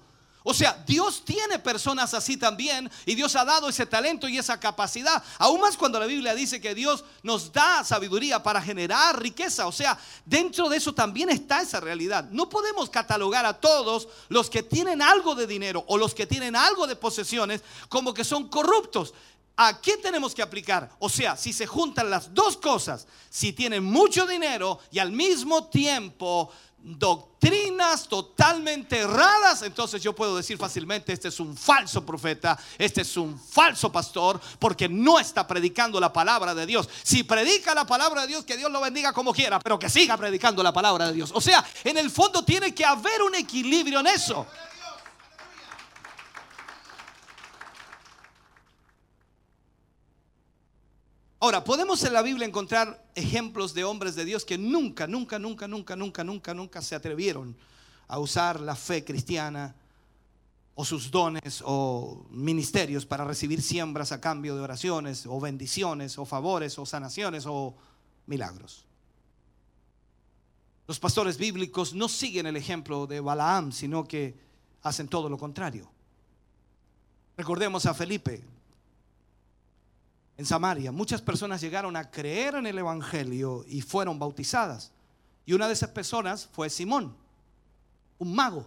[SPEAKER 7] O sea, Dios tiene personas así también y Dios ha dado ese talento y esa capacidad. Aún más cuando la Biblia dice que Dios nos da sabiduría para generar riqueza. O sea, dentro de eso también está esa realidad. No podemos catalogar a todos los que tienen algo de dinero o los que tienen algo de posesiones como que son corruptos. ¿A qué tenemos que aplicar? O sea, si se juntan las dos cosas, si tienen mucho dinero y al mismo tiempo doctrinas totalmente erradas, entonces yo puedo decir fácilmente, este es un falso profeta, este es un falso pastor, porque no está predicando la palabra de Dios. Si predica la palabra de Dios, que Dios lo bendiga como quiera, pero que siga predicando la palabra de Dios. O sea, en el fondo tiene que haber un equilibrio en eso. Ahora, podemos en la Biblia encontrar ejemplos de hombres de Dios que nunca, nunca, nunca, nunca, nunca, nunca, nunca se atrevieron a usar la fe cristiana o sus dones o ministerios para recibir siembras a cambio de oraciones o bendiciones o favores o sanaciones o milagros. Los pastores bíblicos no siguen el ejemplo de Balaam, sino que hacen todo lo contrario. Recordemos a Felipe, en Samaria. Muchas personas llegaron a creer en el Evangelio y fueron bautizadas. Y una de esas personas fue Simón, un mago,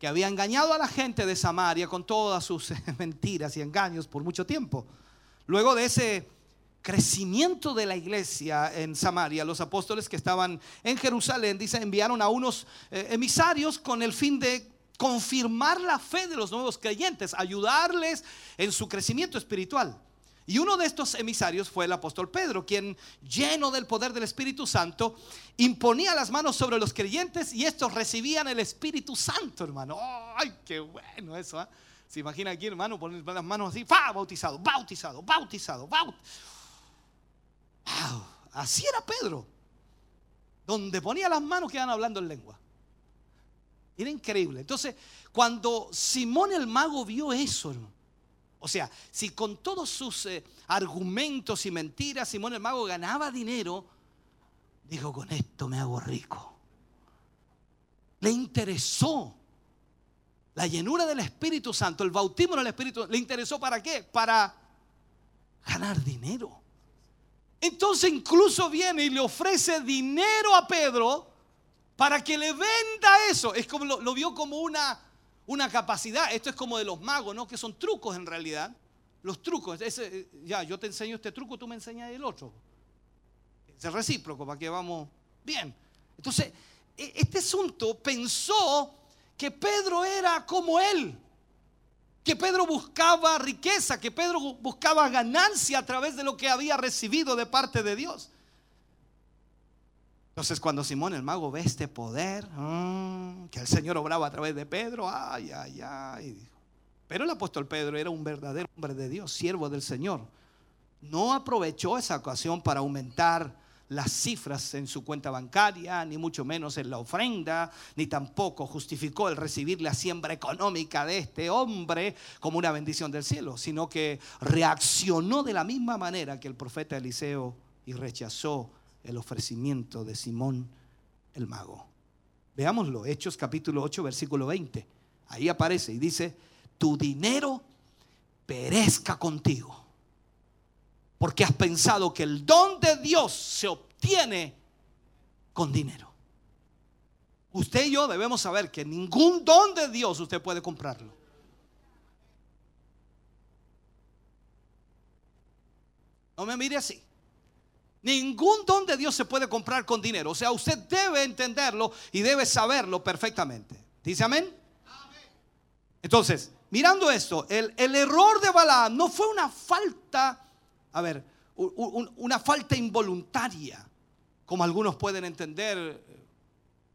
[SPEAKER 7] que había engañado a la gente de Samaria con todas sus mentiras y engaños por mucho tiempo. Luego de ese crecimiento de la iglesia en Samaria, los apóstoles que estaban en Jerusalén, dice, enviaron a unos eh, emisarios con el fin de confirmar la fe de los nuevos creyentes, ayudarles en su crecimiento espiritual. Y uno de estos emisarios fue el apóstol Pedro, quien lleno del poder del Espíritu Santo, imponía las manos sobre los creyentes y estos recibían el Espíritu Santo, hermano. ¡Ay, qué bueno eso! ¿ah? Se imagina aquí, hermano, poner las manos así, ¡fa! Bautizado, bautizado, bautizado, bautizado. Así era Pedro. Donde ponía las manos quedaban hablando en lengua. Era increíble. Entonces, cuando Simón el mago vio eso, hermano, o sea, si con todos sus eh, argumentos y mentiras Simón el mago ganaba dinero, dijo, con esto me hago rico. Le interesó la llenura del Espíritu Santo, el bautismo del Espíritu, ¿le interesó para qué? Para ganar dinero. Entonces incluso viene y le ofrece dinero a Pedro para que le venda eso. Es como lo, lo vio como una, una capacidad. Esto es como de los magos, ¿no? Que son trucos en realidad. Los trucos. Ya, yo te enseño este truco, tú me enseñas el otro. Es recíproco para que vamos bien. Entonces, e- este asunto pensó que Pedro era como él. Que Pedro buscaba riqueza, que Pedro bu- buscaba ganancia a través de lo que había recibido de parte de Dios. Entonces cuando Simón el mago ve este poder, mm, que el Señor obraba a través de Pedro, ay, ay, ay. Pero el apóstol Pedro era un verdadero hombre de Dios, siervo del Señor. No aprovechó esa ocasión para aumentar las cifras en su cuenta bancaria, ni mucho menos en la ofrenda, ni tampoco justificó el recibir la siembra económica de este hombre como una bendición del cielo, sino que reaccionó de la misma manera que el profeta Eliseo y rechazó el ofrecimiento de Simón el mago. Veámoslo, Hechos capítulo 8, versículo 20. Ahí aparece y dice, tu dinero perezca contigo porque has pensado que el don de Dios se obtiene con dinero. Usted y yo debemos saber que ningún don de Dios usted puede comprarlo. No me mire así. Ningún don de Dios se puede comprar con dinero. O sea, usted debe entenderlo y debe saberlo perfectamente. ¿Dice amén? Entonces, mirando esto, el, el error de Balaam no fue una falta, a ver, una falta involuntaria, como algunos pueden entender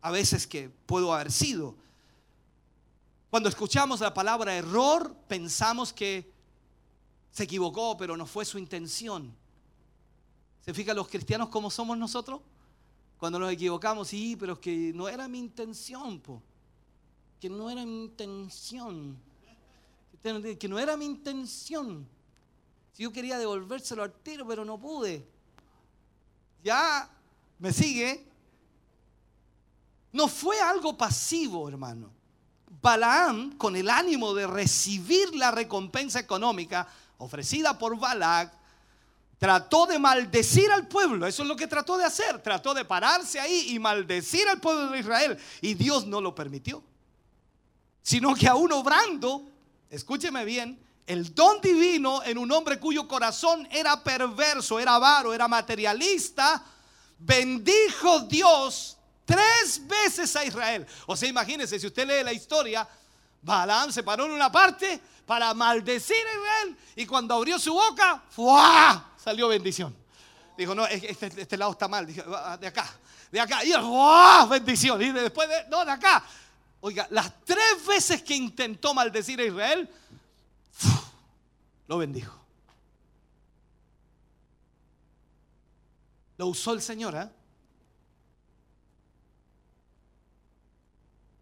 [SPEAKER 7] a veces que puedo haber sido. Cuando escuchamos la palabra error, pensamos que se equivocó, pero no fue su intención. ¿Se fija los cristianos como somos nosotros? Cuando nos equivocamos, sí, pero es que no era mi intención, po. que no era mi intención. Que no era mi intención. Si yo quería devolvérselo al tiro, pero no pude. Ya, ¿me sigue? No fue algo pasivo, hermano. Balaam, con el ánimo de recibir la recompensa económica ofrecida por Balac, trató de maldecir al pueblo. Eso es lo que trató de hacer. Trató de pararse ahí y maldecir al pueblo de Israel. Y Dios no lo permitió. Sino que aún obrando, escúcheme bien, el don divino en un hombre cuyo corazón era perverso, era avaro, era materialista, bendijo Dios tres veces a Israel. O sea, imagínense, si usted lee la historia, Balaam se paró en una parte para maldecir a Israel y cuando abrió su boca, ¡fuá! Salió bendición. Dijo, no, este, este lado está mal, Dije, "Ah, de acá, de acá, y ¡fuá! bendición. Y después, de, no, de acá. Oiga, las tres veces que intentó maldecir a Israel, lo bendijo. Lo usó el Señor, ¿eh?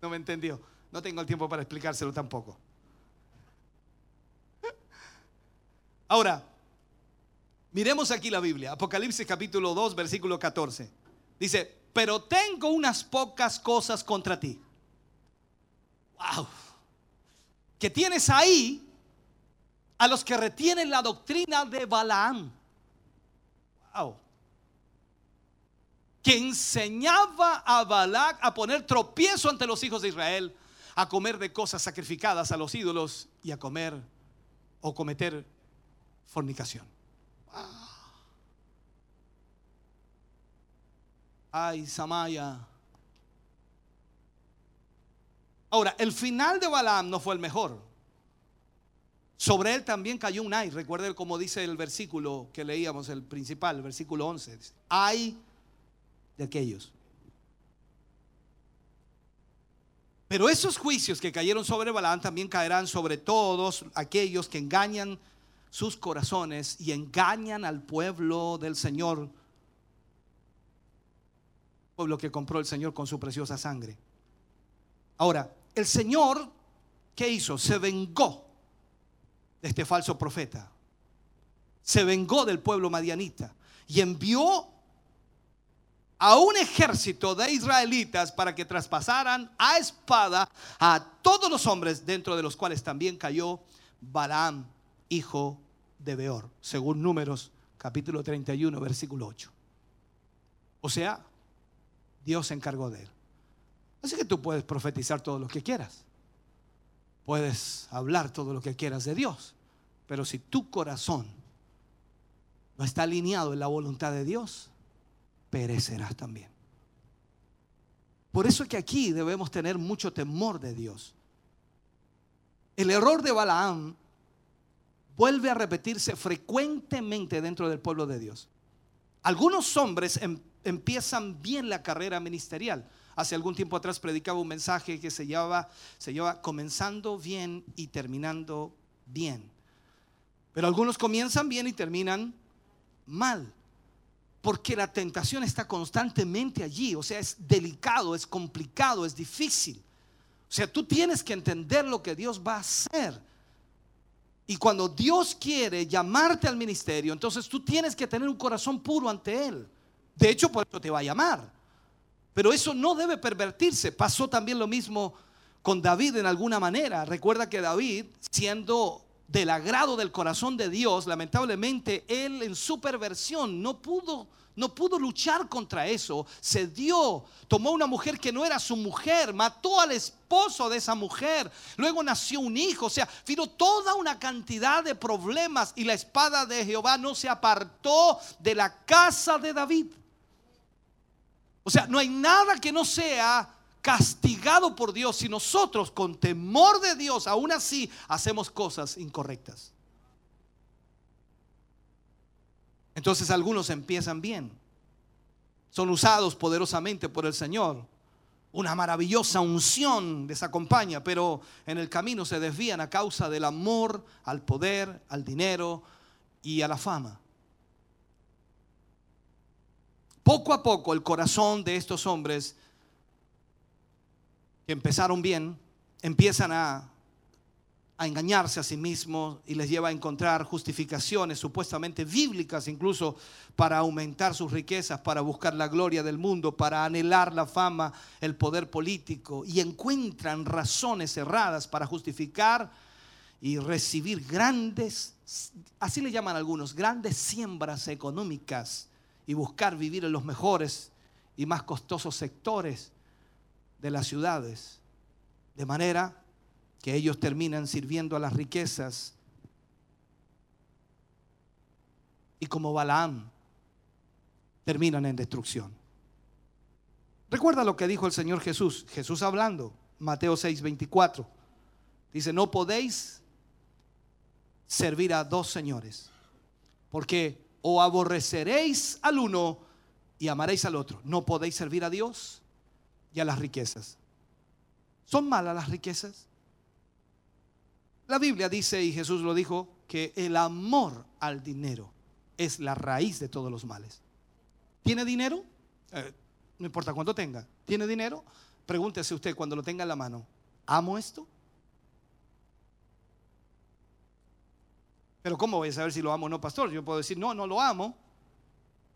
[SPEAKER 7] No me entendió. No tengo el tiempo para explicárselo tampoco. Ahora, miremos aquí la Biblia. Apocalipsis capítulo 2, versículo 14. Dice, pero tengo unas pocas cosas contra ti. Wow. Que tienes ahí a los que retienen la doctrina de Balaam. Wow. Que enseñaba a Balac a poner tropiezo ante los hijos de Israel, a comer de cosas sacrificadas a los ídolos y a comer o cometer fornicación. Ay, Samaya. Ahora, el final de Balaam no fue el mejor. Sobre él también cayó un ay. Recuerden como dice el versículo que leíamos, el principal, el versículo 11. Dice, ay de aquellos. Pero esos juicios que cayeron sobre Balaam también caerán sobre todos aquellos que engañan sus corazones y engañan al pueblo del Señor. Pueblo que compró el Señor con su preciosa sangre. Ahora, el Señor, ¿qué hizo? Se vengó de este falso profeta. Se vengó del pueblo madianita y envió a un ejército de israelitas para que traspasaran a espada a todos los hombres, dentro de los cuales también cayó Balaam, hijo de Beor, según Números capítulo 31, versículo 8. O sea, Dios se encargó de él. Así que tú puedes profetizar todo lo que quieras. Puedes hablar todo lo que quieras de Dios. Pero si tu corazón no está alineado en la voluntad de Dios, perecerás también. Por eso es que aquí debemos tener mucho temor de Dios. El error de Balaam vuelve a repetirse frecuentemente dentro del pueblo de Dios. Algunos hombres em- empiezan bien la carrera ministerial. Hace algún tiempo atrás predicaba un mensaje que se llama comenzando bien y terminando bien. Pero algunos comienzan bien y terminan mal. Porque la tentación está constantemente allí. O sea, es delicado, es complicado, es difícil. O sea, tú tienes que entender lo que Dios va a hacer. Y cuando Dios quiere llamarte al ministerio, entonces tú tienes que tener un corazón puro ante Él. De hecho, por eso te va a llamar. Pero eso no debe pervertirse. Pasó también lo mismo con David en alguna manera. Recuerda que David, siendo del agrado del corazón de Dios, lamentablemente él en su perversión no pudo no pudo luchar contra eso. Se dio, tomó una mujer que no era su mujer, mató al esposo de esa mujer. Luego nació un hijo, o sea, vino toda una cantidad de problemas y la espada de Jehová no se apartó de la casa de David. O sea, no hay nada que no sea castigado por Dios si nosotros con temor de Dios aún así hacemos cosas incorrectas. Entonces algunos empiezan bien. Son usados poderosamente por el Señor. Una maravillosa unción les acompaña, pero en el camino se desvían a causa del amor al poder, al dinero y a la fama. Poco a poco el corazón de estos hombres que empezaron bien empiezan a engañarse a sí mismos y les lleva a encontrar justificaciones supuestamente bíblicas incluso para aumentar sus riquezas, para buscar la gloria del mundo, para anhelar la fama, el poder político y encuentran razones erradas para justificar y recibir grandes, así le llaman algunos, grandes siembras económicas y buscar vivir en los mejores y más costosos sectores de las ciudades. De manera que ellos terminan sirviendo a las riquezas. Y como Balaam, terminan en destrucción. Recuerda lo que dijo el Señor Jesús, Jesús hablando, Mateo 6, 24. Dice, no podéis servir a dos señores, porque o aborreceréis al uno y amaréis al otro. No podéis servir a Dios y a las riquezas. ¿Son malas las riquezas? La Biblia dice, y Jesús lo dijo, que el amor al dinero es la raíz de todos los males. ¿Tiene dinero? Eh, no importa cuánto tenga. ¿Tiene dinero? Pregúntese usted cuando lo tenga en la mano. ¿Amo esto? Pero ¿cómo voy a saber si lo amo o no, pastor? Yo puedo decir, no, no lo amo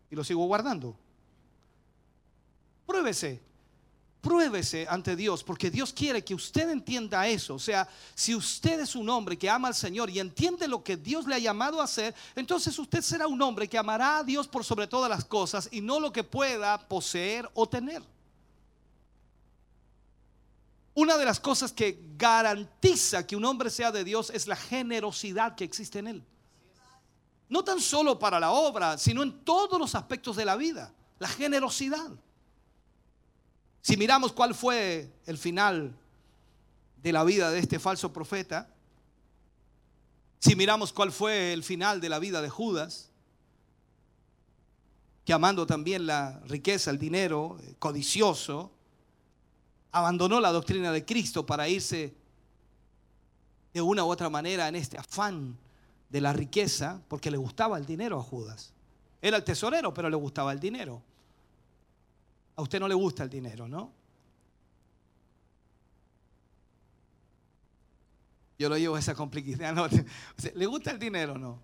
[SPEAKER 7] y lo sigo guardando. Pruébese. Pruébese ante Dios, porque Dios quiere que usted entienda eso. O sea, si usted es un hombre que ama al Señor y entiende lo que Dios le ha llamado a hacer, entonces usted será un hombre que amará a Dios por sobre todas las cosas y no lo que pueda poseer o tener. Una de las cosas que garantiza que un hombre sea de Dios es la generosidad que existe en él. No tan solo para la obra, sino en todos los aspectos de la vida. La generosidad. Si miramos cuál fue el final de la vida de este falso profeta, si miramos cuál fue el final de la vida de Judas, que amando también la riqueza, el dinero, eh, codicioso, abandonó la doctrina de Cristo para irse de una u otra manera en este afán de la riqueza, porque le gustaba el dinero a Judas. Era el tesorero, pero le gustaba el dinero. A usted no le gusta el dinero, ¿no? Yo lo llevo a esa complicidad. ¿no? ¿Le gusta el dinero no?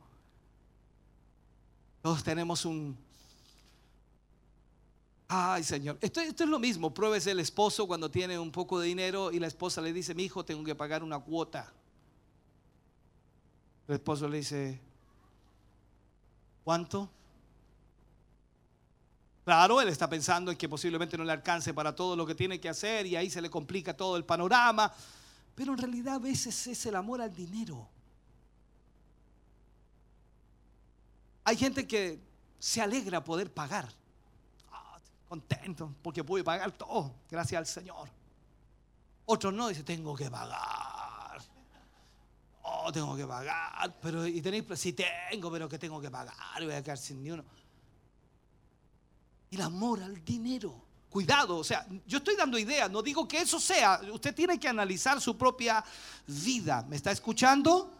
[SPEAKER 7] Todos tenemos un... Ay, Señor. Esto, es lo mismo. Pruébese el esposo cuando tiene un poco de dinero y la esposa le dice, mi hijo, tengo que pagar una cuota. El esposo le dice, ¿cuánto? Claro, él está pensando en que posiblemente no le alcance para todo lo que tiene que hacer y ahí se le complica todo el panorama. Pero en realidad a veces es el amor al dinero. Hay gente que se alegra poder pagar. Contento porque pude pagar todo, gracias al Señor. Otros no, dice, tengo que pagar. Oh, tengo que pagar. Pero, y tenéis, sí tengo, pero que tengo que pagar. Voy a quedar sin ni uno. El amor al dinero. Cuidado, o sea, yo estoy dando ideas, no digo que eso sea. Usted tiene que analizar su propia vida. ¿Me está escuchando?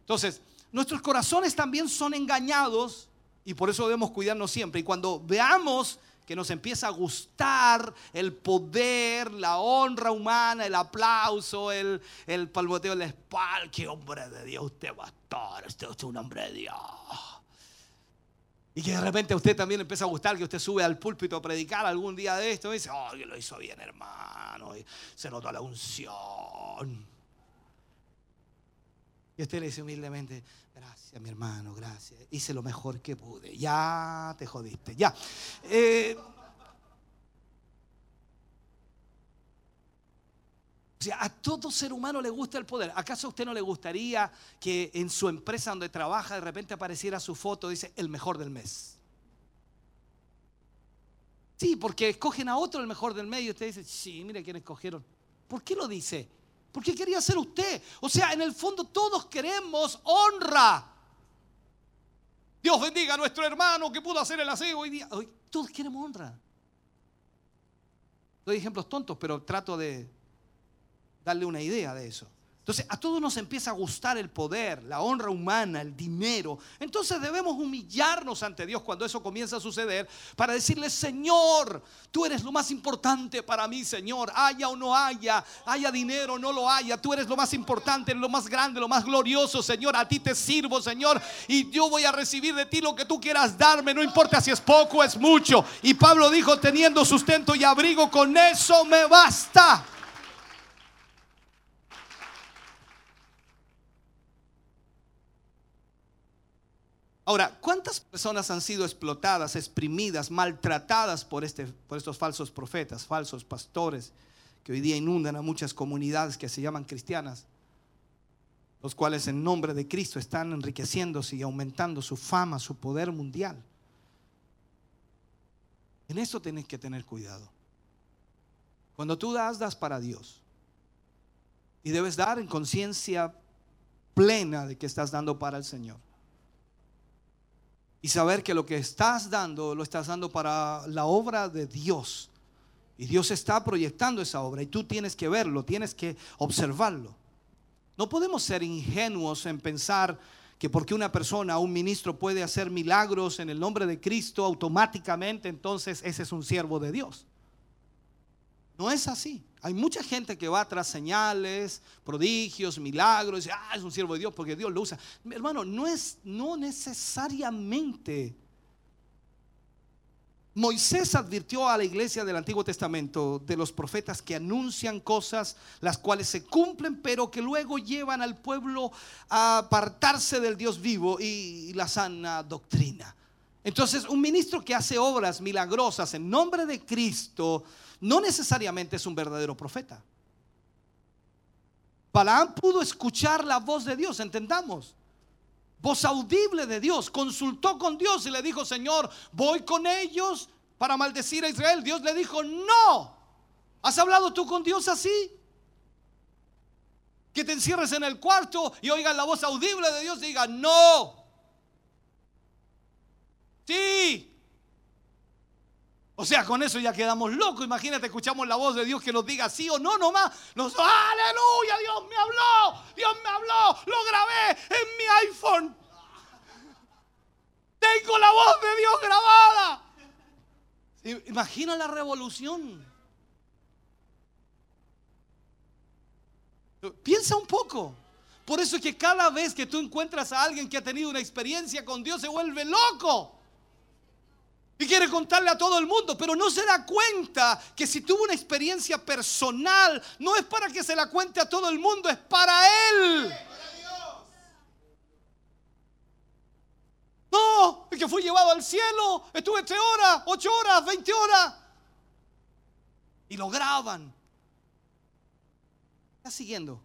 [SPEAKER 7] Entonces, nuestros corazones también son engañados y por eso debemos cuidarnos siempre. Y cuando veamos que nos empieza a gustar el poder, la honra humana, el aplauso, el, el palmoteo de la espalda, qué hombre de Dios, usted estar, usted es un hombre de Dios. Y que de repente usted también empieza a gustar que usted sube al púlpito a predicar algún día de esto y dice, oh, que lo hizo bien hermano, y se notó la unción. Y usted le dice humildemente, gracias mi hermano, gracias, hice lo mejor que pude, ya te jodiste, ya. Eh, O sea, a todo ser humano le gusta el poder. ¿Acaso a usted no le gustaría que en su empresa donde trabaja de repente apareciera su foto, dice, el mejor del mes? Sí, porque escogen a otro el mejor del mes y usted dice, sí, mire quién escogieron. ¿Por qué lo dice? ¿Por qué quería ser usted? O sea, en el fondo todos queremos honra. Dios bendiga a nuestro hermano que pudo hacer el aseo hoy día. Hoy, todos queremos honra. Doy ejemplos tontos, pero trato de darle una idea de eso. Entonces, a todos nos empieza a gustar el poder, la honra humana, el dinero. Entonces debemos humillarnos ante Dios cuando eso comienza a suceder para decirle, Señor, tú eres lo más importante para mí, Señor. Haya o no haya, haya dinero o no lo haya, tú eres lo más importante, lo más grande, lo más glorioso, Señor. A ti te sirvo, Señor, y yo voy a recibir de ti lo que tú quieras darme, no importa si es poco o es mucho. Y Pablo dijo, teniendo sustento y abrigo, con eso me basta. Ahora, ¿cuántas personas han sido explotadas, exprimidas, maltratadas por, este, por estos falsos profetas, falsos pastores que hoy día inundan a muchas comunidades que se llaman cristianas, los cuales en nombre de Cristo están enriqueciéndose y aumentando su fama, su poder mundial? En eso tienes que tener cuidado. Cuando tú das, das para Dios. Y debes dar en conciencia plena de que estás dando para el Señor y saber que lo que estás dando lo estás dando para la obra de Dios. Y Dios está proyectando esa obra y tú tienes que verlo, tienes que observarlo. No podemos ser ingenuos en pensar que porque una persona, un ministro puede hacer milagros en el nombre de Cristo automáticamente, entonces ese es un siervo de Dios. No es así. Hay mucha gente que va tras señales, prodigios, milagros, y dice, ah, es un siervo de Dios porque Dios lo usa. hermano, no es, no necesariamente. Moisés advirtió a la iglesia del Antiguo Testamento de los profetas que anuncian cosas las cuales se cumplen, pero que luego llevan al pueblo a apartarse del Dios vivo y la sana doctrina. Entonces, un ministro que hace obras milagrosas en nombre de Cristo, no necesariamente es un verdadero profeta. Balaam pudo escuchar la voz de Dios, entendamos. Voz audible de Dios. Consultó con Dios y le dijo, Señor, voy con ellos para maldecir a Israel. Dios le dijo, no. ¿Has hablado tú con Dios así? Que te encierres en el cuarto y oigas la voz audible de Dios y diga, no. Sí, o sea, con eso ya quedamos locos. Imagínate, escuchamos la voz de Dios que nos diga sí o no nomás. Nos, aleluya, Dios me habló, Dios me habló, lo grabé en mi iPhone. Tengo la voz de Dios grabada. Imagina la revolución. Piensa un poco. Por eso es que cada vez que tú encuentras a alguien que ha tenido una experiencia con Dios se vuelve loco. Y quiere contarle a todo el mundo, pero no se da cuenta que si tuvo una experiencia personal, no es para que se la cuente a todo el mundo, es para él. No, que que fui llevado al cielo, estuve tres horas, ocho horas, 20 horas. Y lo graban. ¿Estás siguiendo?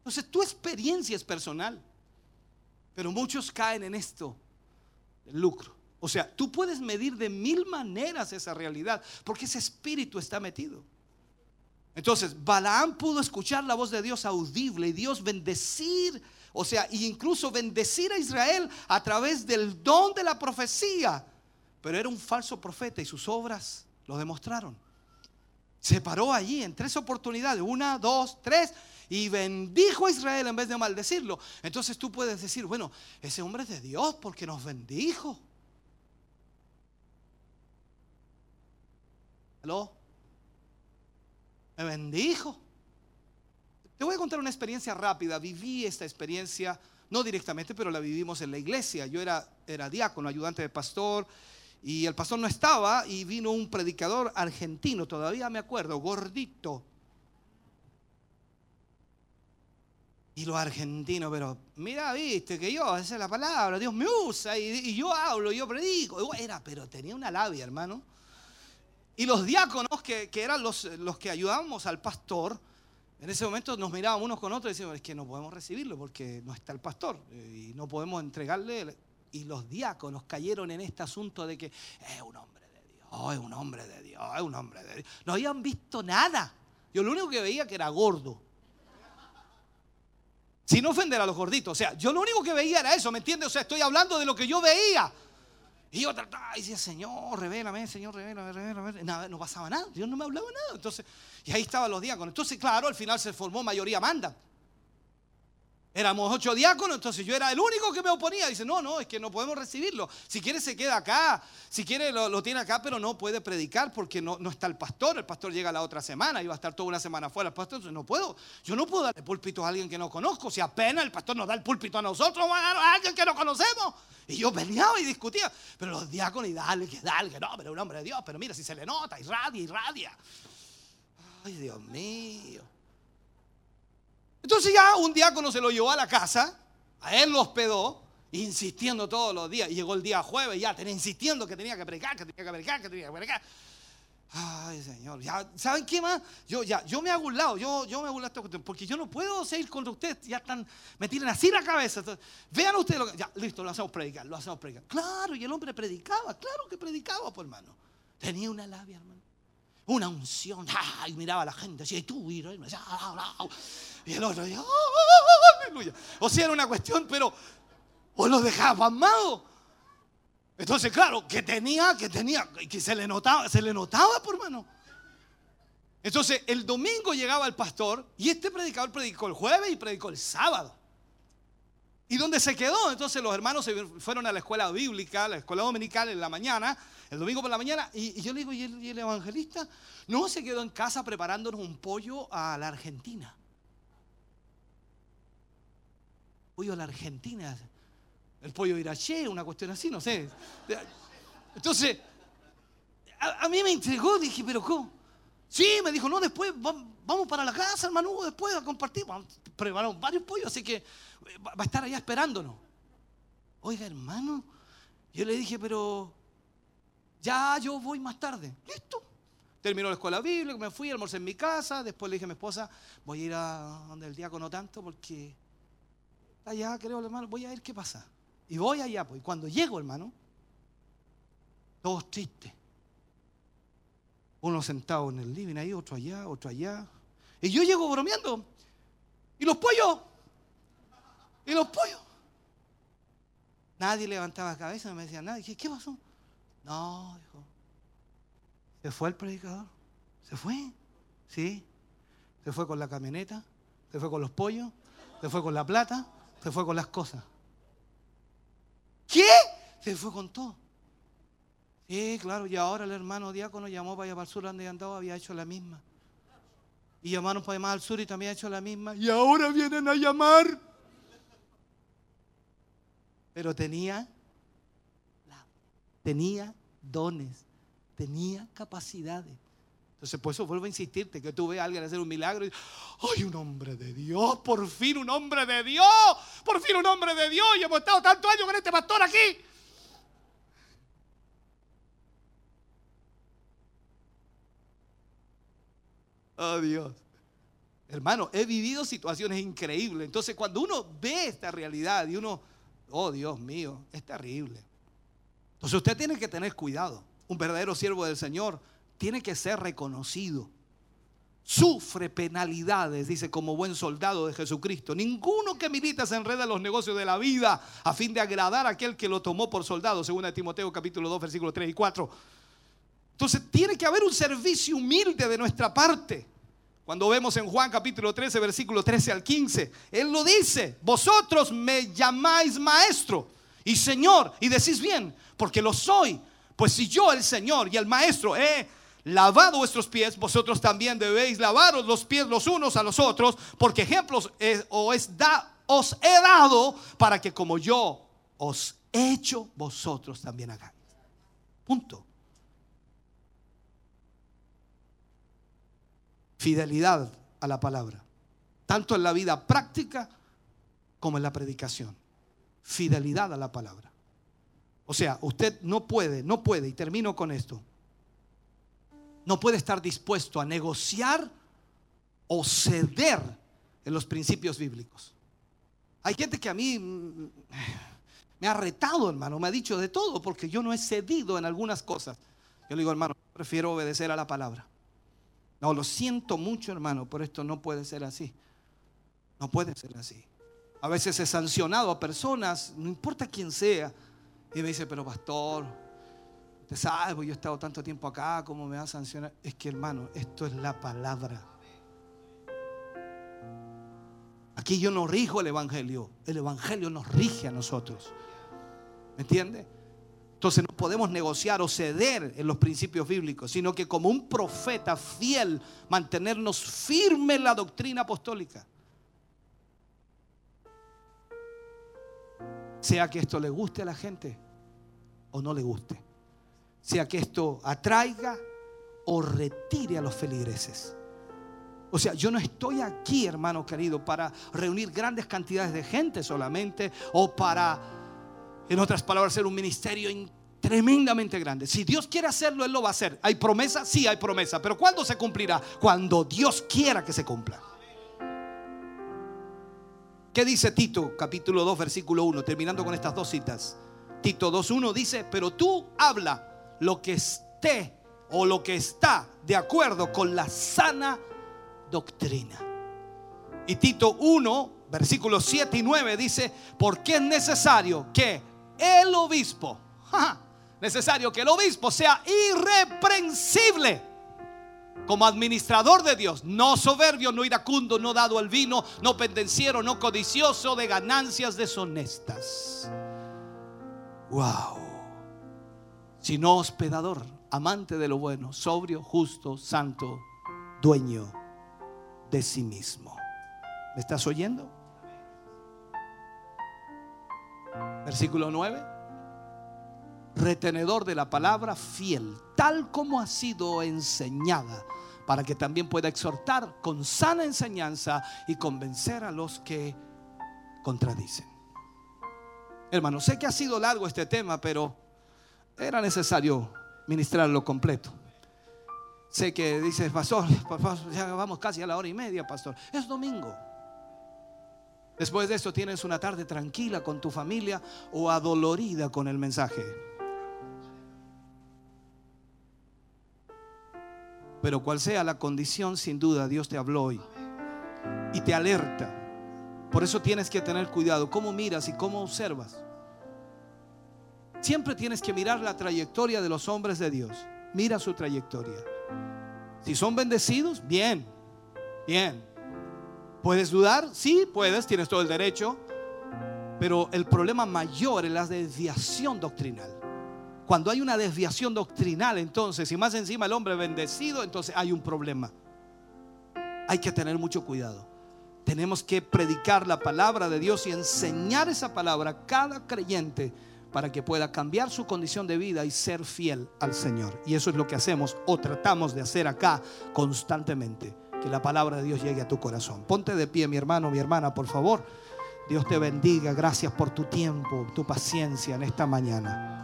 [SPEAKER 7] Entonces tu experiencia es personal. Pero muchos caen en esto, el lucro. O sea, tú puedes medir de mil maneras esa realidad, porque ese espíritu está metido. Entonces, Balaam pudo escuchar la voz de Dios audible y Dios bendecir, o sea, e incluso bendecir a Israel a través del don de la profecía. Pero era un falso profeta y sus obras lo demostraron. Se paró allí en tres oportunidades, una, dos, tres, y bendijo a Israel en vez de maldecirlo. Entonces tú puedes decir, bueno, ese hombre es de Dios porque nos bendijo. ¿Aló? Me bendijo. Te voy a contar una experiencia rápida. Viví esta experiencia, no directamente, pero la vivimos en la iglesia. Yo era, era diácono, ayudante de pastor, y el pastor no estaba y vino un predicador argentino, todavía me acuerdo, gordito. Y los argentinos, pero mira, viste que yo, esa es la palabra, Dios me usa y, yo hablo, yo predico. Era, pero tenía una labia, hermano. Y los diáconos, que, que eran los, los, que ayudábamos al pastor, en ese momento nos mirábamos unos con otros y decíamos, es que no podemos recibirlo porque no está el pastor eh, y no podemos entregarle. Y los diáconos cayeron en este asunto de que es un hombre de Dios, es un hombre de Dios, es un hombre de Dios. No habían visto nada. Yo lo único que veía que era gordo. Sin ofender a los gorditos. O sea, yo lo único que veía era eso, ¿me entiendes? O sea, estoy hablando de lo que yo veía. Y yo trataba y decía, Señor, revélame, Señor, revélame, revélame. Nada, no pasaba nada, Dios no me hablaba nada. Entonces, y ahí estaban los diáconos. Entonces, claro, al final se formó mayoría manda. Éramos ocho diáconos, entonces yo era el único que me oponía. Dice, no, no, es que no podemos recibirlo. Si quiere se queda acá, si quiere lo, lo tiene acá, pero no puede predicar porque no, no, está el pastor. El pastor llega la otra semana y va a estar toda una semana fuera. El pastor, entonces no puedo. Yo no puedo darle púlpito a alguien que no conozco. Si apenas el pastor nos da el púlpito a nosotros, a alguien que no conocemos. Y yo peleaba y discutía. Pero los diáconos, y dale, que dale, que no, pero un hombre de Dios. Pero mira, si se le nota, irradia, irradia. Ay, Dios mío. Entonces ya un diácono se lo llevó a la casa, a él lo hospedó, insistiendo todos los días. Y llegó el día jueves, ya insistiendo que tenía que predicar, que tenía que predicar, que tenía que predicar. Ay, Señor, ya, ¿saben qué más? Yo ya, yo me hago un lado, yo, yo me hago un lado, porque yo no puedo seguir contra ustedes, ya están, me tiran así la cabeza. Vean ustedes lo que, ya, listo, lo hacemos predicar, lo hacemos predicar. Claro, y el hombre predicaba, claro que predicaba, pues hermano. Tenía una labia, hermano. Una unción, ay, miraba a la gente así, y tú, y, y el otro, aleluya. O sea, era una cuestión, pero o los dejaba pasmados. Entonces, claro, que tenía, que tenía, que se le notaba, se le notaba, por mano. Entonces, el domingo llegaba el pastor y este predicador predicó el jueves y predicó el sábado. ¿Y dónde se quedó? Entonces los hermanos se fueron a la escuela bíblica, la escuela dominical en la mañana, el domingo por la mañana, y, yo le digo, ¿y el, ¿y el, evangelista? No, se quedó en casa preparándonos un pollo a la Argentina. Pollo a la Argentina el pollo iraché, una cuestión así, no sé. Entonces, a, mí me entregó, dije, pero ¿cómo? Sí, me dijo, no, después vamos para la casa, hermano, después a compartir. Prepararon varios pollos, así que va a estar allá esperándonos. Oiga, hermano, yo le dije, pero ya yo voy más tarde. Listo. Terminó la escuela bíblica, me fui, almorcé en mi casa, después le dije a mi esposa, voy a ir a donde el diácono tanto porque allá, creo, hermano, voy a ver qué pasa. Y voy allá, pues. Y cuando llego, hermano, todos tristes. Uno sentado en el living ahí, otro allá, otro allá. Y yo llego bromeando. ¿Y los pollos? ¿Y los pollos? Nadie levantaba la cabeza, no me decía nada. Dije, ¿qué pasó? No, dijo. Se fue el predicador. Se fue. Sí. Se fue con la camioneta. Se fue con los pollos. Se fue con la plata. Se fue con las cosas. ¿Qué? Se fue con todo. Sí, claro, y ahora el hermano diácono llamó para allá para el sur donde andaba, había hecho la misma. Y llamaron para más al sur y también ha hecho la misma. Y ahora vienen a llamar. Pero tenía, tenía dones, tenía capacidades. Entonces, por eso vuelvo a insistirte que tú veas a alguien hacer un milagro y ¡ay, un hombre de Dios! Por fin un hombre de Dios. Por fin un hombre de Dios. Y hemos estado tantos años con este pastor aquí. Oh Dios. Hermano, he vivido situaciones increíbles. Entonces, cuando uno ve esta realidad y uno, oh Dios mío, es terrible. Entonces, usted tiene que tener cuidado. Un verdadero siervo del Señor tiene que ser reconocido. Sufre penalidades, dice, como buen soldado de Jesucristo. Ninguno que milita se enreda en los negocios de la vida a fin de agradar a aquel que lo tomó por soldado, según Timoteo capítulo 2, versículos 3 y 4. Entonces tiene que haber un servicio humilde de nuestra parte. Cuando vemos en Juan capítulo 13, versículo 13 al 15, Él lo dice, vosotros me llamáis maestro y Señor, y decís bien, porque lo soy. Pues si yo, el Señor y el Maestro, he lavado vuestros pies, vosotros también debéis lavaros los pies los unos a los otros, porque ejemplos os, da, os he dado para que como yo os he hecho, vosotros también hagáis. Punto. fidelidad a la palabra, tanto en la vida práctica como en la predicación. Fidelidad a la palabra. O sea, usted no puede, no puede, y termino con esto, no puede estar dispuesto a negociar o ceder en los principios bíblicos. Hay gente que a mí mm, me ha retado, hermano, me ha dicho de todo, porque yo no he cedido en algunas cosas. Yo le digo, hermano, prefiero obedecer a la palabra. No, lo siento mucho, hermano, pero esto no puede ser así. No puede ser así. A veces he sancionado a personas, no importa quién sea, y me dice, pero pastor, usted sabe, pues yo he estado tanto tiempo acá, ¿cómo me va a sancionar? Es que, hermano, esto es la palabra. Aquí yo no rijo el Evangelio, el Evangelio nos rige a nosotros. ¿Me entiende? Entonces no podemos negociar o ceder en los principios bíblicos, sino que como un profeta fiel, mantenernos firme en la doctrina apostólica. Sea que esto le guste a la gente o no le guste. Sea que esto atraiga o retire a los feligreses. O sea, yo no estoy aquí, hermano querido, para reunir grandes cantidades de gente solamente o para en otras palabras, ser un ministerio tremendamente grande. Si Dios quiere hacerlo, Él lo va a hacer. ¿Hay promesa? Sí, hay promesa. Pero ¿cuándo se cumplirá? Cuando Dios quiera que se cumpla. ¿Qué dice Tito capítulo 2 versículo 1? Terminando con estas dos citas. Tito 2.1 dice, pero tú habla lo que esté o lo que está de acuerdo con la sana doctrina. Y Tito 1, versículos 7 y 9 dice, porque es necesario que el obispo, necesario que el obispo sea irreprensible como administrador de Dios, no soberbio, no iracundo, no dado al vino, no pendenciero, no codicioso de ganancias deshonestas. Wow. Sino hospedador, amante de lo bueno, sobrio, justo, santo, dueño de sí mismo. ¿Me estás oyendo? Versículo 9. Retenedor de la palabra fiel, tal como ha sido enseñada, para que también pueda exhortar con sana enseñanza y convencer a los que contradicen. Hermano, sé que ha sido largo este tema, pero era necesario ministrarlo completo. Sé que dices, pastor, ya vamos casi a la hora y media, pastor. Es domingo. Después de eso tienes una tarde tranquila con tu familia o adolorida con el mensaje. Pero cual sea la condición, sin duda Dios te habló hoy y te alerta. Por eso tienes que tener cuidado cómo miras y cómo observas. Siempre tienes que mirar la trayectoria de los hombres de Dios. Mira su trayectoria. Si son bendecidos, bien, bien. ¿Puedes dudar? Sí, puedes, tienes todo el derecho. Pero el problema mayor es la desviación doctrinal. Cuando hay una desviación doctrinal, entonces, y más encima el hombre bendecido, entonces hay un problema. Hay que tener mucho cuidado. Tenemos que predicar la palabra de Dios y enseñar esa palabra a cada creyente para que pueda cambiar su condición de vida y ser fiel al Señor. Y eso es lo que hacemos o tratamos de hacer acá constantemente. Que la palabra de Dios llegue a tu corazón. Ponte de pie, mi hermano, mi hermana, por favor. Dios te bendiga. Gracias por tu tiempo, tu paciencia en esta mañana.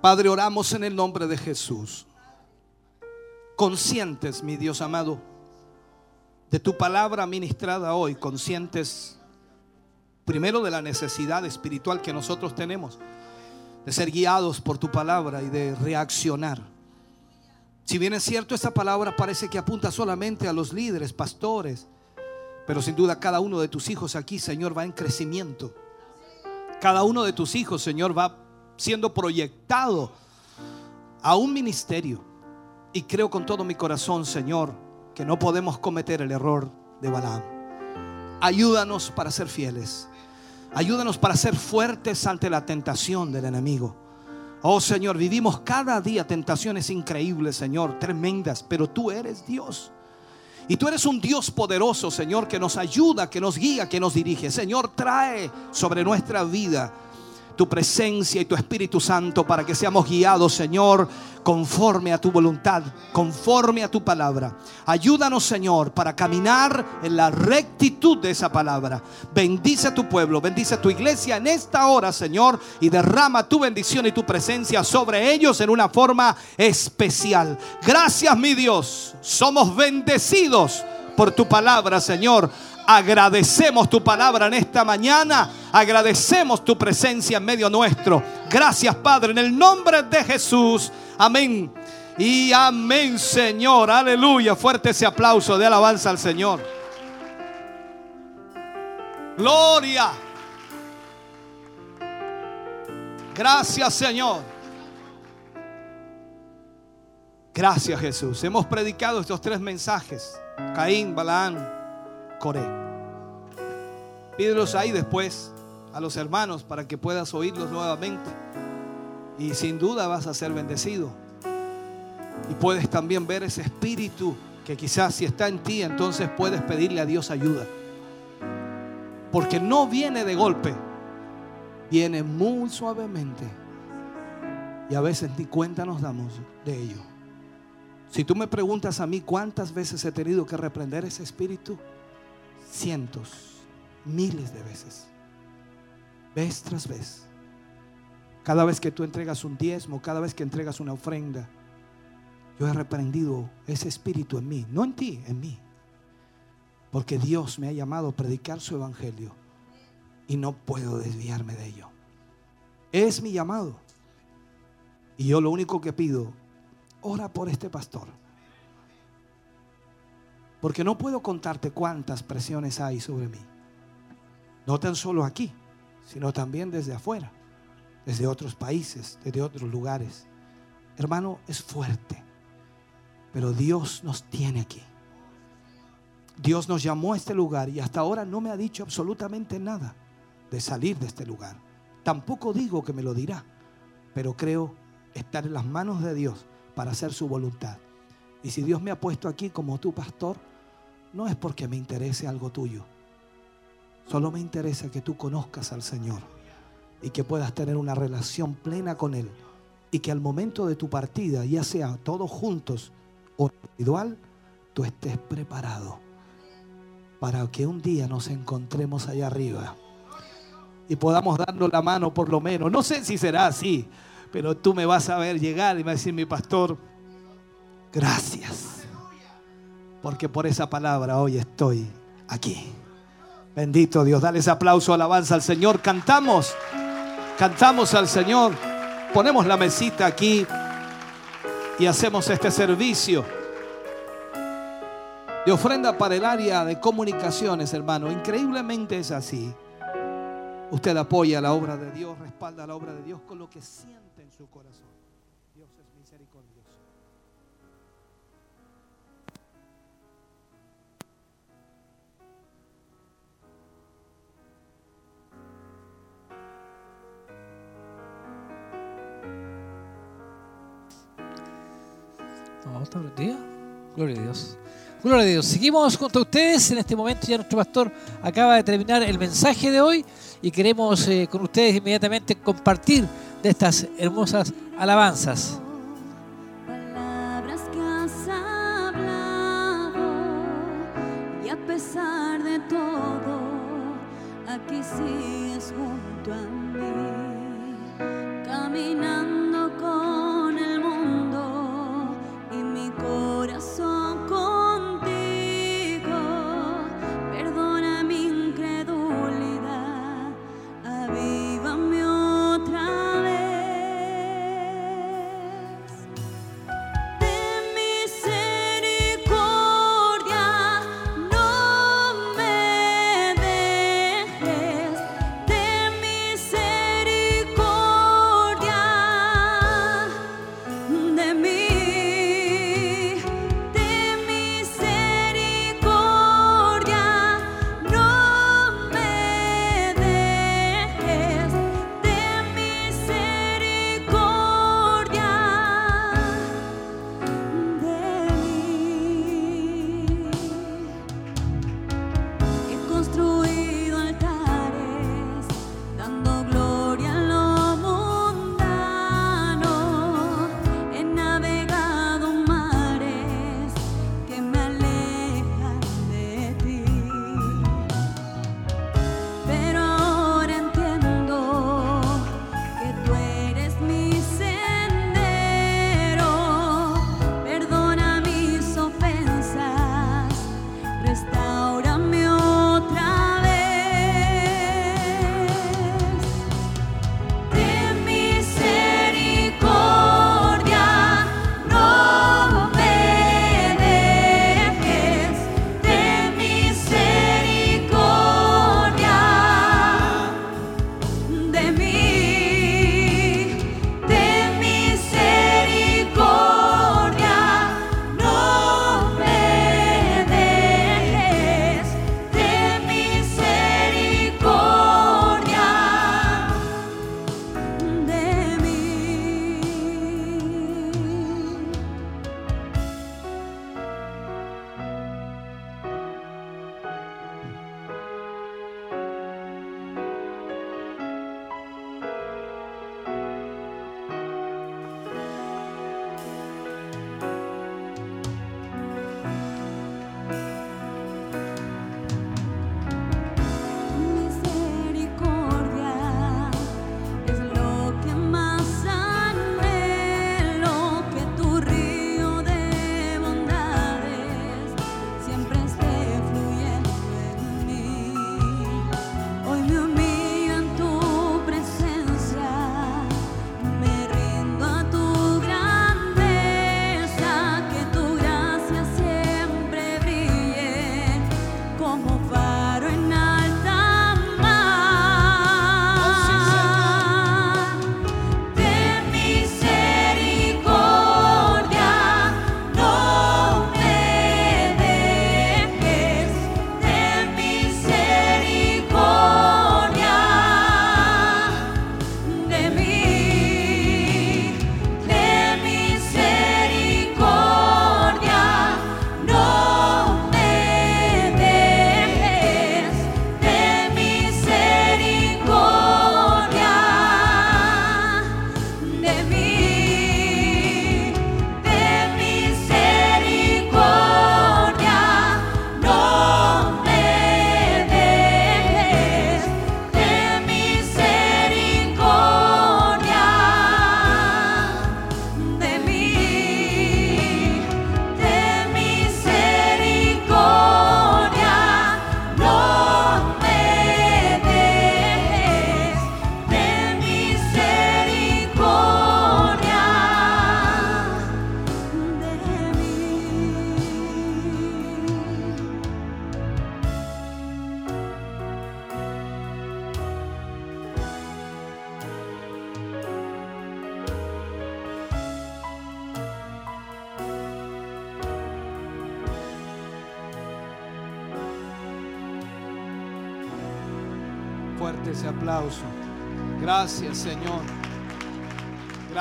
[SPEAKER 7] Padre, oramos en el nombre de Jesús. Conscientes, mi Dios amado, de tu palabra ministrada hoy, conscientes primero de la necesidad espiritual que nosotros tenemos, de ser guiados por tu palabra y de reaccionar. Si bien es cierto, esta palabra parece que apunta solamente a los líderes, pastores, pero sin duda cada uno de tus hijos aquí, Señor, va en crecimiento. Cada uno de tus hijos, Señor, va siendo proyectado a un ministerio. Y creo con todo mi corazón, Señor, que no podemos cometer el error de Balaam. Ayúdanos para ser fieles. Ayúdanos para ser fuertes ante la tentación del enemigo. Oh Señor, vivimos cada día tentaciones increíbles, Señor, tremendas, pero tú eres Dios. Y tú eres un Dios poderoso, Señor, que nos ayuda, que nos guía, que nos dirige. Señor, trae sobre nuestra vida tu presencia y tu Espíritu Santo para que seamos guiados, Señor, conforme a tu voluntad, conforme a tu palabra. Ayúdanos, Señor, para caminar en la rectitud de esa palabra. Bendice a tu pueblo, bendice a tu iglesia en esta hora, Señor, y derrama tu bendición y tu presencia sobre ellos en una forma especial. Gracias, mi Dios. Somos bendecidos por tu palabra, Señor. Agradecemos tu palabra en esta mañana. Agradecemos tu presencia en medio nuestro. Gracias, Padre, en el nombre de Jesús. Amén. Y amén, Señor. Aleluya. Fuerte ese aplauso de alabanza al Señor. Gloria. Gracias, Señor. Gracias, Jesús. Hemos predicado estos tres mensajes. Caín, Balaán, Coré. Pídelos ahí después a los hermanos para que puedas oírlos nuevamente. Y sin duda vas a ser bendecido. Y puedes también ver ese espíritu que quizás si está en ti, entonces puedes pedirle a Dios ayuda. Porque no viene de golpe, viene muy suavemente. Y a veces ni cuenta nos damos de ello. Si tú me preguntas a mí cuántas veces he tenido que reprender ese espíritu, cientos, miles de veces, vez tras vez. Cada vez que tú entregas un diezmo, cada vez que entregas una ofrenda, yo he reprendido ese espíritu en mí, no en ti, en mí. Porque Dios me ha llamado a predicar su evangelio y no puedo desviarme de ello. Es mi llamado. Y yo lo único que pido, ora por este pastor. Porque no puedo contarte cuántas presiones hay sobre mí. No tan solo aquí, sino también desde afuera, desde otros países, desde otros lugares. Hermano, es fuerte. Pero Dios nos tiene aquí. Dios nos llamó a este lugar y hasta ahora no me ha dicho absolutamente nada de salir de este lugar. Tampoco digo que me lo dirá, pero creo estar en las manos de Dios para hacer su voluntad. Y si Dios me ha puesto aquí como tu pastor, no es porque me interese algo tuyo. Solo me interesa que tú conozcas al Señor y que puedas tener una relación plena con Él. Y que al momento de tu partida, ya sea todos juntos o individual, tú estés preparado para que un día nos encontremos allá arriba y podamos darnos la mano por lo menos. No sé si será así, pero tú me vas a ver llegar y me va a decir mi pastor, gracias, porque por esa palabra hoy estoy aquí. Bendito Dios, dale ese aplauso, alabanza al Señor. Cantamos, cantamos al Señor, ponemos la mesita aquí y hacemos este servicio de ofrenda para el área de comunicaciones, hermano. Increíblemente es así. Usted apoya la obra de Dios, respalda la obra de Dios con lo que siente en su corazón.
[SPEAKER 2] No, está. Gloria a Dios. Gloria a Dios. Seguimos junto a ustedes. En este momento ya nuestro pastor acaba de terminar el mensaje de hoy y queremos eh, con ustedes inmediatamente compartir de estas hermosas alabanzas.
[SPEAKER 6] Palabras que has hablado y a pesar de todo, aquí sigues junto a mí, caminando. corazón.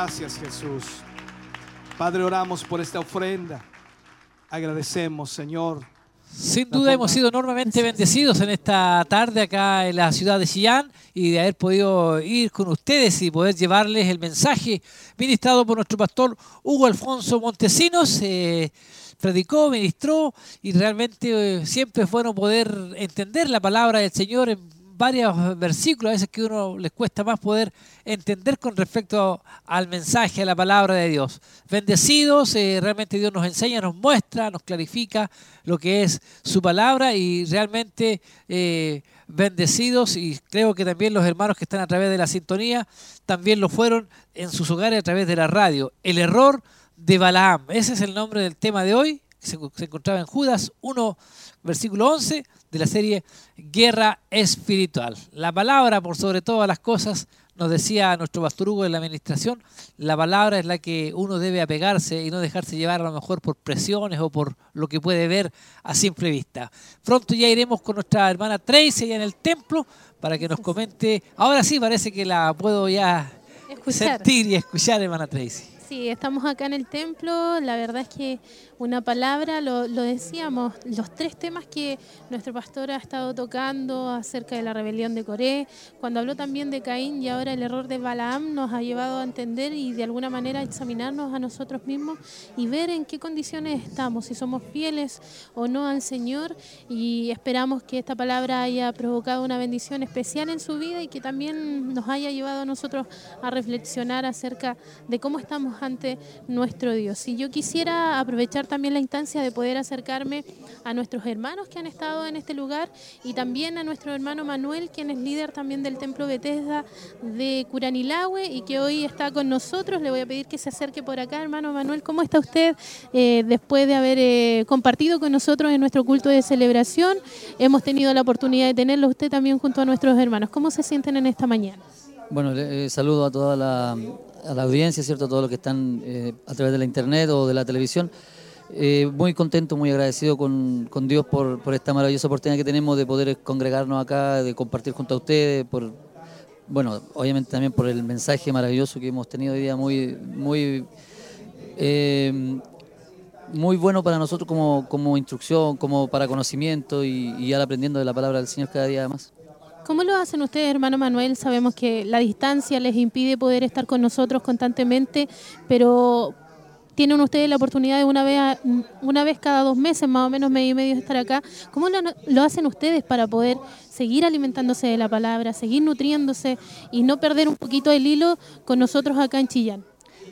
[SPEAKER 7] Gracias Jesús. Padre, oramos por esta ofrenda. Agradecemos, Señor.
[SPEAKER 2] Sin duda hemos sido enormemente bendecidos en esta tarde acá en la ciudad de Chillán y de haber podido ir con ustedes y poder llevarles el mensaje ministrado por nuestro pastor Hugo Alfonso Montesinos. Eh, predicó, ministró y realmente eh, siempre es bueno poder entender la palabra del Señor en varios versículos, a veces que uno les cuesta más poder entender con respecto al mensaje, a la palabra de Dios. Bendecidos, eh, realmente Dios nos enseña, nos muestra, nos clarifica lo que es su palabra y realmente eh, bendecidos y creo que también los hermanos que están a través de la sintonía también lo fueron en sus hogares a través de la radio. El error de Balaam, ese es el nombre del tema de hoy, se, se encontraba en Judas 1, versículo 11 de la serie Guerra Espiritual. La palabra, por sobre todas las cosas, nos decía nuestro pastor Hugo en la administración, la palabra es la que uno debe apegarse y no dejarse llevar a lo mejor por presiones o por lo que puede ver a simple vista. Pronto ya iremos con nuestra hermana Tracy allá en el templo para que nos comente. Ahora sí parece que la puedo ya
[SPEAKER 3] Escuchar.
[SPEAKER 2] sentir y escuchar, hermana Tracy.
[SPEAKER 3] Sí, estamos acá en el templo. La verdad es que una palabra, lo, lo decíamos, los tres temas que nuestro pastor ha estado tocando acerca de la rebelión de Coré, cuando habló también de Caín y ahora el error de Balaam nos ha llevado a entender y de alguna manera examinarnos a nosotros mismos y ver en qué condiciones estamos, si somos fieles o no al Señor y esperamos que esta palabra haya provocado una bendición especial en su vida y que también nos haya llevado a nosotros a reflexionar acerca de cómo estamos ante nuestro Dios. Y yo quisiera aprovechar también la instancia de poder acercarme a nuestros hermanos que han estado en este lugar y también a nuestro hermano Manuel, quien es líder también del Templo Bethesda de Curanilahue y que hoy está con nosotros. Le voy a pedir que se acerque por acá, hermano Manuel. ¿Cómo está usted eh, después de haber eh, compartido con nosotros en nuestro culto de celebración? Hemos tenido la oportunidad de tenerlo usted también junto a nuestros hermanos. ¿Cómo se sienten en esta mañana?
[SPEAKER 8] Bueno, eh, saludo a toda la, a la audiencia, ¿cierto? A todos los que están eh, a través de la internet o de la televisión. Eh, muy contento, muy agradecido con, con Dios por, por esta maravillosa oportunidad que tenemos de poder congregarnos acá, de compartir junto a ustedes, por, bueno, obviamente también por el mensaje maravilloso que hemos tenido hoy día, muy, muy, eh, muy bueno para nosotros como, como instrucción, como para conocimiento y, y aprendiendo de la palabra del Señor cada día más.
[SPEAKER 3] ¿Cómo lo hacen ustedes, hermano Manuel? Sabemos que la distancia les impide poder estar con nosotros constantemente, pero tienen ustedes la oportunidad de una vez, una vez cada dos meses, más o menos medio y medio, estar acá. ¿Cómo lo, lo hacen ustedes para poder seguir alimentándose de la palabra, seguir nutriéndose y no perder un poquito el hilo con nosotros acá en Chillán?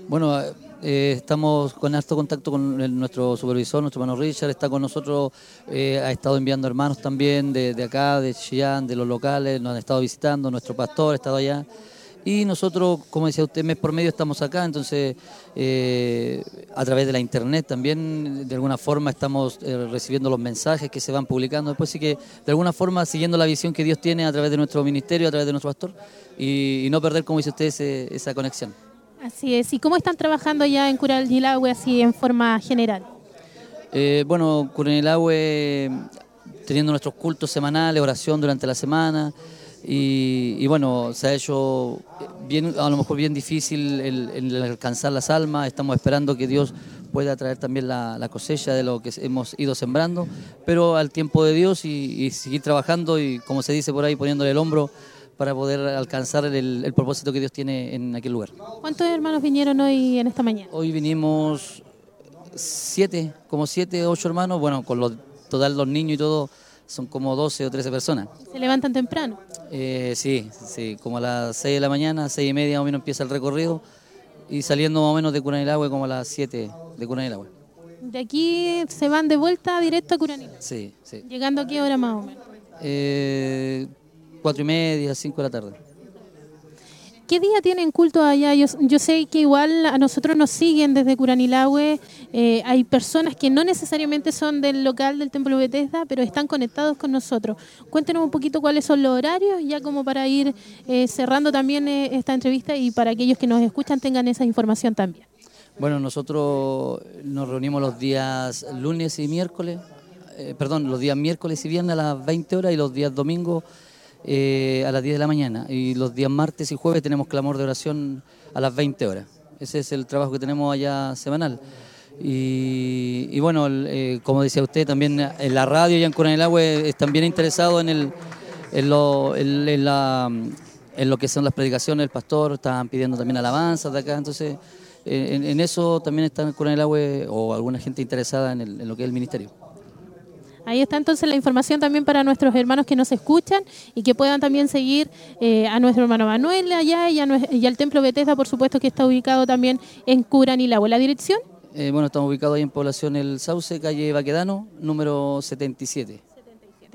[SPEAKER 8] Bueno, eh, estamos con alto contacto con nuestro supervisor, nuestro hermano Richard, está con nosotros, eh, ha estado enviando hermanos también de, acá, de Chillán, de los locales, nos han estado visitando, nuestro pastor ha estado allá. Y nosotros, como decía usted, mes por medio estamos acá, entonces eh, a través de la internet también de alguna forma estamos recibiendo los mensajes que se van publicando. Después sí que de alguna forma siguiendo la visión que Dios tiene a través de nuestro ministerio, a través de nuestro pastor, y, no perder, como dice usted, esa conexión.
[SPEAKER 3] Así es. ¿Y cómo están trabajando allá en Curalgilahue así en forma general?
[SPEAKER 8] Eh, bueno, Curanilahue teniendo nuestros cultos semanales, oración durante la semana y, bueno, se ha hecho bien, a lo mejor bien difícil el, alcanzar las almas, estamos esperando que Dios pueda traer también la, cosecha de lo que hemos ido sembrando, pero al tiempo de Dios y seguir trabajando y como se dice por ahí, poniéndole el hombro para poder alcanzar el, el propósito que Dios tiene en aquel lugar.
[SPEAKER 3] ¿Cuántos hermanos vinieron hoy en esta mañana?
[SPEAKER 8] Hoy vinimos siete, como siete, ocho hermanos, bueno, con los, total los niños y todo, son como 12 o 13 personas.
[SPEAKER 3] ¿Se levantan temprano?
[SPEAKER 8] Eh, sí, sí, como a las 6 de la mañana, seis y media más o menos empieza el recorrido y saliendo más o menos de Curanilahue como a las 7 de Curanilahue.
[SPEAKER 3] De aquí se van de vuelta directo a Curanilahue.
[SPEAKER 8] Sí, sí.
[SPEAKER 3] ¿Llegando a qué hora más o menos?
[SPEAKER 8] Eh, cuatro y media, 5 de la tarde.
[SPEAKER 3] ¿Qué día tienen culto allá? Yo, yo sé que igual a nosotros nos siguen desde Curanilahue. eh, hay personas que no necesariamente son del local del Templo Bethesda, pero están conectados con nosotros. Cuéntenos un poquito cuáles son los horarios, ya como para ir eh, cerrando también eh, esta entrevista y para aquellos que nos escuchan tengan esa información también.
[SPEAKER 8] Bueno, nosotros nos reunimos los días lunes y miércoles, perdón, los días miércoles y viernes a las 20 horas y los días domingos eh, a las 10 de la mañana. Y los días martes y jueves tenemos clamor de oración a las 20 horas. Ese es el trabajo que tenemos allá semanal. Y, bueno, eh, como decía usted, también en la radio y en Curanilagüe están bien interesados en, el, en, lo, en- en la, en lo que son las predicaciones del pastor, estaban pidiendo también alabanzas de acá, entonces eh, en, en eso también están Curanilagüe o alguna gente interesada en, el- en lo que es el ministerio.
[SPEAKER 3] Ahí está entonces la información también para nuestros hermanos que nos escuchan y que puedan también seguir eh, a nuestro hermano Manuel allá y, a y al Templo Bethesda, por supuesto, que está ubicado también en Curanilagüe. ¿La dirección?
[SPEAKER 8] Eh, bueno, estamos ubicados ahí en Población El Sauce, calle Baquedano, número 77.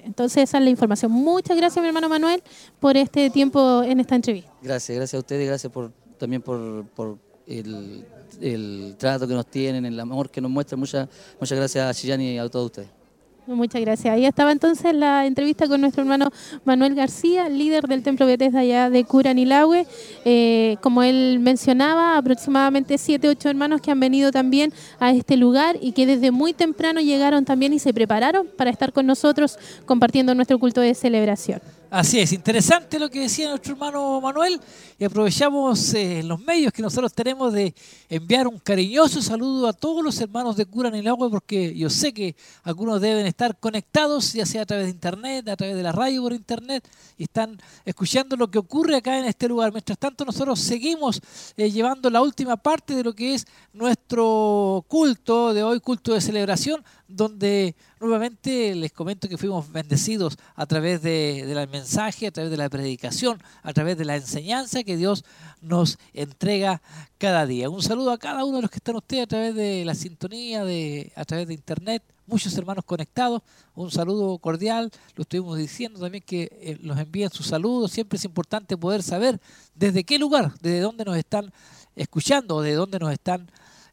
[SPEAKER 3] Entonces esa es la información. Muchas gracias, mi hermano Manuel, por este tiempo en esta entrevista.
[SPEAKER 8] Gracias, gracias a ustedes, gracias por, también por, por el, el trato que nos tienen, el amor que nos muestran. Muchas, muchas gracias a Chillán y a todos ustedes.
[SPEAKER 3] Muchas gracias. Ahí estaba entonces la entrevista con nuestro hermano Manuel García, líder del Templo Bethesda allá de Curanilagüe. Eh, como él mencionaba, aproximadamente siete, ocho hermanos que han venido también a este lugar y que desde muy temprano llegaron también y se prepararon para estar con nosotros compartiendo nuestro culto de celebración.
[SPEAKER 2] Así es, interesante lo que decía nuestro hermano Manuel y aprovechamos eh, los medios que nosotros tenemos de enviar un cariñoso saludo a todos los hermanos de Cura en el Agua porque yo sé que algunos deben estar conectados, ya sea a través de internet, a través de la radio por internet, y están escuchando lo que ocurre acá en este lugar. Mientras tanto, nosotros seguimos eh, llevando la última parte de lo que es nuestro culto de hoy, culto de celebración, donde nuevamente les comento que fuimos bendecidos a través de, del mensaje, a través de la predicación, a través de la enseñanza que Dios nos entrega cada día. Un saludo a cada uno de los que están ustedes a través de la sintonía, de, a través de internet, muchos hermanos conectados. Un saludo cordial, lo estuvimos diciendo también que eh, nos envíen sus saludos. Siempre es importante poder saber desde qué lugar, desde dónde nos están escuchando o de dónde nos están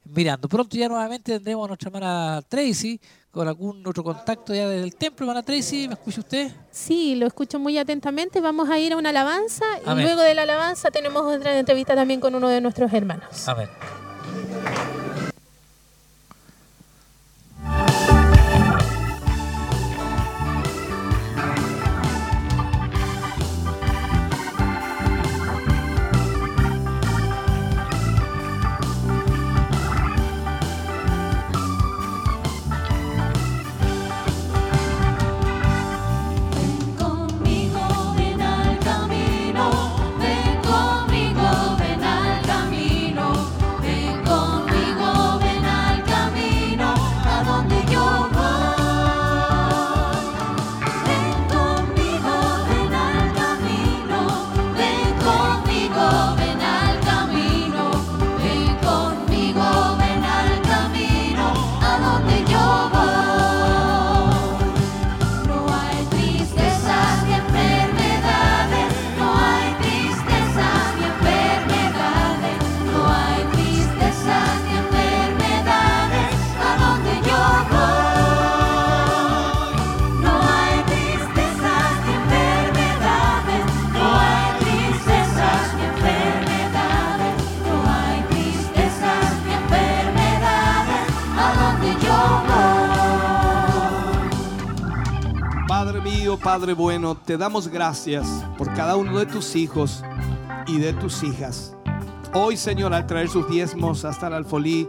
[SPEAKER 2] mirando. Pronto ya nuevamente tendremos a nuestra hermana Tracy con algún otro contacto ya desde el templo. Hermana Tracy, ¿me escucha usted?
[SPEAKER 3] Sí, lo escucho muy atentamente. Vamos a ir a una alabanza y luego de la alabanza tenemos otra entrevista también con uno de nuestros hermanos.
[SPEAKER 2] Amén.
[SPEAKER 7] Padre bueno, te damos gracias por cada uno de tus hijos y de tus hijas. Hoy, Señor, al traer sus diezmos hasta el alfolí,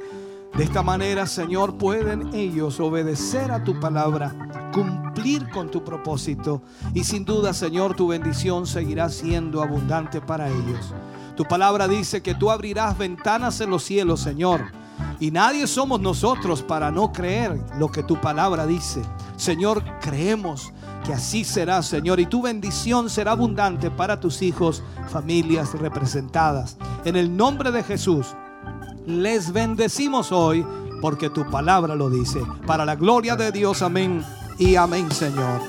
[SPEAKER 7] de esta manera, Señor, pueden ellos obedecer a tu palabra, cumplir con tu propósito y sin duda, Señor, tu bendición seguirá siendo abundante para ellos. Tu palabra dice que tú abrirás ventanas en los cielos, Señor. Y nadie somos nosotros para no creer lo que tu palabra dice. Señor, creemos que así será, Señor, y tu bendición será abundante para tus hijos, familias representadas. En el nombre de Jesús, les bendecimos hoy porque tu palabra lo dice. Para la gloria de Dios, amén y amén, Señor.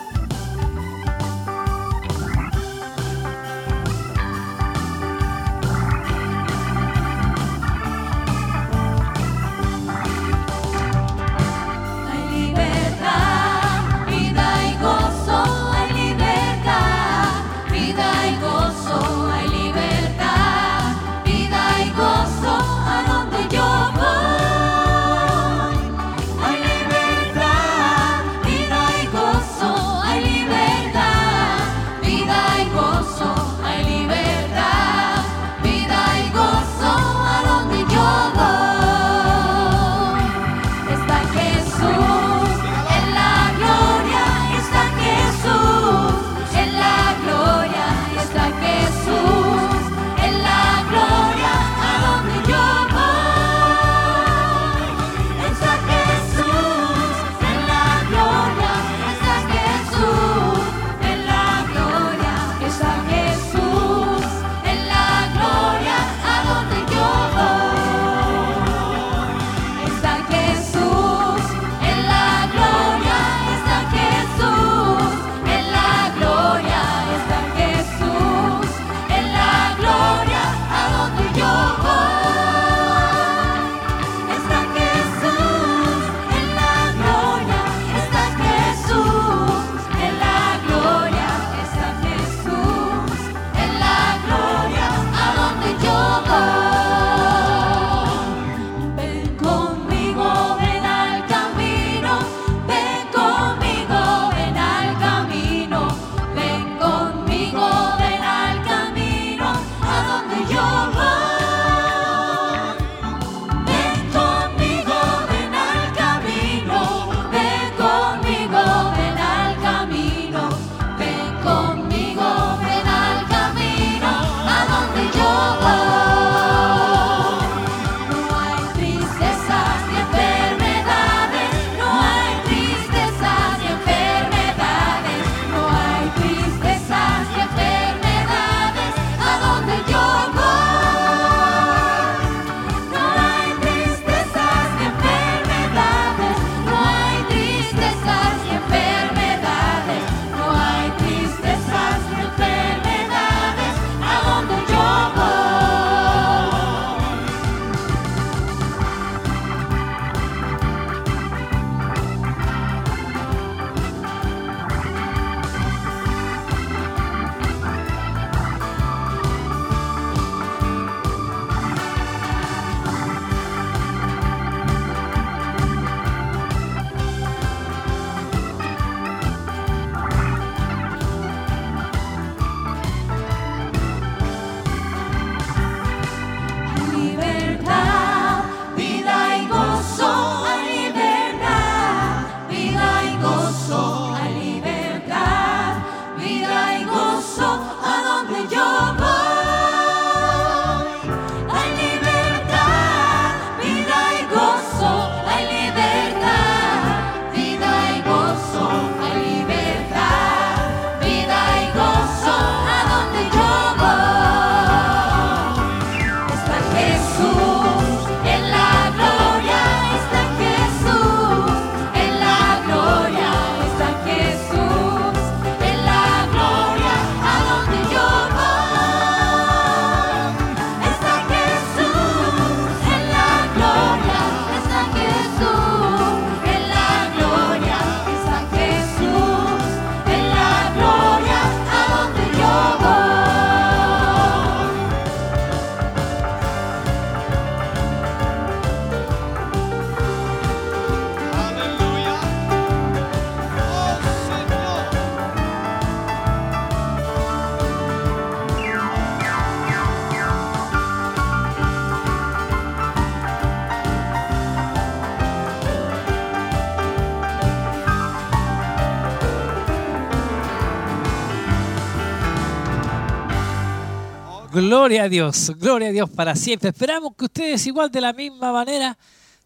[SPEAKER 6] Gloria a
[SPEAKER 2] Dios, gloria a Dios para siempre. Esperamos que ustedes igual de la misma manera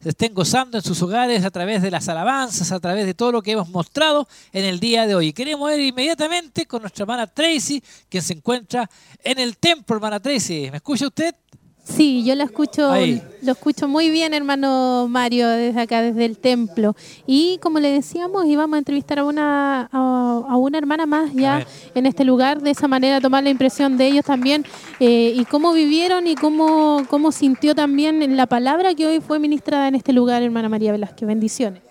[SPEAKER 2] se estén gozando en sus hogares a través de las alabanzas, a través de todo lo que hemos mostrado en el día de hoy. Queremos ir inmediatamente con nuestra hermana Tracy, quien se encuentra en el templo, hermana Tracy. ¿Me escucha usted?
[SPEAKER 3] Sí, yo lo escucho,
[SPEAKER 2] Ahí.
[SPEAKER 3] lo escucho muy bien, hermano Mario, desde acá, desde el templo. Y como le decíamos, íbamos a entrevistar a una, a, a una hermana más ya en este lugar, de esa manera tomar la impresión de ellos también eh, y cómo vivieron y cómo, cómo sintió también la palabra que hoy fue ministrada en este lugar, hermana María Velázquez. Bendiciones.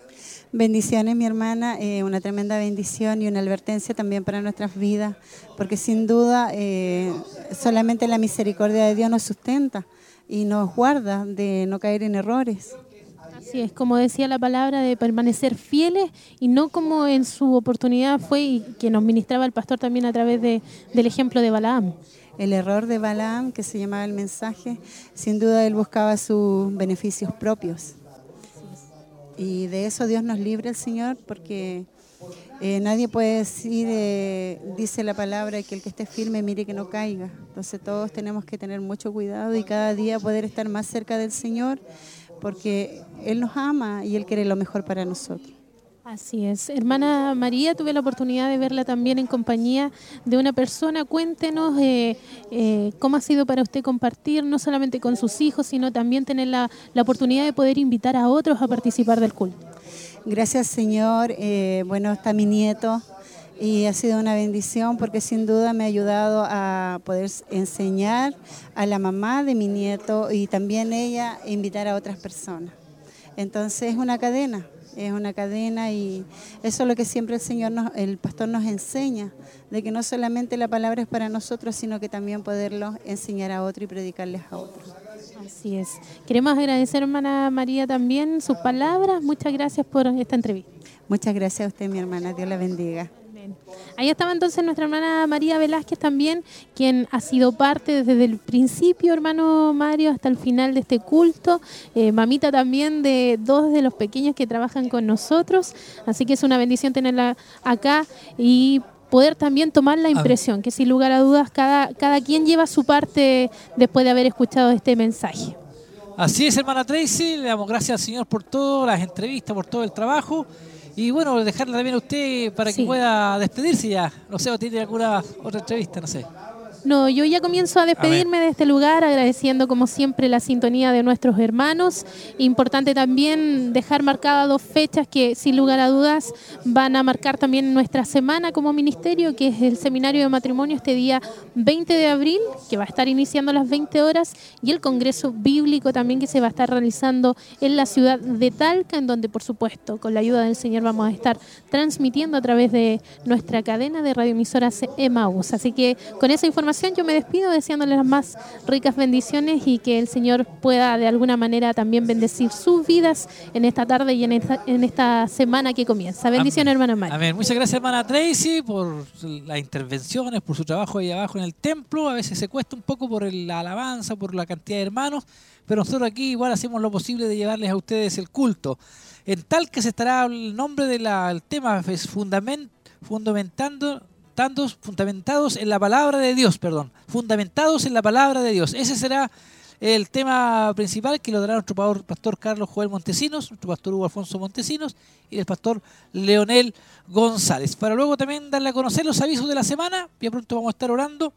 [SPEAKER 9] Bendiciones, mi hermana, eh, una tremenda bendición y una advertencia también para nuestras vidas, porque sin duda eh, solamente la misericordia de Dios nos sustenta y nos guarda de no caer en errores.
[SPEAKER 3] Así es, como decía la palabra, de permanecer fieles y no como en su oportunidad fue y que nos ministraba el pastor también a través de, del ejemplo de Balaam.
[SPEAKER 9] El error de Balaam, que se llamaba el mensaje, sin duda él buscaba sus beneficios propios. Y de eso Dios nos libre el Señor, porque eh, nadie puede decir, eh, dice la palabra, que el que esté firme mire que no caiga. Entonces todos tenemos que tener mucho cuidado y cada día poder estar más cerca del Señor, porque Él nos ama y Él quiere lo mejor para nosotros.
[SPEAKER 3] Así es. Hermana María, tuve la oportunidad de verla también en compañía de una persona. Cuéntenos eh, eh, cómo ha sido para usted compartir, no solamente con sus hijos, sino también tener la, la oportunidad de poder invitar a otros a participar del culto.
[SPEAKER 9] Gracias Señor. Eh, bueno, está mi nieto y ha sido una bendición porque sin duda me ha ayudado a poder enseñar a la mamá de mi nieto y también ella invitar a otras personas. Entonces es una cadena, es una cadena y eso es lo que siempre el Señor, nos, el pastor nos enseña, de que no solamente la palabra es para nosotros, sino que también poderlo enseñar a otro y predicarles a otros.
[SPEAKER 3] Así es. Queremos agradecer, hermana María, también sus palabras. Muchas gracias por esta entrevista.
[SPEAKER 9] Muchas gracias a usted, mi hermana. Dios la bendiga.
[SPEAKER 3] Ahí estaba entonces nuestra hermana María Velázquez también, quien ha sido parte desde el principio, hermano Mario, hasta el final de este culto. Eh, mamita también de dos de los pequeños que trabajan con nosotros. Así que es una bendición tenerla acá y poder también tomar la impresión, que sin lugar a dudas cada, cada quien lleva su parte después de haber escuchado este mensaje.
[SPEAKER 2] Así es, hermana Tracy. Le damos gracias al Señor por todas las entrevistas, por todo el trabajo. Y bueno, dejarle también a usted para
[SPEAKER 3] Sí.
[SPEAKER 2] que pueda despedirse ya. No sé, o tiene alguna otra entrevista, no sé.
[SPEAKER 3] No, yo ya comienzo a despedirme de este lugar agradeciendo como siempre la sintonía de nuestros hermanos. Importante también dejar marcadas dos fechas que sin lugar a dudas van a marcar también nuestra semana como ministerio, que es el seminario de matrimonio este día 20 de abril, que va a estar iniciando a las 20 horas, y el Congreso Bíblico también que se va a estar realizando en la ciudad de Talca, en donde por supuesto con la ayuda del Señor vamos a estar transmitiendo a través de nuestra cadena de radioemisoras Emaús. Así que con esa información yo me despido deseándoles las más ricas bendiciones y que el Señor pueda de alguna manera también bendecir sus vidas en esta tarde y en esta, en esta semana que comienza. Bendiciones, hermano Mario.
[SPEAKER 2] Amén. Muchas gracias, hermana Tracy, por las intervenciones, por su trabajo ahí abajo en el templo. A veces se cuesta un poco por la alabanza, por la cantidad de hermanos, pero nosotros aquí igual hacemos lo posible de llevarles a ustedes el culto. En tal que se estará el nombre del tema, es fundamen- fundamentando fundamentados, fundamentados en la palabra de Dios, perdón, fundamentados en la palabra de Dios. Ese será el tema principal que lo dará nuestro pastor, Carlos Joel Montesinos, nuestro pastor Hugo Alfonso Montesinos y el pastor Leonel González. Para luego también darle a conocer los avisos de la semana, ya pronto vamos a estar orando.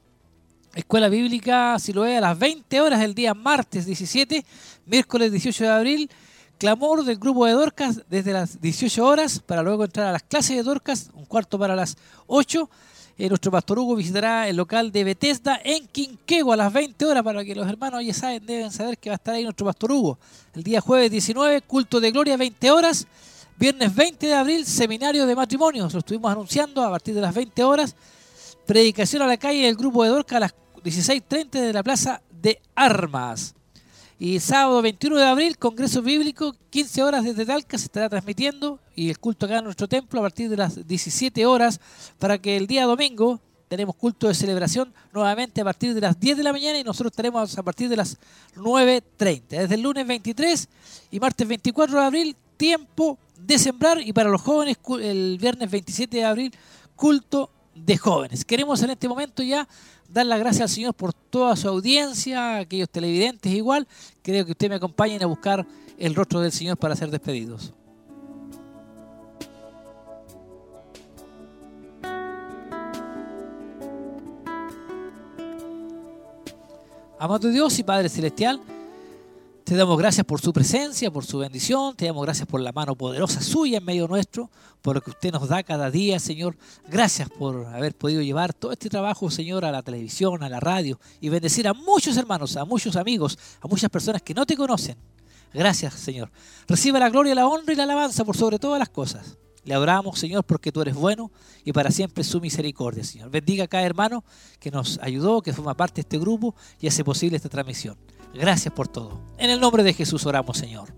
[SPEAKER 2] Escuela Bíblica Siloé a las 20 horas el día martes 17, miércoles 18 de abril, clamor del grupo de Dorcas desde las 18 horas para luego entrar a las clases de Dorcas, un cuarto para las 8 eh, nuestro pastor Hugo visitará el local de Bethesda en Quinquego a las 20 horas para que los hermanos ya saben, deben saber que va a estar ahí nuestro pastor Hugo. El día jueves 19, culto de gloria 20 horas. Viernes 20 de abril, seminario de matrimonios. Lo estuvimos anunciando a partir de las 20 horas. Predicación a la calle del grupo de Dorca a las 16.30 de la Plaza de Armas. Y sábado 21 de abril, Congreso Bíblico, 15 horas desde Talca, se estará transmitiendo y el culto acá en nuestro templo a partir de las 17 horas para que el día domingo tenemos culto de celebración nuevamente a partir de las 10 de la mañana y nosotros estaremos a partir de las 9.30. Desde el lunes 23 y martes 24 de abril, tiempo de sembrar y para los jóvenes el viernes 27 de abril, culto de jóvenes. Queremos en este momento ya dar las gracias al Señor por toda su audiencia, aquellos televidentes igual. Creo que usted me acompañen a buscar el rostro del Señor para ser despedidos. Amado Dios y Padre Celestial, te damos gracias por su presencia, por su bendición, te damos gracias por la mano poderosa suya en medio nuestro, por lo que usted nos da cada día, Señor. Gracias por haber podido llevar todo este trabajo, Señor, a la televisión, a la radio y bendecir a muchos hermanos, a muchos amigos, a muchas personas que no te conocen. Gracias, Señor. Reciba la gloria, la honra y la alabanza por sobre todas las cosas. Le adoramos, Señor, porque tú eres bueno y para siempre su misericordia, Señor. Bendiga a cada hermano que nos ayudó, que forma parte de este grupo y hace posible esta transmisión. Gracias por todo. En el nombre de Jesús oramos, Señor.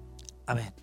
[SPEAKER 2] Amén.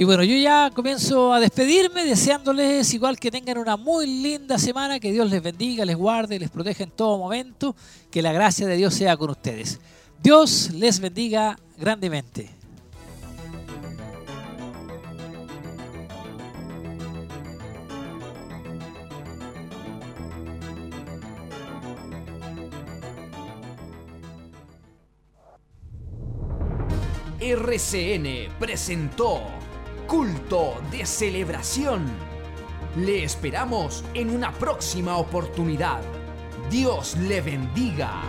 [SPEAKER 2] Y bueno, yo ya comienzo a despedirme deseándoles igual que tengan una muy linda semana, que Dios les bendiga, les guarde, les proteja en todo momento, que la gracia de Dios sea con ustedes. Dios les bendiga grandemente.
[SPEAKER 1] RCN presentó culto de celebración. Le esperamos en una próxima oportunidad. Dios le bendiga.